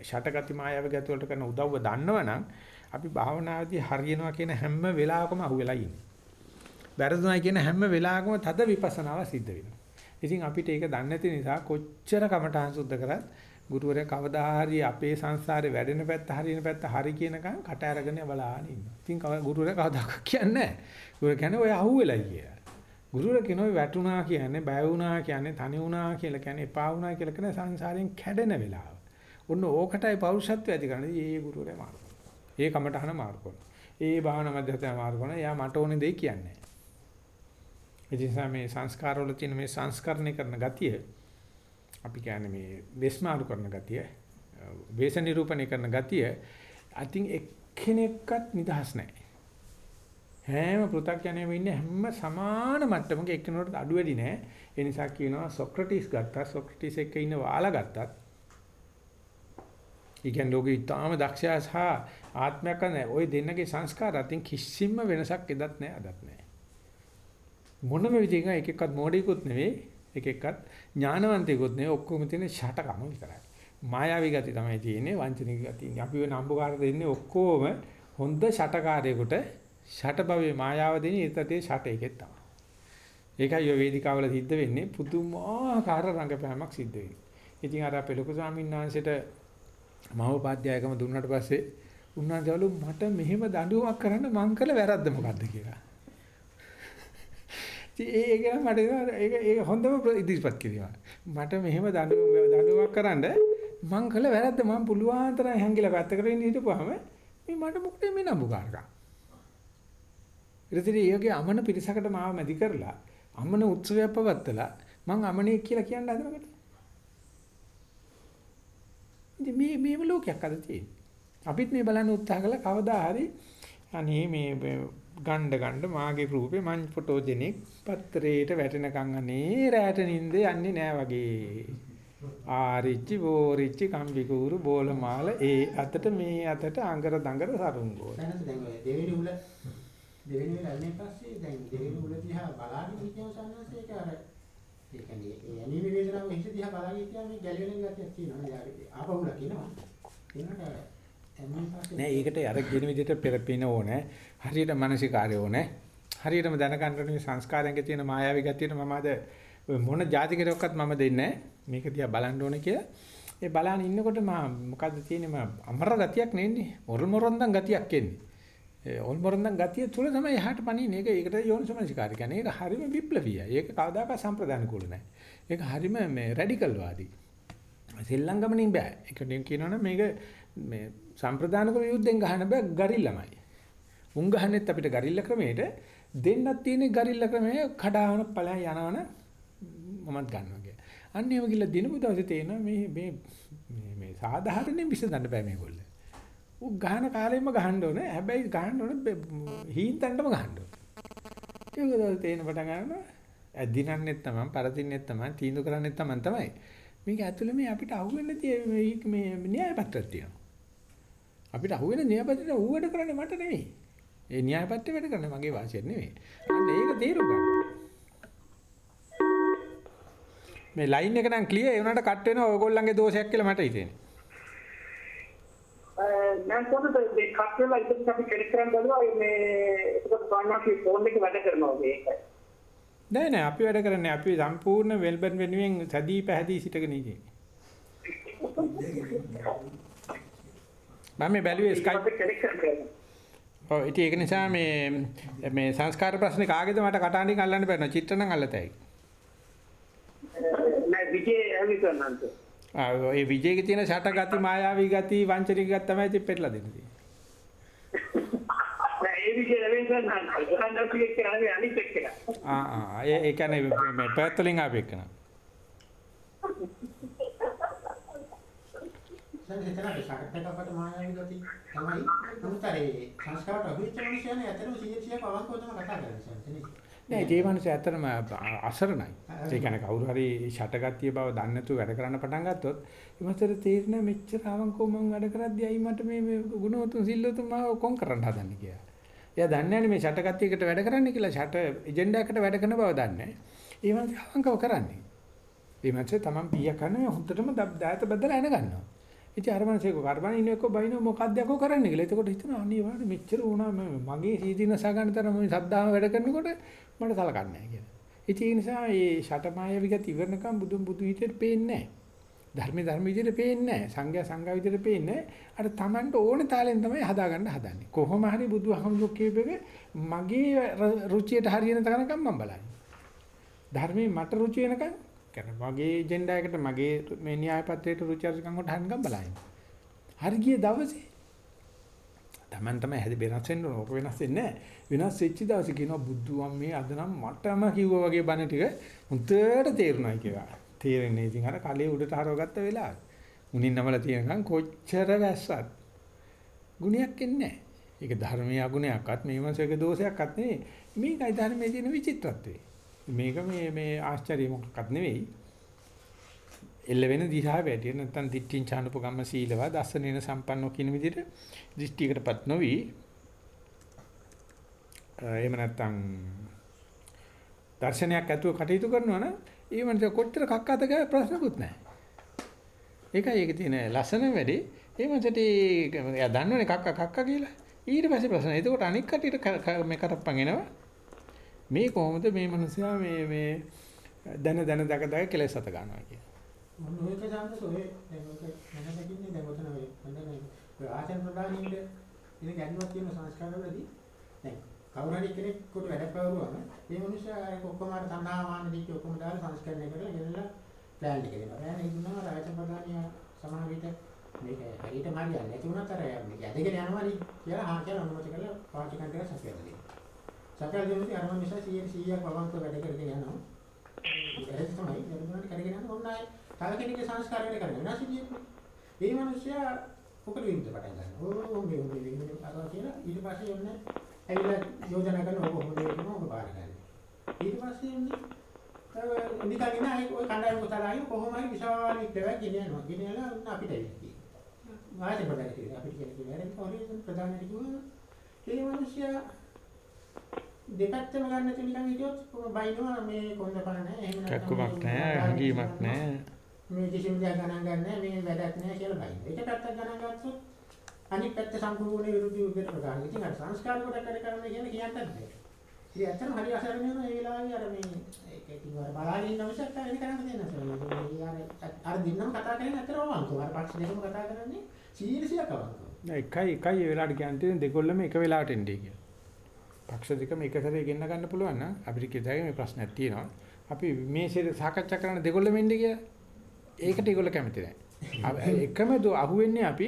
ෂටගති මායාව ගති වලට කරන උදව්ව දන්නවනම් අපි භාවනාවේදී හරියනවා කියන හැම වෙලාවකම අහුවෙලා ඉන්නේ. වැරදුනා කියන හැම වෙලාවකම තද විපස්සනාව සිද්ධ වෙනවා. ඉතින් අපිට ඒක දන්නේ නැති නිසා කොච්චර කමඨාන් සුද්ධ කරත් ගුරුවරයා කවදා හරි අපේ සංසාරේ වැඩෙන පැත්ත හරියන පැත්ත හරි කියනකම් කට අරගෙන බලාගෙන ඉන්නවා. ඉතින් ගුරුවරයා කවදාකවත් කියන්නේ නැහැ. ගුරුවරයා කියන්නේ ඔය අහුවෙලා කියලා. ගුරුවර කෙනෝයි වැටුණා කියන්නේ බය වුණා කියන්නේ තනි වුණා කියලා කියන්නේ එපා වුණා කියලා කියන සංසාරයෙන් කැඩෙන වෙලාව. ඔන්න ඕකටයි පෞරුෂත්වය ඇති කරන්නේ. ඒ ගුරුවරයා මාරු කරනවා. ඒ කමටහන මාරු කරනවා. ඒ භාවනා මධ්‍යස්ථය මාරු කරනවා. එයා මට ඕනේ දෙයි කියන්නේ. ඒ නිසා මේ සංස්කාරවල තියෙන මේ සංස්කරණය කරන ගතිය අපි කියන්නේ මේ වෙස්මාරු කරන ගතිය, වේස නිරූපණය කරන ගතිය අතින් එක්කෙනෙක්වත් නිදහස් නැහැ. හැම පෘථග්ජනයෙම ඉන්නේ හැම සමාන මට්ටමක එක්කෙනෙකුට අඩු වැඩි නෑ. ඒ නිසා කියනවා සොක්‍රටිස් ගත්තා සොක්‍රටිස් එක්ක ඉන්න වාලා ගත්තත්. ඊගෙන් ලෝකෙ ඊටාම දක්ෂයා සහ ආත්මයක් නැහැ. ওই දෙන්නගේ සංස්කාර අතින් කිසිම වෙනසක් එදත් නැහැ අදත් නැහැ. මොනම විදිහක එක එක්කත් මොඩිකුත් නෙවෙයි එක එක්කත් ඥානවන්තයෙකුත් නෙවෙයි ඔක්කොම තියෙන ෂටකම විතරයි. මායාවී ගති තමයි තියෙන්නේ වංචනික ගති. අපි වෙන අම්බකාර දෙන්නේ ඔක්කොම හොඳ ෂටකාරයෙකුට ෂට භවයේ මායාව දෙන ඊටතේ ෂට එකෙත් තමයි. ඒකයි ඔය වේදිකාවල සිද්ධ වෙන්නේ පුදුමාකාර රංගපෑමක් සිද්ධ වෙන්නේ. ඉතින් අර අපේ ලොකු ස්වාමීන් වහන්සේට මහෝපාද්‍යයකම දුන්නාට පස්සේ උන්වහන්සේවලු මට මෙහෙම දඬුවමක් කරන්න මං කළ වැරද්ද මොකද්ද කියලා. ඉතින් ඒක මට ඒක ඒක හොඳම ඉදිරිපත් කිරීම. මට මෙහෙම දඬුවමක් කරන්න මං කළ වැරද්ද මං පුළුවන් තරම් හැංගිලා පැත්තකට ඉන්න හිටපුවාම මේ මට මොකටද මේ නම්බුකාරකම්. ඊටදී ඒගේ අමන පිරිසකට මාව මැදි කරලා අමන උත්සවයක් පවත්තලා මං අමනේ කියලා කියන්න හදනකොට ඉතින් මේ මේම ලෝකයක් අද තියෙන්නේ. අපිත් මේ බලන්න උත්සාහ කළා කවදා හරි අනේ මේ ගණ්ඩ ගණ්ඩ මාගේ රූපේ මං ෆොටෝජෙනික් පත්‍රේට වැටෙනකන් අනේ රැට නින්ද යන්නේ නෑ වගේ. ආරිච්චි බෝරිච්චි කම්බිකූරු බෝලමාල ඒ අතට මේ අතට අඟර දඟර සරුංගෝ. දැන් දෙවෙනි උල දෙවෙනි වෙලාව එන්නේ පස්සේ දැන් දෙවෙනි උල දිහා බලාගෙන හිටියම සන්නස් ඒක අර ඒ කියන්නේ ඒ ඇනිමි වේදනාව හිත දිහා බලාගෙන හිටියම මේ ගැලවෙන ගතියක් තියෙනවා නේද? ආපහු ලකිනවා එනකොට නෑ ඒකට අර කියන විදිහට පෙරපින ඕනේ. හරියට මානසිකාරය ඕනේ. හරියටම දැනගන්න ඕනේ මේ සංස්කාරයන්ගේ තියෙන මායාවී ගතියට මම අද මොන જાතිකරයක්වත් මම දෙන්නේ මේක දිහා බලන්න ඕනේ කියලා. ඒ බලන ඉන්නකොට මම මොකද්ද තියෙන්නේ? මම අමර ගතියක් නෙන්නේ. මොරල් මොරොන්දන් ගතියක් එන්නේ. ඒ ඕල්මරන්දන් ගතිය තුල තමයි එහාට පණින්නේ. ඒක ඒකට යෝනිසමනසිකාරය කියන්නේ. ඒක හරිම විප්ලවීයයි. ඒක කවදාකවත් සම්ප්‍රදාන කුල නැහැ. ඒක හරිම මේ රැඩිකල් වාදී. සෙල්ලම් ගමනින් බෑ. ඒකට කියනවනම් මේක මේ සම්ප්‍රදාන කුල යුද්ධෙන් ගහන්න බෑ ගරිල්ලමයි. උන් ගහන්නෙත් අපිට ගරිල්ල ක්‍රමයට දෙන්නක් තියෙන ගරිල්ල ක්‍රමය කඩාවන ඵලයන් යනවන මමත් ගන්නවා කිය. අන්න ඒව ගිල්ල දිනපු දවසේ තේනවා මේ මේ මේ මේ සාධාරණයෙන් විසඳන්න බෑ මේගොල්ලෝ. ඌ ගහන කාලෙම ගහන්න ඕනේ. හැබැයි ගහන්න ඕනේ හීන්තන්ටම ගහන්න ඕනේ. ඒක දවසේ තේන පටන් ගන්නවා. ඇදිනන්නෙත් තමයි, පරදින්නෙත් තමයි, තීන්දුව කරන්නෙත් තමයි තමයි. මේක ඇතුළේ මේ අපිට අහුවෙන්නේ තියෙ මේ න්‍යාය පත්‍රයක් තියෙනවා. අපිට අහුවෙන න්‍යාය පත්‍රය ඌ වැඩ කරන්නේ මට නෙවෙයි. ඒ න්‍යාය පත්‍රය වැඩ කරන්නේ මගේ වාසියක් නෙවෙයි. අන්න ඒක තේරුම් ගන්න. මේ ලයින් එක නම් ක්ලියර් ඒ උනාට කට් වෙනවා ඔයගොල්ලන්ගේ දෝෂයක් කියලා මට හිතෙන්නේ. මම කොහොමද මේ කට් වෙලා ඉතින් අපි කෙනෙක් කරන් බලුවා මේ ඒකට පාන්නකේ ෆෝන් එක වැඩ කරනවා මේකයි. නෑ නෑ අපි වැඩ කරන්නේ අපි සම්පූර්ණ වෙල්බන් වෙනුවෙන් සැදී පැහැදී සිටගෙන ඉන්නේ. මම මේ බැලුවේ ස්කයිප් ඔව් ඉතින් ඒක නිසා මේ මේ සංස්කාර ප්‍රශ්නේ කාගේද මට කටහඬින් අල්ලන්න බැහැ චිත්‍ර නම් අල්ලතයි. නෑ විජේ ඇවිස්සන්නන්ත. ආ ඒ විජේගේ තියෙන ෂට ගති මායාවී ගති වංචනික ගති තමයි ඉතින් පෙරලා දෙන්නේ. නෑ ඒ විජේ ඇවිස්සන්නන්ත. ගහන්න අපි කියන්නේ අනිත් එක්කලා. ආ ආ ඒ කියන්නේ මේ පැත්තලින් ආපෙකන. සංහිතනට සාකච්ඡාකට මායාවී ගති තමයි නමුත් අර ඒ සංස්කාරට අභිච්ච මිනිස්සුනේ ඇත්තටම 100 100 පවංකව තමයි කතා කරන්නේ. නෑ ඒ මනුස්සය ඇත්තටම අසරණයි. ඒ කියන්නේ කවුරු හරි ෂටගතිය බව දන්නේ නැතුව වැඩ කරන්න පටන් ගත්තොත් ඊමතර තේරෙන මෙච්චර අවංකව මම වැඩ කරද්දී අයි මට මේ මේ ගුණවතුන් සිල්ලතුන් මාව කොන් කරන්න හදන්නේ කියලා. එයා දන්නේ නැහැ මේ ෂටගතියකට වැඩ කරන්න කියලා ෂට එජෙන්ඩා එකට වැඩ කරන බව දන්නේ නැහැ. ඒ මනුස්සය අවංකව කරන්නේ. ඒ මනුස්සය තමන් පීය කරන හොඳටම දායත බදලා එන ගන්නවා. ඉතින් අර මනුස්සයෙක් කරබන ඉන්න එක්ක බයින මොකක්ද යකෝ කරන්නේ කියලා. එතකොට හිතනවා අනේ වාට මෙච්චර වුණා මගේ සීදීනස ගන්න තරම මේ සද්දාම වැඩ කරනකොට මට සලකන්නේ නැහැ කියලා. ඉතින් ඒ නිසා මේ ෂටමාය විගත ඉවරනකම් බුදුන් බුදු විදියට පේන්නේ නැහැ. ධර්මයේ ධර්ම විදියට පේන්නේ නැහැ. සංඝයා සංඝා විදියට පේන්නේ නැහැ. අර Tamanට ඕනේ තාලෙන් තමයි හදාගන්න හදන්නේ. කොහොම හරි බුදුහමදුක් කියපෙක මගේ රුචියට හරියන තරකම් මම බලන්නේ. ධර්මයේ මට රුචි වෙනකම් කියන්නේ මගේ එජෙන්ඩා එකට මගේ මේ න්‍යාය පත්‍රයට රුචි අරුචිකම් කොට හංගම් බලائیں۔ හරි ගිය දවසේ Taman තමයි හැද වෙනස් වෙන්න ඕක වෙනස් වෙන්නේ නැහැ. වෙනස් වෙච්ච දවසේ කියනවා බුදුන් මේ අද නම් මටම කිව්වා වගේ බණ ටික හුදට තේරුණා කියලා. තේරෙන්නේ ඉතින් අර කලේ උඩට හරවගත්ත වෙලාව. මුنين නමල තියෙනකන් කොච්චර වැස්සත් ගුණයක් එන්නේ නැහැ. ඒක ධර්මයේ අගුණයක්වත් මේ මාසයක දෝෂයක්වත් නෙවෙයි. මේකයි ධර්මයේ තියෙන විචිත්‍රත්වය. මේක මේ මේ ආශ්චර්ය මොකක්වත් නෙවෙයි. එල්ල වෙන දිශාව වැඩි නැත්නම් දිට්ඨින් චානුපගම්ම සීලවා දස්සනේන සම්පන්නෝ කියන විදිහට දෘෂ්ටියකටපත් නොවි එහෙම නැත්නම් දර්ශනයක් ඇතුව කටයුතු කරනවා නම් ඒ මනස කොච්චර කක්කද කියලා ප්‍රශ්නකුත් නැහැ. ඒකයි ඒකේ තියෙන ලස්සන වැඩි. ඒ මනසට එයා දන්නවනේ කක්ක කක්ක කියලා. ඊට පස්සේ ප්‍රශ්න. එතකොට අනික් කටියට මේ කරප්පන් එනවා. මේ කොහොමද මේ මිනිස්සයා මේ මේ දන දන දක දක කෙලස් අත ගන්නවා කියන්නේ. මොන ඔයක සම්පස් ඔය දැන් ඔක මම දකින්නේ දැන් ඔතන ඔය මම ඔය ආචාර ප්‍රදානින්ද ඉතින් ගැන්නුවක් තියෙන සංස්කාරවලදී දැන් කවුරු හරි කෙනෙක් කොට වැඩ පවරුවම මේ මිනිස්සයා අර ඔක්කොම අර තණ්හාමාන දීක ඔක්කොම දාලා සංස්කරණය කරලා ගෙනලා ප්ලෑන් එක දෙනවා. ප්ලෑන් එක දුන්නාම ආචාර ප්‍රදානිය සමාන විට මේක හරියටම හරියන්නේ නැති වුණත් අර මේක ඇදගෙන යනවා නේ කියලා හා කියලා අනුමත කරලා පාටි කන්ටර් සපයලා දෙනවා. සපයලා දෙනකොට අර මිනිස්සයා 100 100ක් වවන්ත වැඩ කරගෙන යනවා. ඒක තමයි වෙනදාට කරගෙන යන ඕන අය තව කෙනෙක්ගේ සංස්කාර වැඩ කරගෙන වෙනස් විදියට. මේ මිනිස්සයා ඔකට විරුද්ධ පටන් ගන්නවා. ඕ මේ මේ මේ අරවා කියලා ඊට පස්සේ ඔන්න ඇවිල්ලා යෝජනා කරන ඔබ හොඳේ වෙනවා ඔබ බාර ගන්න. ඊට පස්සේ එන්නේ තව නිකන් නෑ ඔය කණ්ඩායම පුතාලායි කොහොම හරි විශාල වික්‍රයක් ගෙනියනවා. ගෙනියලා අපිට එන්නේ. වාසිය ප්‍රදාන කියලා අපිට කියන කෙනාට පොරේ ප්‍රධානට කිව්වා ඒ මිනිස්සයා දෙපැත්තම ගන්න නැතුව නිකන් හිටියොත් බයිනවා මේ කොන්ද පණ නැහැ එහෙම නැත්නම් කක්කමක් නැහැ හැඟීමක් නැහැ මේ කිසිම දෙයක් ගණන් ගන්න නැහැ මේ වැඩක් නැහැ කියලා බයිනවා. එක පැත්තක් ගණන් ගත්තොත් අනිත් පැත්ත සම්පූර්ණ විරුද්ධ විදිහට ප්‍රකාශ. ඉතින් අර සංස්කාර කොට කර කරන්න කියන කියන්නත් බෑ. ඉතින් ඇත්තටම හරි අසරණ වෙනවා ඒ වෙලාවේ අර මේ ඒක ඉතින් අර බලාගෙන ඉන්න අවශ්‍යයක් නැහැ කරන්න දෙන්න අසරණ. අර අර දින්නම කතා කරන්නේ ඇත්තටම වංකෝ. අර පක්ෂ දෙකම කතා කරන්නේ සීරියසියක් අවංකෝ. නෑ එකයි එකයි ඒ වෙලාවට කියන්නේ දෙකොල්ලම එක වෙලාවට එන්නේ කියලා. පක්ෂ දෙකම එක සැරේ ගෙන්න ගන්න පුළුවන් නම් අපිට කියතයි මේ ප්‍රශ්නයක් තියෙනවා. අපි මේ ශරීර සාකච්ඡා කරන දෙකොල්ලම එන්නේ කියලා. ඒකට ඒගොල්ලෝ කැමති නැහැ. එකම දෝ අහුවෙන්නේ අපි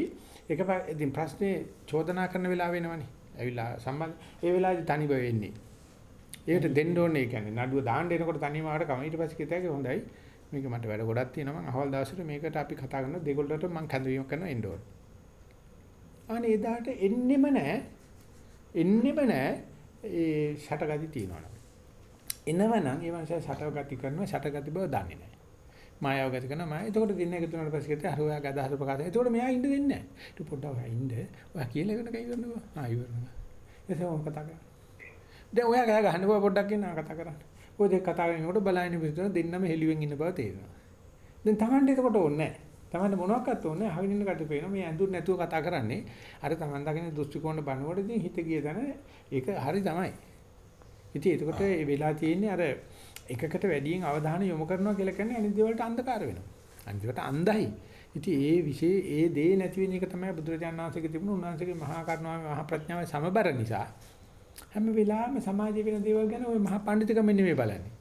එක ඉතින් ප්‍රශ්නේ චෝදනා කරන වෙලාව වෙනවනේ. ඇවිල්ලා සම්බන්ධ ඒ වෙලාවේදී තනිව වෙන්නේ. ඒකට දෙන්න ඕනේ ඒ කියන්නේ නඩුව දාන්න එනකොට තනියම ආවට කම ඊට පස්සේ කිතෑගේ හොඳයි. මේක මට වැඩ ගොඩක් තියෙනවා මම අහවල් දවසට මේකට අපි කතා කරනවා දෙකොල්ලට මම කැඳවීමක් කරනවා එන්න ඕනේ. අනේ එදාට එන්නෙම නැහැ. එන්නෙම නැහැ. ඒ ෂටගති තියෙනවනේ. එනවනම් ඒ මනුස්සයා ෂටගති කරනවා ෂටගති බව දන්නේ නැහැ. මායාව ගති කරනවා මාය. එතකොට දින එක තුනට පස්සේ කිව්වා අර ඔයාගේ අදහස ප්‍රකාශ. එතකොට මෙයා ඉන්න දෙන්නේ නැහැ. ඊට පොඩ්ඩක් ඔයා ඉන්න. ඔයා කියලා ඉවරන කයි ඉවරනවා. ආ ඉවරනවා. එතකොට කතා කරා. දැන් ඔයා ගහ ගහන්න බව පොඩ්ඩක් ඉන්න කතා කරන්න. ඔය දෙක කතා කරනකොට බලන්නේ පිටුන දෙන්නම හෙළුවෙන් ඉන්න බව තේරෙනවා. දැන් Tamande එතකොට ඕනේ නැහැ. Tamande මොනවක්වත් ඕනේ නැහැ. අහගෙන ඉන්න කට පේනවා මේ ඇඳුම් නැතුව කතා කරන්නේ. අර Taman දකින දෘෂ්ටිකෝණ බනකොට ඉතින් හිත ගිය තැන ඒක හරි තමයි. ඉතින් එතකොට මේ වෙලා තියෙන්නේ අර එකකට වැඩියෙන් අවධානය යොමු කරනවා කියලා කියන්නේ අනිත් දේවල්ට අන්ධකාර වෙනවා. අනිත් දේවල්ට අන්ධයි. ඉතින් ඒ વિશે ඒ දේ නැති වෙන එක තමයි බුදුරජාණන් වහන්සේගේ තිබුණු උන්වහන්සේගේ මහා කරුණාවේ මහා ප්‍රඥාවේ සමබර නිසා හැම වෙලාවෙම සමාජයේ වෙන දේවල් ගැන ওই මහා පඬිතුකම නෙමෙයි බලන්නේ.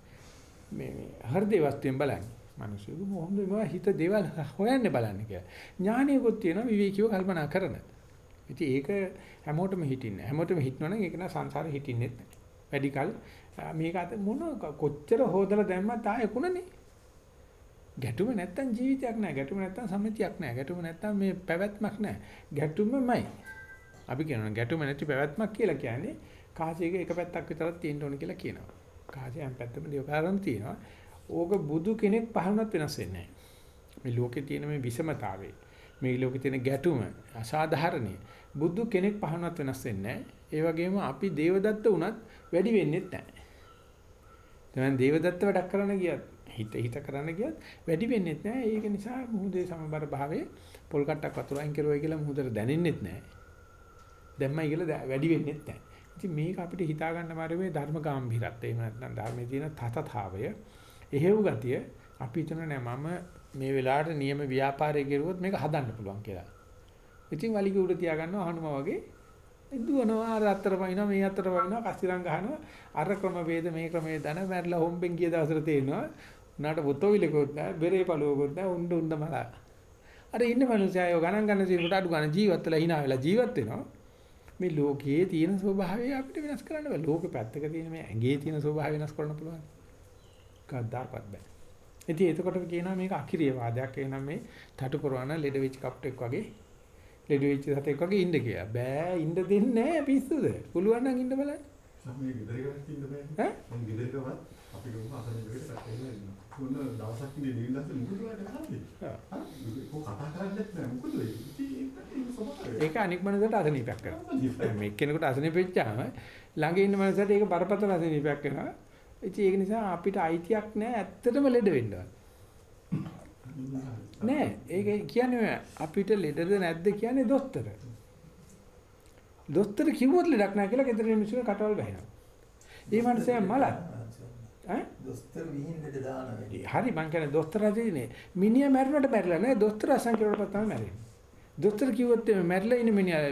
මේ මේ හෘදේ වස්තුවෙන් බලන්නේ. මිනිස්සු මොහොමද මේවා හිත දේවල් හොයන්නේ බලන්නේ කියලා. ඥානියකුත් තියෙනවා විවේකීව කල්පනා කරන. ඉතින් ඒක හැමෝටම හිටින්නේ. හැමෝටම හිටනවනම් ඒක නා සංසාරේ හිටින්නේ නැහැ. වැඩිකල් මේක අත මොන කොච්චර හොදලා දැම්මත් ආයෙ කුණනේ. ගැටුම නැත්තම් ජීවිතයක් නැහැ. ගැටුම නැත්තම් සම්මතියක් නැහැ. ගැටුම නැත්තම් මේ පැවැත්මක් නැහැ. ගැටුමමයි. අපි කියනවා ගැටුම නැති පැවැත්මක් කියලා කියන්නේ කාසියක එක පැත්තක් විතරක් තියෙන්න ඕන කියලා කියනවා. කාසියම් පැත්තම දෙපාරම තියෙනවා. ඕක බුදු කෙනෙක් පහනවත් වෙනස් වෙන්නේ මේ ලෝකේ තියෙන මේ විෂමතාවය, මේ ලෝකේ තියෙන ගැටුම, අසාධාරණිය බුදු කෙනෙක් පහනවත් වෙනස් වෙන්නේ ඒ වගේම අපි දේවදත්ත වුණත් වැඩි වෙන්නේ නැහැ. දැන් දේවදත්ත වැඩක් කරන්න ගියත් හිත හිත කරන්න ගියත් වැඩි වෙන්නේ නැහැ. ඒක නිසා මුහුදේ සමබර භාවයේ පොල් කට්ටක් වතුර අයින් කරුවයි කියලා මුහුදට දැනෙන්නේ නැහැ. දැම්මයි කියලා වැඩි වෙන්නේ නැහැ. ඉතින් මේක අපිට හිතා ගන්න මාරුවේ ධර්ම ගැඹිරත්වය. එහෙම නැත්නම් ධර්මයේ තියෙන තතතාවය, එහෙව් ගතිය අපි හිතන නෑ මම මේ වෙලාවට නියම ව්‍යාපාරය කරුවොත් මේක හදන්න පුළුවන් කියලා. ඉතින් වලිග උඩ තියා ගන්නවා හනුමා වගේ දුවනවා අර අතර වයින්නවා මේ අතර වයින්නවා කස්තිරන් ගහනවා අර ක්‍රම වේද මේ ක්‍රමේ දන මැරලා හොම්බෙන් ගිය දවසට තේනවා උනාට පොතොවිලකුත් නැහැ බෙරේ පළුවකුත් නැහැ උණ්ඩ උණ්ඩ මලා. අර ඉන්න මිනිස්සයෝ ගණන් ගන්න සිරුරට අඩු ගන්න ජීවත් වෙලා hina වෙලා ජීවත් වෙනවා. මේ ලෝකයේ තියෙන ස්වභාවය අපිට වෙනස් කරන්න බෑ. ලෝකෙ පැත්තක තියෙන මේ ඇඟේ තියෙන ස්වභාවය වෙනස් කරන්න පුළුවන්. කවදාකවත් බෑ ඉතින් එතකොට කියනවා මේක අකිරිය වාදයක් එනනම් මේ තටු කරවන ලෙඩ වෙච්ච කප්ටෙක් වගේ ලෙඩ වෙච්ච සතෙක් වගේ ඉන්න කියලා. බෑ ඉන්න දෙන්නේ නැහැ පිස්සුද? පුළුවන් නම් ඉන්න බලන්න. අපි ගෙදරකවත් ඉන්න බෑ. ඈ? මම ගෙදරකවත් අපි ගමු සැකේලා ඉන්නවා. මොන දවසක් ඉඳි නිවිලාස මුකුත් වැඩ කරන්නේ. හා. කතා කරන්නේ නැහැ මුකුත් වෙයි. ඉතින් ඒක අනික් මනසට අසනීපයක් කරනවා. මේ කෙනෙකුට අසනීප වෙච්චාම ළඟ ඉන්න මනසට ඒක බරපතල අසනීපයක් වෙනවා. ඉතින් ඒක නිසා අපිට අයිතියක් නැහැ ඇත්තටම ලෙඩ වෙන්නවත්. නෑ ඒක කියන්නේ අපිට ලෙඩද නැද්ද කියන්නේ දොස්තර. දොස්තර කිව්වොත් ලෙඩක් නැහැ කියලා ගෙදර මිනිස්සු කටවල් බහිනවා. ඒ මනුස්සයා මල ඈ දොස්තර විහින්නට දාන වැඩි. හරි මං කියන්නේ දොස්තර රජිනේ මිනිහා මැරුණට මැරිලා නෑ දොස්තර අසංකේතවලට තමයි මැරෙන්නේ. දොස්තර කිව්වොත් මැරිලා ඉන්න මිනිහා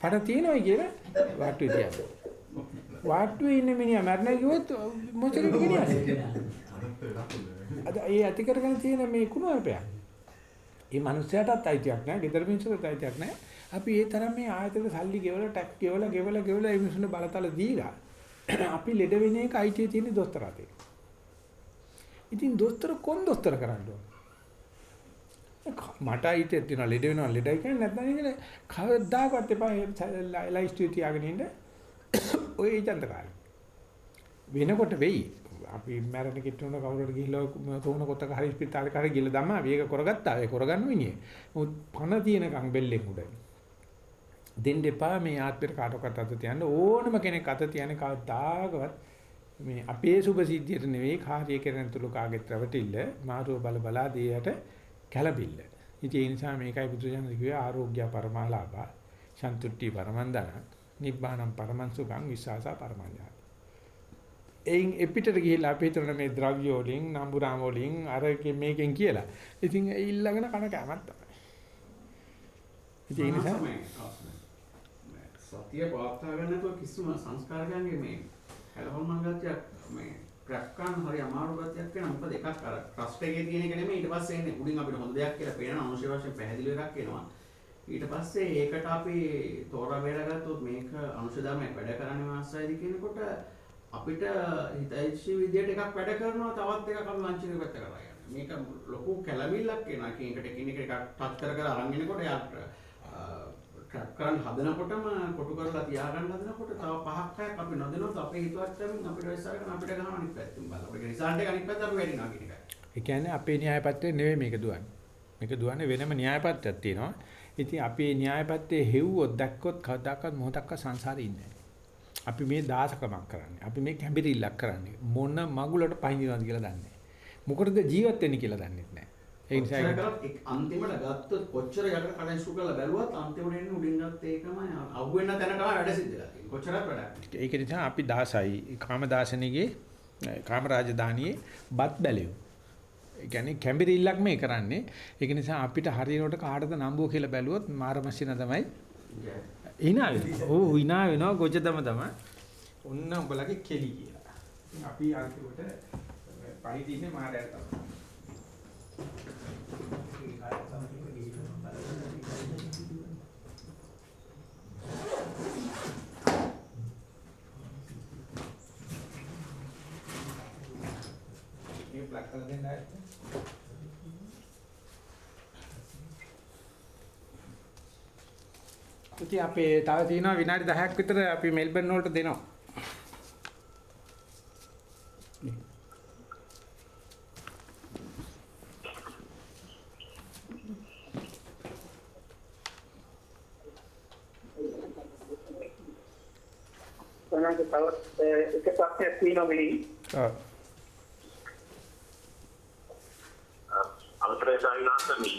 පඩ තියෙනවයි කියලා වාට්ටුවේ තියන්න. වාට්ටුවේ ඉන්න මිනිහා මැරෙනා කිව්වොත් මොකද කියන්නේ? අද ඒ ඇති කරගෙන තියෙන මේ කුණුවරපයක්. මේ මිනිස්සයාටත් අයිතියක් නැහැ, ගෙදර මිනිස්සුන්ටත් අයිතියක් නැහැ. අපි ඒ තරම් මේ ආයතන සල්ලි ගෙවලා ටැක් ගෙවලා ගෙවලා ගෙවලා ඒ මිනිස්සුන්ට බලතල දීලා අපි ලෙඩ වෙන එක අයිතිය තියෙන දොස්තර අතේ. ඉතින් දොස්තර කොන් දොස්තර කරන්න ඕන. මට අයිතිය තියෙනවා ලෙඩ වෙනවා ලෙඩයි කියන්නේ නැත්නම් ඉන්නේ කවදාකවත් එපා ලයිස්ට් තියාගෙන ඉන්න ඔය ඉජන්ත කාලේ. වෙනකොට වෙයි. අපි මැරෙන කිට්ටුන කවුරුහරි ගිහිල්ලා තෝන කොටක හරි ස්පිතාලේ හරි ගිහලා දැම්මා. මේක කරගත්තා. ඒ කරගන්න විනිය. මොකද පණ තියෙනකන් බෙල්ලෙන් උඩයි. දෙන්න එපා මේ ආත්මයට කාටවත් අත තියන්න ඕනම කෙනෙක් අත තියන්නේ කවදාකවත් මේ අපේ සුභ සිද්ධියට නෙවෙයි කාර්ය කරන තුරු කාගෙත් රැවටිල්ල මාරුව බල බලා දියට කැළබිල්ල. ඉතින් ඒ නිසා මේකයි බුදුසසුන කිව්වේ ආරෝග්‍ය පරමාලාභා සන්තුට්ටි පරමන්දන නිබ්බානම් පරමං සුඛං විසාසා පරමංජා. එයින් එපිටට ගිහිල්ලා අපි හිතන මේ ද්‍රව්‍ය වලින් නම්බුරාම වලින් අර මේකෙන් කියලා. ඉතින් ඊළඟන කන කෑමක් තමයි. ඉතින් ඒ නිසා සතිය පවත්වා ගන්න නැතුව කිසිම සංස්කාරකයන්ගේ මේ හැලහොල්මන් ගතියක් මේ ට්‍රැක් ගන්න හරි අමාරු ගතියක් වෙනවා මොකද එකක් අර ට්‍රස්ට් එකේ තියෙන එක නෙමෙයි ඊට පස්සේ එන්නේ උඩින් අපිට හොඳ දෙයක් කියලා පේන අනුශය වශයෙන් පැහැදිලි එකක් එනවා ඊට පස්සේ ඒකට අපි තෝරා බේරගත්තොත් මේක අනුශය ධර්මයක් වැඩ කරන්නේ මාස්සයිද කියනකොට අපිට හිතයිසි විදියට එකක් වැඩ කරනවා තවත් එකක් අපි වංචනික පැත්ත කරලා යනවා මේක ලොකු කැළමිල්ලක් එනවා එකිනෙකට එකිනෙක එකක් ටච් කර කර අරන් එනකොට යාට ට්‍රැක් කරන්න හදනකොටම කොටු කරලා තියාගන්න හදනකොට තව පහක් හයක් අපි නොදෙනොත් අපේ හිතුවටම අපිට වෙස්සාර කරන අපිට ගන්න අනිත් පැත්තෙන් බලන්න. අපේ රිසල්ට් එක අනිත් පැත්ත අපි වැඩිනවා කියන එකයි. ඒ කියන්නේ අපේ න්‍යායපත්‍රය නෙවෙයි මේක දුවන්නේ. මේක දුවන්නේ වෙනම න්‍යායපත්‍රයක් තියෙනවා. ඉතින් අපේ න්‍යායපත්‍රයේ හෙව්වොත් දැක්කොත් කවදාකවත් මොහොතක්වත් සංසාරේ ඉන්නේ. අපි මේ දාසකමක් කරන්නේ. අපි මේ කැඹිරිල්ලක් කරන්නේ. මොන මගුලට පහිනවද කියලා දන්නේ නැහැ. මොකටද ජීවත් වෙන්නේ කියලා දන්නේ නැහැ. ඒ නිසා එක්- අන්තිමට ගත්තොත් කොච්චර යකට කඩන්සු කරලා බැලුවත් අන්තිමට එන්නේ උඩින් ගත්ත ඒකම අහුවෙන්න තැන තමයි වැඩ සිද්ධ වෙලා තියෙන්නේ. කොච්චරක් වැඩක්. ඒක නිසා අපි 16යි කාම දාසනිගේ කාම රාජධානියේ බත් බැලියු. ඒ කියන්නේ කැඹිරිල්ලක් මේ කරන්නේ. ඒක නිසා අපිට හරියනකොට කාටද නම්බුව කියලා බැලුවොත් මාරමසින තමයි hina වෙනවා. ඕ hina වෙනවා ගොජදම තමයි. ඔන්න උඹලගේ කෙලි කියලා. ඉතින් අපි අන්තිමට පරිදීනේ මාරයට තමයි. ප්ලග් කරලා දෙන්න ආයෙත්. ඉතින් අපේ තව තියෙනවා විනාඩි 10ක් විතර අපි මෙල්බන් වලට දෙනවා. තවත් එක ප්‍රශ්නයක් තියෙනවා මෙහි. ඔව්. අවසරයි සාවිනාසමි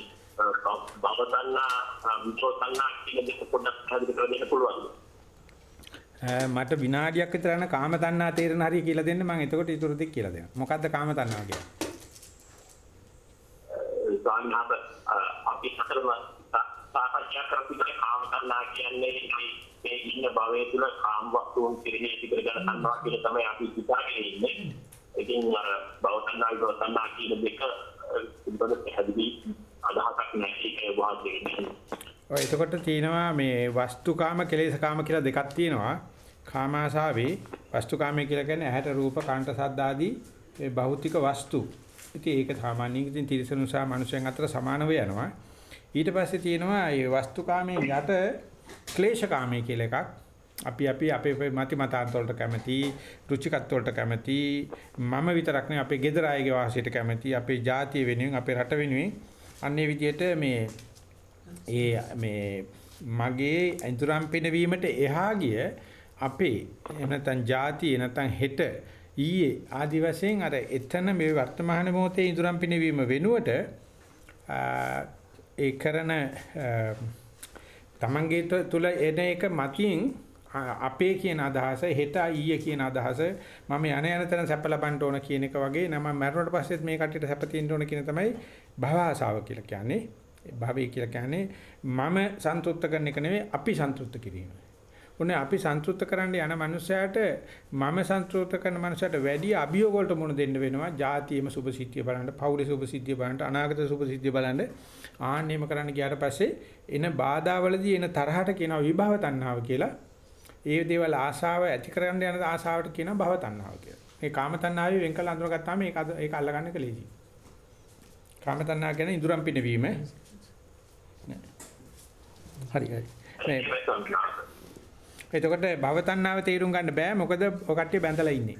බවතන්නා විචෝතන්නා කියන දෙක පොඩ්ඩක් පැහැදිලි කර දෙන්න පුළුවන්ද? මට විනාඩියක් විතර යන කාම තණ්හා තේරෙන හරිය කියලා දෙන්න මම එතකොට ඊටු ටික කියලා දෙනවා. මොකද්ද කාම තණ්හා කියන්නේ? ස්වාමීනාත අපි අතරම සාකච්ඡා කරපු කාමතන්නා කියන්නේ මේ ඉන්න භවයේ තුල කාම වස්තුන් පිළිගන්නේ ඉතිකර ගන්න සම්මා කියන තමයි අපි හිතාගෙන ඉන්නේ. ඉතින් අර භවතන්නා විචෝතන්නා කියන දෙක පිළිබඳ පැහැදිලි අදහසක් නැහැ ඒක වාදයේ. ඔය එතකොට තියෙනවා මේ වස්තුකාම කෙලෙසකාම කියලා දෙකක් තියෙනවා. කාමාශාවේ වස්තුකාමයේ කියලා කියන්නේ ඇහැට රූප කාන්ට සද්ද ආදී ඒ භෞතික වස්තු. ඉතින් ඒක සාමාන්‍යයෙන් ඉතින් තිරිසනු සහ මනුෂ්‍යයන් අතර සමානව යනවා. ඊට පස්සේ තියෙනවා මේ වස්තුකාමයේ යට ක්ලේශකාමයේ කියලා එකක්. අපි අපි අපේ අපේ මති මතාන්ත වලට කැමති, රුචිකත් වලට කැමති, මම විතරක් නෙවෙයි අපේ ගෙදර අයගේ වාසියට කැමති, අපේ ජාතිය වෙනුවෙන්, අපේ රට වෙනුවෙන් අන්නේ විදිහට මේ ඒ මේ මගේ අඳුරම් පිනවීමට එහා ගිය අපේ එහෙම නැත්නම් ಜಾති නැත්නම් හෙට ඊයේ ආදි වශයෙන් අර එතන මේ වර්තමාන මොහොතේ ඉඳුරම් පිනවීම වෙනුවට ඒ කරන තමන්ගේ තුල එන එක මතින් අපේ කියන අදහස හෙට ඊයේ කියන අදහස මම යන යන තැන සැප ලබන්න ඕන කියන එක වගේ නම මරණයට පස්සෙත් මේ කට්ටියට සැප තියෙන්න ඕන කියන තමයි භව ආසාව කියලා කියන්නේ භවය කියලා කියන්නේ මම සන්තුෂ්ත කරන එක නෙවෙයි අපි සන්තුෂ්ත කිරීම. උනේ අපි සන්තුෂ්ත කරන්න යන මනුස්සයාට මම සන්තුෂ්ත කරන මනුස්සයාට වැඩි අභියෝග වලට මුණ දෙන්න වෙනවා. ජාතියේම සුභසිද්ධිය බලන්න, පෞරේ සුභසිද්ධිය බලන්න, අනාගත සුභසිද්ධිය බලන්න. ආන්නේම කරන්න ගියාට පස්සේ එන බාධාවලදී එන තරහට කියනවා විභව තණ්හාව කියලා. ඒ දේවල් ආශාව ඇති කරගන්න යන ආශාවට කියනවා භව තණ්හාව කියලා. මේ කාම තණ්හාවේ වෙන් කළ අඳුරගත්තාම ඒක ඒක අල්ලගන්න එක ලේසියි. කාම තණ්හා කියන්නේ ඉඳුරම් පිනවීම. හරි හරි. මේ එතකොට භව තණ්හාව තේරුම් ගන්න බෑ මොකද ඔය කට්ටිය බැඳලා ඉන්නේ.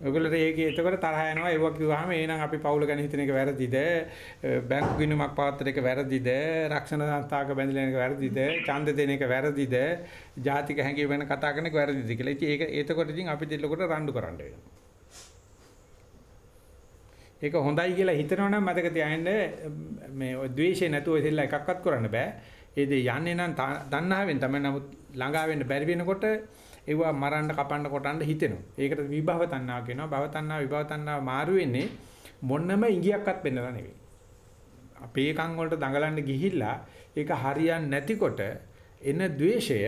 ඔයගොල්ලෝ ඒකේ එතකොට තරහ යනවා ඒවා කිව්වහම එහෙනම් අපි පවුල ගැන හිතන එක වැරදිද බැංකු ගිණුමක් පවත්තන එක වැරදිද රක්ෂණ සංස්ථාවක බැඳලා එක වැරදිද ඡන්ද දෙන එක වැරදිද ජාතික හැඟීම් ගැන කතා කරන එක වැරදිද කියලා. ඉතින් ඒක එතකොට ඉතින් අපි දෙල්ලකොට රණ්ඩු කරන්න වෙනවා. ඒක හොඳයි කියලා හිතනවනම් මතක තියාගන්න මේ ඔය ද්වේෂය නැතුව ඉතින්ලා එකක්වත් කරන්න බෑ. ඒ දේ යන්නේ නම් තණ්හාවෙන් තමයි නමුත් ළඟා වෙන්න බැරි වෙනකොට ඒවා මරන්න කපන්න කොටන්න හිතෙනවා. ඒකට විභව තණ්හාව කියනවා. භව තණ්හාව විභව තණ්හාව මාරු වෙන්නේ මොන්නම ඉඟියක්වත් වෙන්නලා නෙවෙයි. අපේ කන් වලට දඟලන්න ගිහිල්ලා ඒක හරියන්නේ නැතිකොට එන द्वේෂය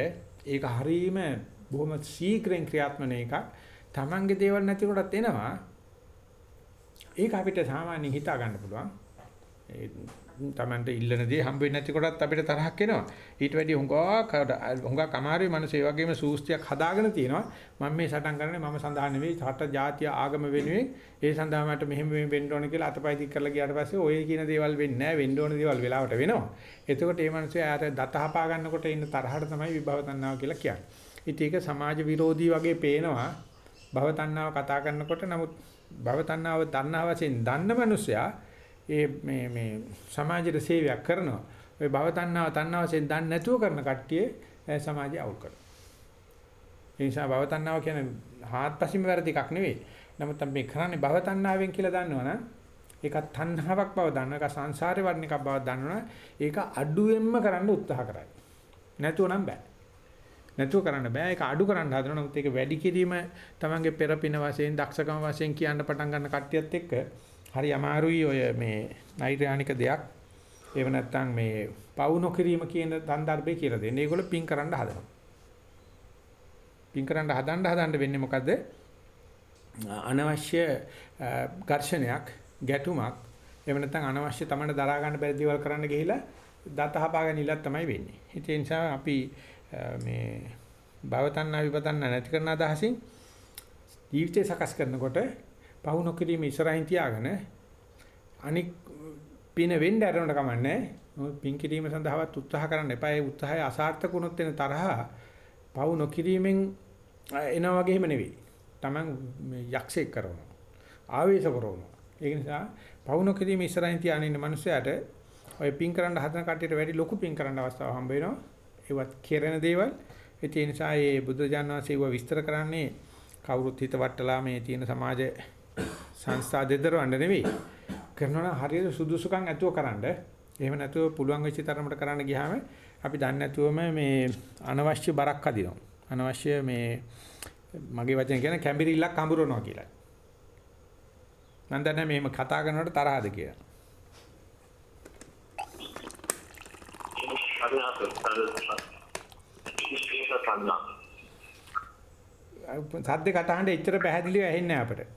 ඒක හරීම බොහොම ශීඝ්‍රයෙන් ක්‍රියාත්මක වෙන එකක්. Tamange දේවල් නැතිකොටත් එනවා. ඒක අපිට සාමාන්‍යයෙන් හිතා ගන්න පුළුවන්. ඒ Tamante ඉල්ලන දේ හම්බ වෙන්නේ නැති කොටත් අපිට තරහක් එනවා. ඊට වැඩි හුඟක් හුඟක් අමාරුයි මිනිස්සු ඒ වගේම සූස්තියක් හදාගෙන තියෙනවා. මම මේ සටන් කරන්නේ මම සඳහා නෙවෙයි රට ජාතිය ආගම වෙනුවෙන් ඒ සඳහා මට මෙහෙම මෙහෙම වෙන්න ඕන කියලා අතපය දික් කරලා ගියාට පස්සේ ඔය කියන දේවල් වෙන්නේ නැහැ. වෙන්න ඕන දේවල් වෙලාවට වෙනවා. එතකොට මේ මිනිස්සු යාට දත හපා ගන්නකොට ඉන්න තරහට තමයි විභව තණ්හාව කියලා කියන්නේ. ඉතින් ඒක සමාජ විරෝධී වගේ පේනවා. භව තණ්හාව කතා කරනකොට නමුත් භව තණ්හාව තණ්හාව වශයෙන් දන්න මිනිසයා ඒ මේ මේ සමාජයට සේවයක් කරනවා. ඔය භව තණ්හාව තණ්හාව වශයෙන් දන්නේ නැතුව කරන කට්ටිය සමාජය අවුල් කරනවා. ඒ නිසා භව තණ්හාව කියන්නේ හාත්පසින්ම වැරදි එකක් නෙවෙයි. නමුත් අපි මේ කරන්නේ භව තණ්හාවෙන් කියලා දන්නවනම් ඒක තණ්හාවක් බව දන්නවා. ඒක සංසාරේ වර්ණ එකක් බව දන්නවනම් ඒක අඩුවෙන්ම කරන්න උත්සාහ කරයි. නැතුව නම් බෑ. නැතුව කරන්න බෑ. ඒක අඩු කරන්න හදනවා. නමුත් ඒක වැඩි කිරීම තමන්ගේ පෙරපින වශයෙන්, දක්ෂකම වශයෙන් කියන්න පටන් ගන්න කට්ටියත් එක්ක හරි අමාරුයි ඔය මේ නෛර්යානික දෙයක්. ඒව නැත්තම් මේ පවු නොකිරීම කියන දන්දර්භය කියලා දෙන්නේ. ඒගොල්ලෝ පින් කරන්න හදනවා. පින් කරන්න හදන්න හදන්න වෙන්නේ මොකද්ද? අනවශ්‍ය ඝර්ෂණයක්, ගැටුමක්, එහෙම නැත්නම් අනවශ්‍ය තමන්ට දරා ගන්න බැරි දේවල් කරන්න ගිහිලා දත හපාගෙන ඉලක් තමයි වෙන්නේ. ඒ නිසා අපි මේ භවතණ්ණා විපතණ්ණා නැති කරන අදහසින් ජීවිතය සකස් කරනකොට පවු නොකිරීම ඉස්සරහින් තියාගෙන අනික් පින වෙන්න ඇරනට කමන්නේ පින් කිරීම සඳහාවත් උත්සාහ කරන්න එපා. ඒ උත්සාහය අසාර්ථක වුණොත් එන තරහ පවු නොකිරීමෙන් එනා වගේම නෙවෙයි. Taman යක්ෂයෙක් කරනවා. ආවේශ කරනවා. ඒ නිසා පවු නොකිරීම ඉස්සරහින් තියාගෙන ඉන්න මිනිස්සයාට ඔය පින් කරන්න හදන කට්ටියට වැඩි ලොකු පින් කරන්න අවස්ථාවක් හම්බ වෙනවා. ඒවත් කෙරෙන දේවල්. ඒ නිසා මේ බුද්ධ ජානනාසීව විස්තර කරන්නේ කවුරුත් හිත වටලා මේ තියෙන සමාජ සංස්ථා දෙදරවන්න නෙවෙයි. කරනවා නම් හරියට සුදුසුකම් ඇතුව කරන්න. එහෙම නැතුව පුළුවන් වෙච්ච තරමට කරන්න ගියාම අපි දන්නේ නැතුවම මේ අනවශ්‍ය බරක් අදිනවා. අනවශ්‍ය මේ මගේ වචන කියන කැම්බිරිල්ලක් අඹරනවා කියලා. මම දන්නේ මේම කතා කරනකොට තරහද කියලා. සද්ද කටහඬ එච්චර පැහැදිලිව ඇහෙන්නේ නැහැ අපිට.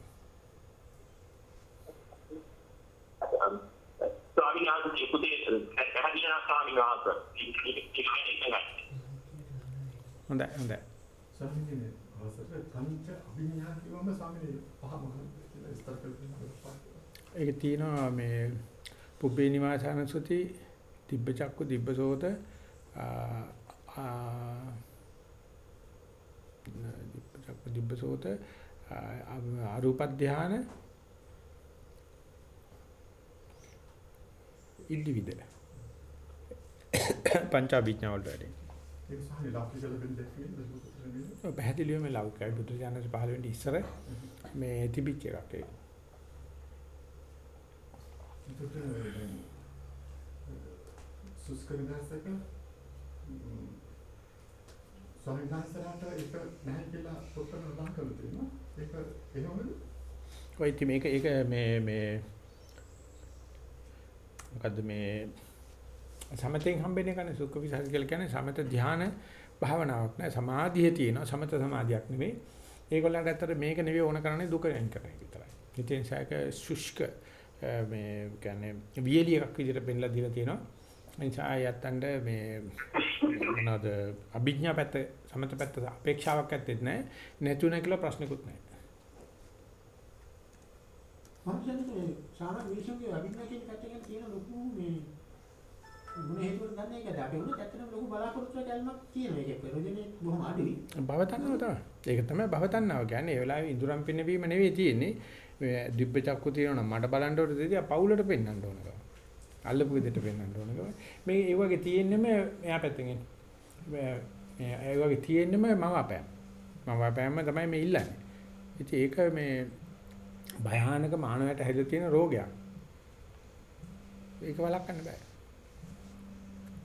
ස්වාමීන් වහන්සේ පුතේ වහන්සේ හොඳයි හොඳයි. ස්වාමීන් වහන්සේ පංච අභිඥා කියවම ස්වාමීන් පහම කියලා විස්තර කරලා ඒක තියෙනවා මේ පුබ්බේ නිවාසානසති තිබ්බ චක්කු තිබ්බ සෝත චක්කු තිබ්බ සෝත අරූප ධාන ඉල්ලිවිද පංචාභිඥා වලට වැඩි. ඒක ඔව් පැහැදිලිවම ලෞකිකයි බුදු දානස පහළ වෙන්නේ ඉස්සර මේ තිබිච්ච එකක් ඒක. ඒකට සුස්ක විනාශක ස්වාමීන් වහන්සේලාට ඒක නැහැ කියලා පොතේ නෝනා කරලා තියෙනවා. ඒක එහෙමද? ඔය ඉතින් මේක ඒක මේ මේ මොකද්ද මේ සමතෙන් හම්බෙන එකනේ සුඛ විසහස කියලා කියන්නේ සමත ධාන භාවනාවක් නෑ. සමාධිය තියෙනවා සමත සමාධියක් නෙවෙයි ඒගොල්ලන්ට ඇත්තට මේක නෙවෙයි ඕන කරන්නේ දුක වෙන කරන එක විතරයි. ඉතින් සායක ශුෂ්ක මේ කියන්නේ වියලි එකක් විදිහට බෙන්ලා දීලා තියෙනවා. එනිසා යත්තන්ට මේ මොනවාද අභිඥා පැත්ත සමත පැත්ත අපේක්ෂාවක් ඇත්තෙත් නෑ. නැතුණ කියලා ප්‍රශ්නකුත් නෑ. මනුෂ්‍යන්ගේ සාමාන්‍ය මිනිසුන්ගේ අභිඥා කියන පැත්ත ගැන තියෙන ලොකු මේ මොන හේතුවද දන්නේ ඒකද අපි උනත් ඇත්තටම ලොකු බලාපොරොත්තු ගැල්මක් තියෙනවා ඒකේ ප්‍රයෝජනේ බොහොම අඩුයි භවතණ්ණාව තමයි. ඒක තමයි භවතණ්ණාව කියන්නේ. ඒ වෙලාවේ ඉඳුරම් පිනවීම නෙවෙයි තියෙන්නේ. මේ දිබ්බ චක්කු තියෙනවා මට බලන්න ඕනේ දෙදී පවුලට පෙන්වන්න ඕන ගම. අල්ලපු විදිහට පෙන්වන්න ඕන ගම. මේ ඒ වගේ තියෙන්නෙම එයා පැත්තෙන් එන්නේ. මේ ඒ වගේ තියෙන්නෙම මම අපෑම. මම අපෑම තමයි මේ ඉල්ලන්නේ. ඉතින් ඒක මේ භයානක මානවයට හැදලා තියෙන රෝගයක්. ඒක වළක්වන්න බෑ.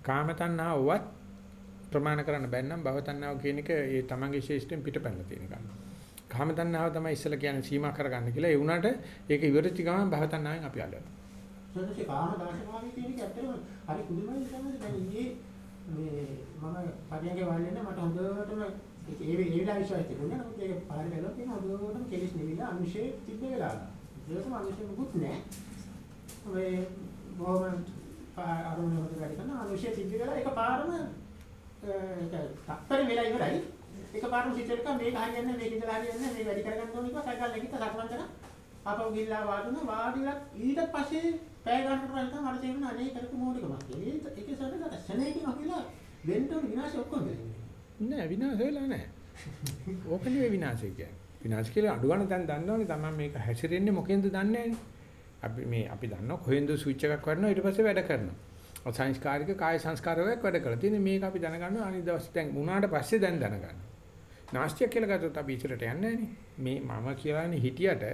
කාම තණ්හාවවත් ප්‍රමාණ කරන්න බැන්නම් භව තණ්හාව කියන එක ඒ තමන්ගේ ශේෂ්ඨෙන් පිටපැනලා තියෙන එකක්. කාම තණ්හාව තමයි ඉස්සලා කියන්නේ සීමා කරගන්න කියලා. ඒ වුණාට ඒක ඉවරච්ච ගමන් භව තණ්හාවෙන් අපි අල්ලනවා. සෝදසේ කාම දාශභාවී කියන එක ඇත්තටම හරි පුදුමයි තමයි දැන් ඊයේ මේ මම පරියන්ගේ වල්ලෙන්න මට හොඳටම ඒ ඒ වෙලාව විශ්වාස තිබුණා නමුත් ඒක පාරේ බැලුවොත් එහෙනම් හොඳටම කෙලිස් නිවිලා අනුශේ තිබ්බ වෙලාව. ඒකම අනුශේ මුකුත් නැහැ. මේ බොහොම අරුණ හොද වැඩ කරන අනුශේ තිබ්බ වෙලාව එක පාරම ඒක තත්පර වෙලා ඉවරයි. එක පාරම සිතෙල්ක මේක හරියන්නේ මේක ඉඳලා හරියන්නේ මේක වැඩි කරගන්න ඕනේ කියලා සයිකල් නැගිට සක්මන් කරා. ආපහු ගිහිල්ලා වාඩුන වාඩිලා ඊට පස්සේ පැය ගන්නකට පස්සේ මට තේරුණා අනේ කරපු මොඩකමක්. ඒක ඒකේ සරලව ශනේකින් අපිලා වෙන්න ඕන විනාශය ඔක්කොම වෙලා. නෑ විනාශ වෙලා නෑ. ඕක නෙවෙයි විනාශය කියන්නේ. විනාශ කියලා අඩු ගන්න දැන් දන්නවනේ තමයි මේක හැසිරෙන්නේ මොකෙන්ද දන්නේ අපි මේ අපි දන්නවා කොහෙන්ද ස්විච් එකක් වඩනවා ඊට පස්සේ වැඩ කරනවා. සංස්කාරික කාය සංස්කාරයක් වැඩ කරලා තියෙන මේක අපි දැනගන්නවා අනිත් දවස් දැන් වුණාට පස්සේ දැන් දැනගන්නවා. නාස්තියක් කියලා ගත්තොත් අපි ඉස්සරට යන්නේ මේ මම කියලානේ හිටියට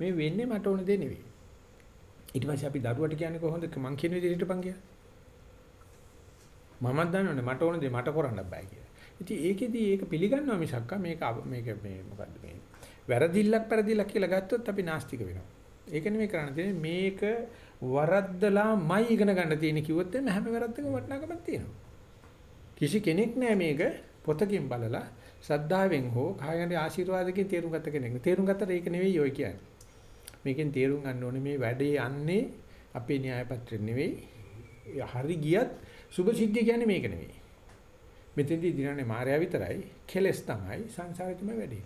මේ වෙන්නේ මට ඕන දේ නෙවෙයි. ඊට පස්සේ අපි දරුවට කියන්නේ කොහොමද මං කියන විදිහට හිටපන් කියලා. මමත් දන්නවනේ මට ඕන දේ මට කරන්න බෑ කියලා. ඉතින් ඒකෙදි ඒක පිළිගන්නවා මිසක් මේක මේක මේ මොකද්ද මේ වැරදිල්ලක් පෙරදිල්ලක් කියලා ගත්තොත් අපි නාස්තික වෙනවා. ඒක නෙමෙයි කරන්න තියෙන්නේ මේක වරද්දලාමයි ඉගෙන ගන්න තියෙන කිව්වොත් එimhe හැම වැරද්දකම වටිනාකමක් තියෙනවා. කිසි කෙනෙක් නෑ මේක පොතකින් බලලා ශ්‍රද්ධාවෙන් හෝ කායගේ ආශිර්වාදකින් තේරුම් ගත්ත කෙනෙක්. තේරුම් ගත්තට ඒක නෙවෙයි ඔය කියන්නේ. මේකෙන් තේරුම් ගන්න ඕනේ මේ වැඩේ යන්නේ අපේ න්‍යාය පත්‍රෙ නෙවෙයි. හරි ගියත් සුභ සිද්ධිය කියන්නේ මේක නෙවෙයි. මෙතෙන්දී දිනන්නේ මායя විතරයි කෙලස් තමයි සංසාරේ තමයි වැඩි.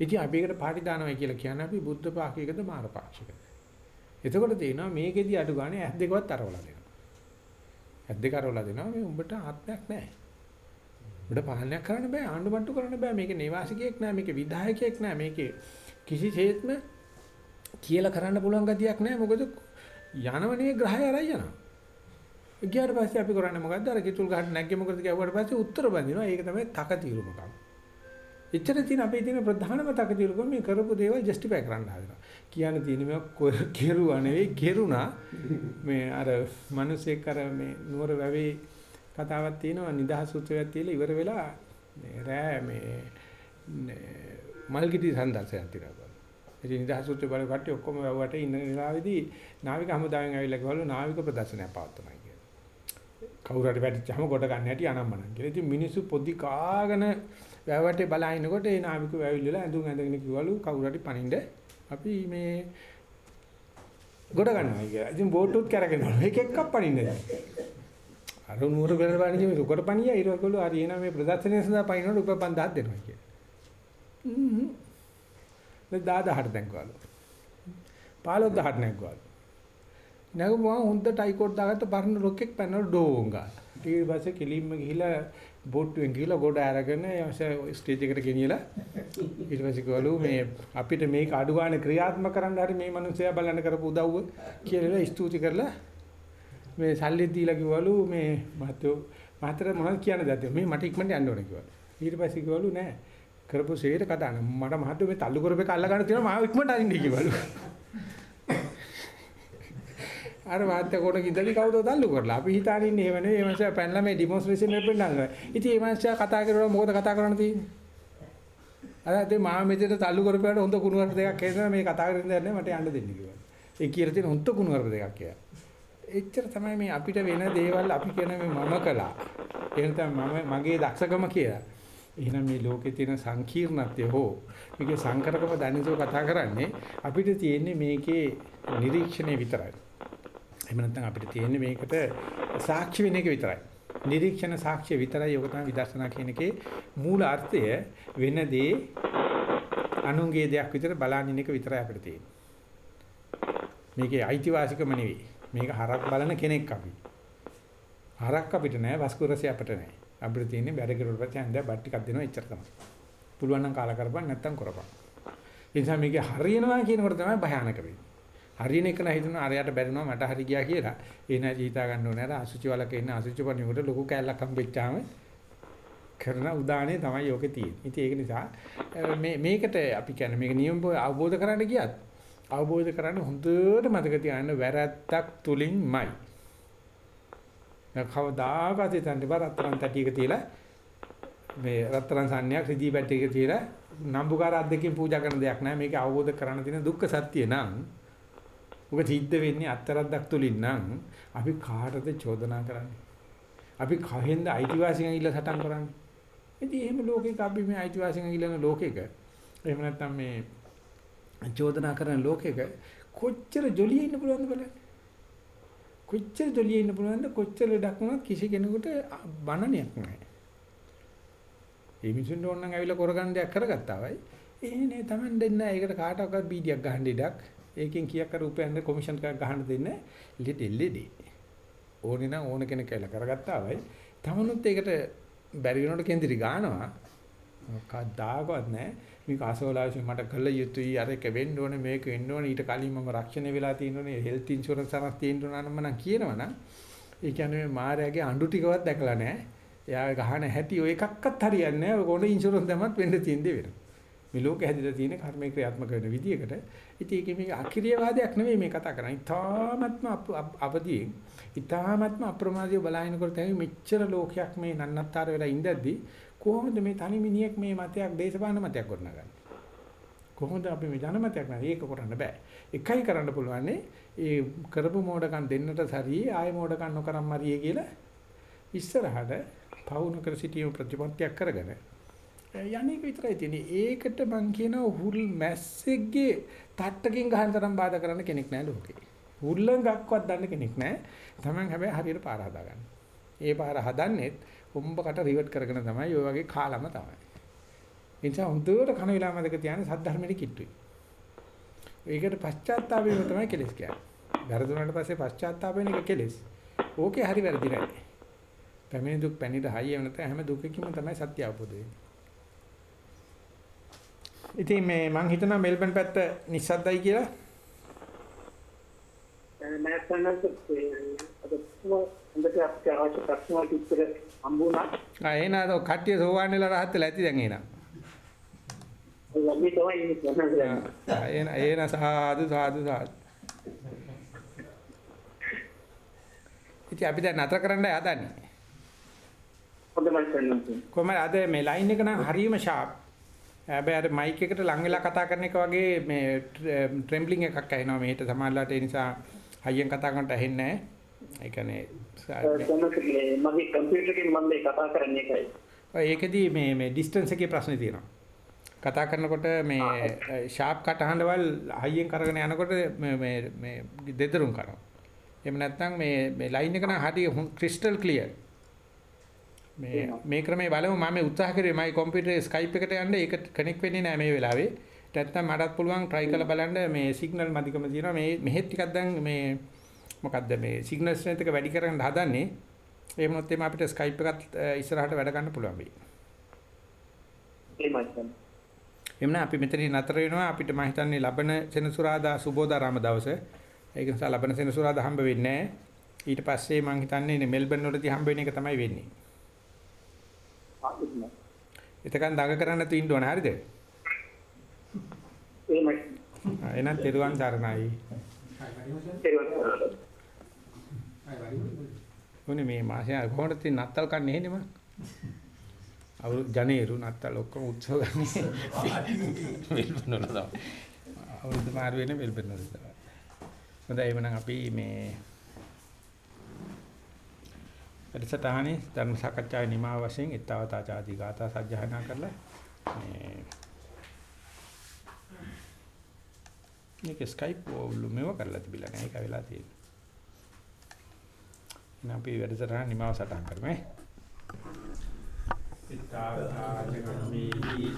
ඉතින් අපි එකට පාටි දානවා කියලා කියන්නේ අපි බුද්ධ පාක්ෂිකද මාර පාක්ෂිකද. එතකොට තේනවා මේකෙදි අඩු ගානේ ඇස් දෙකවත් අරවලා දෙනවා. ඇස් දෙක අරවලා දෙනවා මේ උඹට ආත්මයක් නැහැ. උඹට පාලනයක් කරන්න බෑ ආණ්ඩුමට්ටු කරන්න බෑ මේක නිවාසිකයෙක් නෑ මේක විධායකයෙක් නෑ මේකේ කිසිසේත්ම කියලා කරන්න පුළුවන් ගතියක් නෑ මොකද යනවනේ ග්‍රහය අරයි යනවා. ගියාට පස්සේ අපි කරන්නේ මොකද්ද? අර කිතුල් ගහන්න නැග්ගේ මොකද කියවුවාට පස්සේ උත්තර බඳිනවා. ඒක තමයි තක తీරුමකම්. එච්චර තියෙන අපේ තියෙන ප්‍රධානම තක తీරුකම මේ කරපු දේවල් ජස්ටිෆයි කරන්න හදනවා. කියන්න තියෙන මේ කෙරුවා නෙවෙයි කෙරුණා. මේ අර මිනිස්සෙක් අර මේ නුවර වැවේ කතාවක් තියෙනවා නිදහස් සූත්‍රයක් තියලා ඉවර වෙලා මේ රෑ මේ මල්ගිටි සම්දර්ශනයක් තියනවා. ඉතින් නිදහස් සූත්‍රය බලව කට්ටිය ඔක්කොම වැව්වට ඉන්න වෙලාවේදී නාවික හමුදාවෙන් ඇවිල්ලා ගවලු නාවික ප්‍රදර්ශනයක් පවත්වනවා කියලා. කවුරු හරි වැටිච්චාම කොට ගන්න හැටි අනම්මනම් කියලා. ඉතින් මිනිස්සු පොඩි කාගෙන වැව්වට බලහිනකොට ඒ නාවික වැවිල්ලලා ඇඳුම් ඇඳගෙන කිව්වලු කවුරු හරි පනින්න අපි මේ ගොඩ ගන්නවා කියලා. ඉතින් බෝට්ටුත් කරගෙනවලු. එක එකක් පනින්නේ. අර නුවර බෙර බණිජ මේ රුකට පණියා ඊරකලු හරි එන මේ ප්‍රදර්ශනය සඳහා පයින්නට රුපියල් 5000ක් දෙනවා කියලා. හ්ම්. දැන් 10000ට දැන්ගවලු. 15000ට නැග්ගවලු. නැගුවා හොඳට අයිකෝඩ් දාගත්ත පරණ රොකෙක් පැනන ඩෝංගා. ඊට පස්සේ කෙලින්ම ගිහිලා බෝට්ටුවෙන් ගිහිලා ගොඩ අරගෙන ස්ටේජ් එකට ගෙනියලා ඊට පස්සේ කිව්වලු මේ අපිට මේක අඩු ගන්න ක්‍රියාත්මක කරන්න හරි මේ මිනිස්සයා බලන්න කරපු උදව්ව කියලා ස්තුති කරලා මේ සල්ලි දීලා කිව්වලු මේ මහත්තයෝ මහතර මොනවද කියන්න දැද්ද මේ මට ඉක්මනට යන්න ඕනේ කිව්වා. ඊට පස්සේ කිව්වලු නෑ කරපු සේර කතා නෑ මට මහත්තයෝ මේ තල්ලු කරපේක අල්ල ගන්න තියෙනවා මාව ඉක්මනට අරින්න කිව්වලු. අර වාත්‍ය කොට කිදලි කවුද තල්ලු කරලා අපි හිතාන ඉන්නේ එහෙම නෙවෙයි මේ මාසයා පැනලා මේ ඩිමොන්ස්ට්‍රේෂන් එකක් පෙන්නනවා. ඉතින් මේ මාසයා කතා කරුවා මොකද කතා කරන්න තියෙන්නේ? අර අද මා මෙතන තල්ලු කරපේකට හොඳ කුණුවරප දෙකක් හේතුව මේ කතා කරගෙන ඉඳන්නේ මට යන්න දෙන්න කිව්වා. ඒ කියලා තියෙන හොඳ කුණුවරප දෙකක් කියලා. එච්චර තමයි මේ අපිට වෙන දේවල් අපි කියන මේ මම කළා. එහෙම තමයි මම මගේ දක්ෂකම කියලා. එහෙනම් මේ ලෝකේ තියෙන සංකීර්ණත්වය හෝ මේකේ සංකරකම දැනසෝ කතා කරන්නේ අපිට තියෙන්නේ මේකේ නිරීක්ෂණය විතරයි. එහෙම නැත්නම් අපිට තියෙන්නේ මේකට සාක්ෂි වෙන එක විතරයි. නිරීක්ෂණ සාක්ෂිය විතරයි ඔක තමයි විදර්ශනා කියන එකේ මූල අර්ථය වෙන දේ අනුන්ගේ දෙයක් විතර බලන්න එක විතරයි අපිට තියෙන්නේ. මේකේ අයිතිවාසිකම නෙවෙයි. මේක හරක් බලන කෙනෙක් අපි. හරක් අපිට නෑ, වස්කුරසි අපිට නෑ. අපිට තියෙන්නේ බැර කෙරුවට පස්සේ හන්දෑ බත් ටිකක් දෙනවා එච්චර තමයි. පුළුවන් නම් කාලා කරපන් නැත්තම් කරපන්. ඒ නිසා මේක හරියනවා කියනකොට තමයි භයානක වෙන්නේ. හරියන එක නම් හිතනවා අරයට බැරිනවා මට හරි ගියා කියලා. ඒ නැති හිතා ගන්න ඕනේ අර අසුචි වලක ඉන්න අසුචි පණියට ලොකු කැලලක් හම්බෙච්චාම කරන උදාහරණය තමයි යෝකේ තියෙන්නේ. ඉතින් ඒක නිසා මේ මේකට අපි කියන්නේ මේක නියම අවබෝධ කරගන්න ගියත් අවබෝධ කරගන්න හොඳට මතක තියාගන්න වැරැද්දක් තුලින්මයි. කවදාකවත් හිතන්න බෑ රත්තරන් තටියක තියලා මේ රත්තරන් සාන්නියක් රිදී බැට් එකේ තියලා නම්බුකාර අද්දකින් පූජා කරන දෙයක් නෑ මේක අවබෝධ කරගන්න තියෙන දුක්ඛ සත්‍ය නම් ඔබ සිද්ධ වෙන්නේ අත්තරද්දක් තුලින් නම් අපි කාටද චෝදනා කරන්නේ අපි කහෙන්ද අයිතිවාසිකම් ඉල්ල සටන් කරන්නේ ඉතින් එහෙම ලෝකයක අපි මේ අයිතිවාසිකම් ඉල්ලන ලෝකයක එහෙම නැත්නම් මේ චෝදනා කරන ලෝකයක කොච්චර ජොලියේ ඉන්න පුළුවන්ද බලන්න කොච්චර ජොලියේ ඉන්න පුළුවන්ද කොච්චර ලඩක් වුණත් කිසි කෙනෙකුට බනණයක් නැහැ ඒ මිනිසුන්ට ඕන නම් ඇවිල්ලා කරගන්න දෙයක් කරගත්තා වයි. ඒ නේ Taman දෙන්න ඒකට කාටවත් බීඩියක් ගහන්න ඉඩක්. ඒකෙන් කීයක් කර උපයන්න කොමිෂන් එකක් ගහන්න දෙන්න ලිට එල්ලෙඩි. ඕනේ නම් ඕන කෙනෙක් කියලා කරගත්තා වයි. තමනුත් ඒකට බැරි වෙනකොට කේන්ද්‍රි ගන්නවා. කවදාකවත් නැහැ. මේක අසෝලාවිසින් මට කළ යුතුයි අර එක වෙන්න ඕනේ මේක වෙන්න ඕනේ ඊට කලින් මම රක්ෂණය වෙලා තියෙනෝනේ හෙල්ත් ඉන්ෂුරන්ස් අරන් තියෙන්න ඕන නම් මම කියනවනම් ඒ කියන්නේ මේ මායාවේ අඬු ටිකවත් දැකලා නැහැ. එයා ගහන හැටි ඔය එකක්වත් හරියන්නේ නැහැ. ඔය කොහොමද ඉන්ෂුරන්ස් දැම්මත් වෙන්න තියෙන දේ වෙනවා. මේ ලෝකෙ හැදිලා තියෙන කර්මයේ ක්‍රියාත්මක වෙන විදියකට ඉතින් ඒකේ මේක අක්‍රීයවාදයක් නෙවෙයි මේ කතා කරන්නේ. ඊ타ත්ම අවදියෙන් ඊ타ත්ම අප්‍රමාදීව බලහිනකොට තමයි මෙච්චර ලෝකයක් මේ නන්නත්තර වෙලා ඉඳද්දි කොහොමද මේ තනි මිනිහෙක් මේ මතයක් දේශපාලන මතයක් ගොඩනගන්නේ? කොහොමද අපි මේ ජනමතයක් නැහැ ඒක කරන්න බෑ. එකයි කරන්න පුළුවන් ඒ කරපු මෝඩකම් දෙන්නට සරියේ ආය මෝඩකම් නොකරම් මරියේ කියලා ඉස්සරහට පවුන කර සිටීම ප්‍රතිපත්තියක් කරගෙන යන්නේක විතරයි තියෙන්නේ. ඒකට මං කියනවා හුල් මැස්සෙක්ගේ තට්ටකින් ගහන තරම් බාධා කරන්න කෙනෙක් නැහැ ලෝකේ. හුල්ලඟක්වත් දන්න කෙනෙක් නැහැ. Taman හැබැයි හරියට පාර හදාගන්න. ඒ පාර හදන්නෙත් උඹකට රිවර්ට් කරගෙන තමයි ඔය වගේ කාලම තමයි. ඒ නිසා හොඳට කන විලා මතක තියාගෙන සද්ධර්මෙට කිට්ටුයි. ඒකට පශ්චාත්තාපය තමයි කෙලස් කියන්නේ. වැරදුනට පස්සේ පශ්චාත්තාපයෙන් එක කෙලස්. ඕකේ හරි වැරදි නැහැ. පැමිණි දුක් පැනිර හයිය වෙන තැන හැම දුකකින්ම තමයි සත්‍ය අවබෝධ වෙන්නේ. ඉතින් මේ මං හිතනවා මෙල්බන් පැත්ත නිස්සද්දයි කියලා. මම සන්නත් අද කට්ටිය සෝවාන් වෙලා rahat වෙලා ඇති දැන් එහෙනම්. ඔය තමයි ඉන්නේ. එහෙනම් සාදු සාදු සාදු. ඉතින් අපි දැන් නතර කරන්න හදන්නේ. කොහමද අද මේ ලයින් එක නම් හරියම ෂාප්. හැබැයි අර මයික් එකට ලං වෙලා කතා කරන එක වගේ මේ ට්‍රෙම්බලින් එකක් ඇහෙනවා මෙහෙට සමහරලාට ඒ නිසා හයියෙන් කතා කරනට ඇහෙන්නේ නැහැ. ඒ කියන්නේ මගේ කම්පියුටර් එකෙන් මම මේ කතා කරන්නේ ඒකයි. ඒකෙදි මේ මේ ඩිස්ටන්ස් එකේ ප්‍රශ්නේ තියෙනවා. කතා කරනකොට මේ ෂාප් කටහඬවල් හයියෙන් කරගෙන යනකොට මේ මේ මේ දෙදරුම් කරනවා. එහෙම නැත්නම් මේ මේ ලයින් එක නම් හරිය ක්‍රිස්ටල් ක්ලියර්. මේ මේ ක්‍රමයේ බලමු මම උත්සාහ කරේ මයි කම්පියුටරේ ස්කයිප් එකට යන්න ඒක කනෙක්ට් වෙන්නේ නැහැ මේ වෙලාවේ. නැත්නම් මටත් පුළුවන් try කරලා බලන්න මේ සිග්නල් මදිකම තියෙනවා මේ මෙහෙත් ටිකක් දැන් මේ මොකද්ද මේ සිග්නල් ස්ට්‍රෙන්ත් එක වැඩි කරගෙන හදන්නේ. එහෙම නැත්නම් එimhe අපිට ස්කයිප් එකත් ඉස්සරහට වැඩ ගන්න පුළුවන් වෙයි. එමුන අපි මෙතනින් නතර වෙනවා අපිට මම හිතන්නේ ලබන සෙනසුරාදා සුබෝදාරාම දවසේ ඒක නිසා ලබන සෙනසුරාදා හම්බ වෙන්නේ නැහැ. ඊට පස්සේ මම හිතන්නේ මෙල්බන් වලදී හම්බ වෙන එක තමයි වෙන්නේ. එතකන් දඟ කරන්න තු ඉන්න ඕන හරිද? එහෙමයි. එහෙනම් තෙරුවන් සරණයි. මොනේ මේ මාසේ කොහොමද තින් නත්තල් කන්නේ එහෙනේ මං? අවුරු ජනේරු නත්තල් ඔක්කොම උත්සව ගන්නේ. මෙල්බන් වල තමයි. අවුරුදු මාරු වෙන්නේ මෙල්බන් වල තමයි. හොඳයි එවනම් අපි මේ වැඩසටහනේ ධර්ම සාකච්ඡාවේ නිමාව වශයෙන් ඊතාවතා ආදී ගාථා සජ්ජහායනා කරලා මේ මේක ස්කයිප් වල මේව කරලා තිබිලා නැහැ ඒක වෙලා තියෙන්නේ. එහෙනම් අපි වැඩසටහන නිමාව සටහන් කරමු. ඊතාවතා ජගම්මේ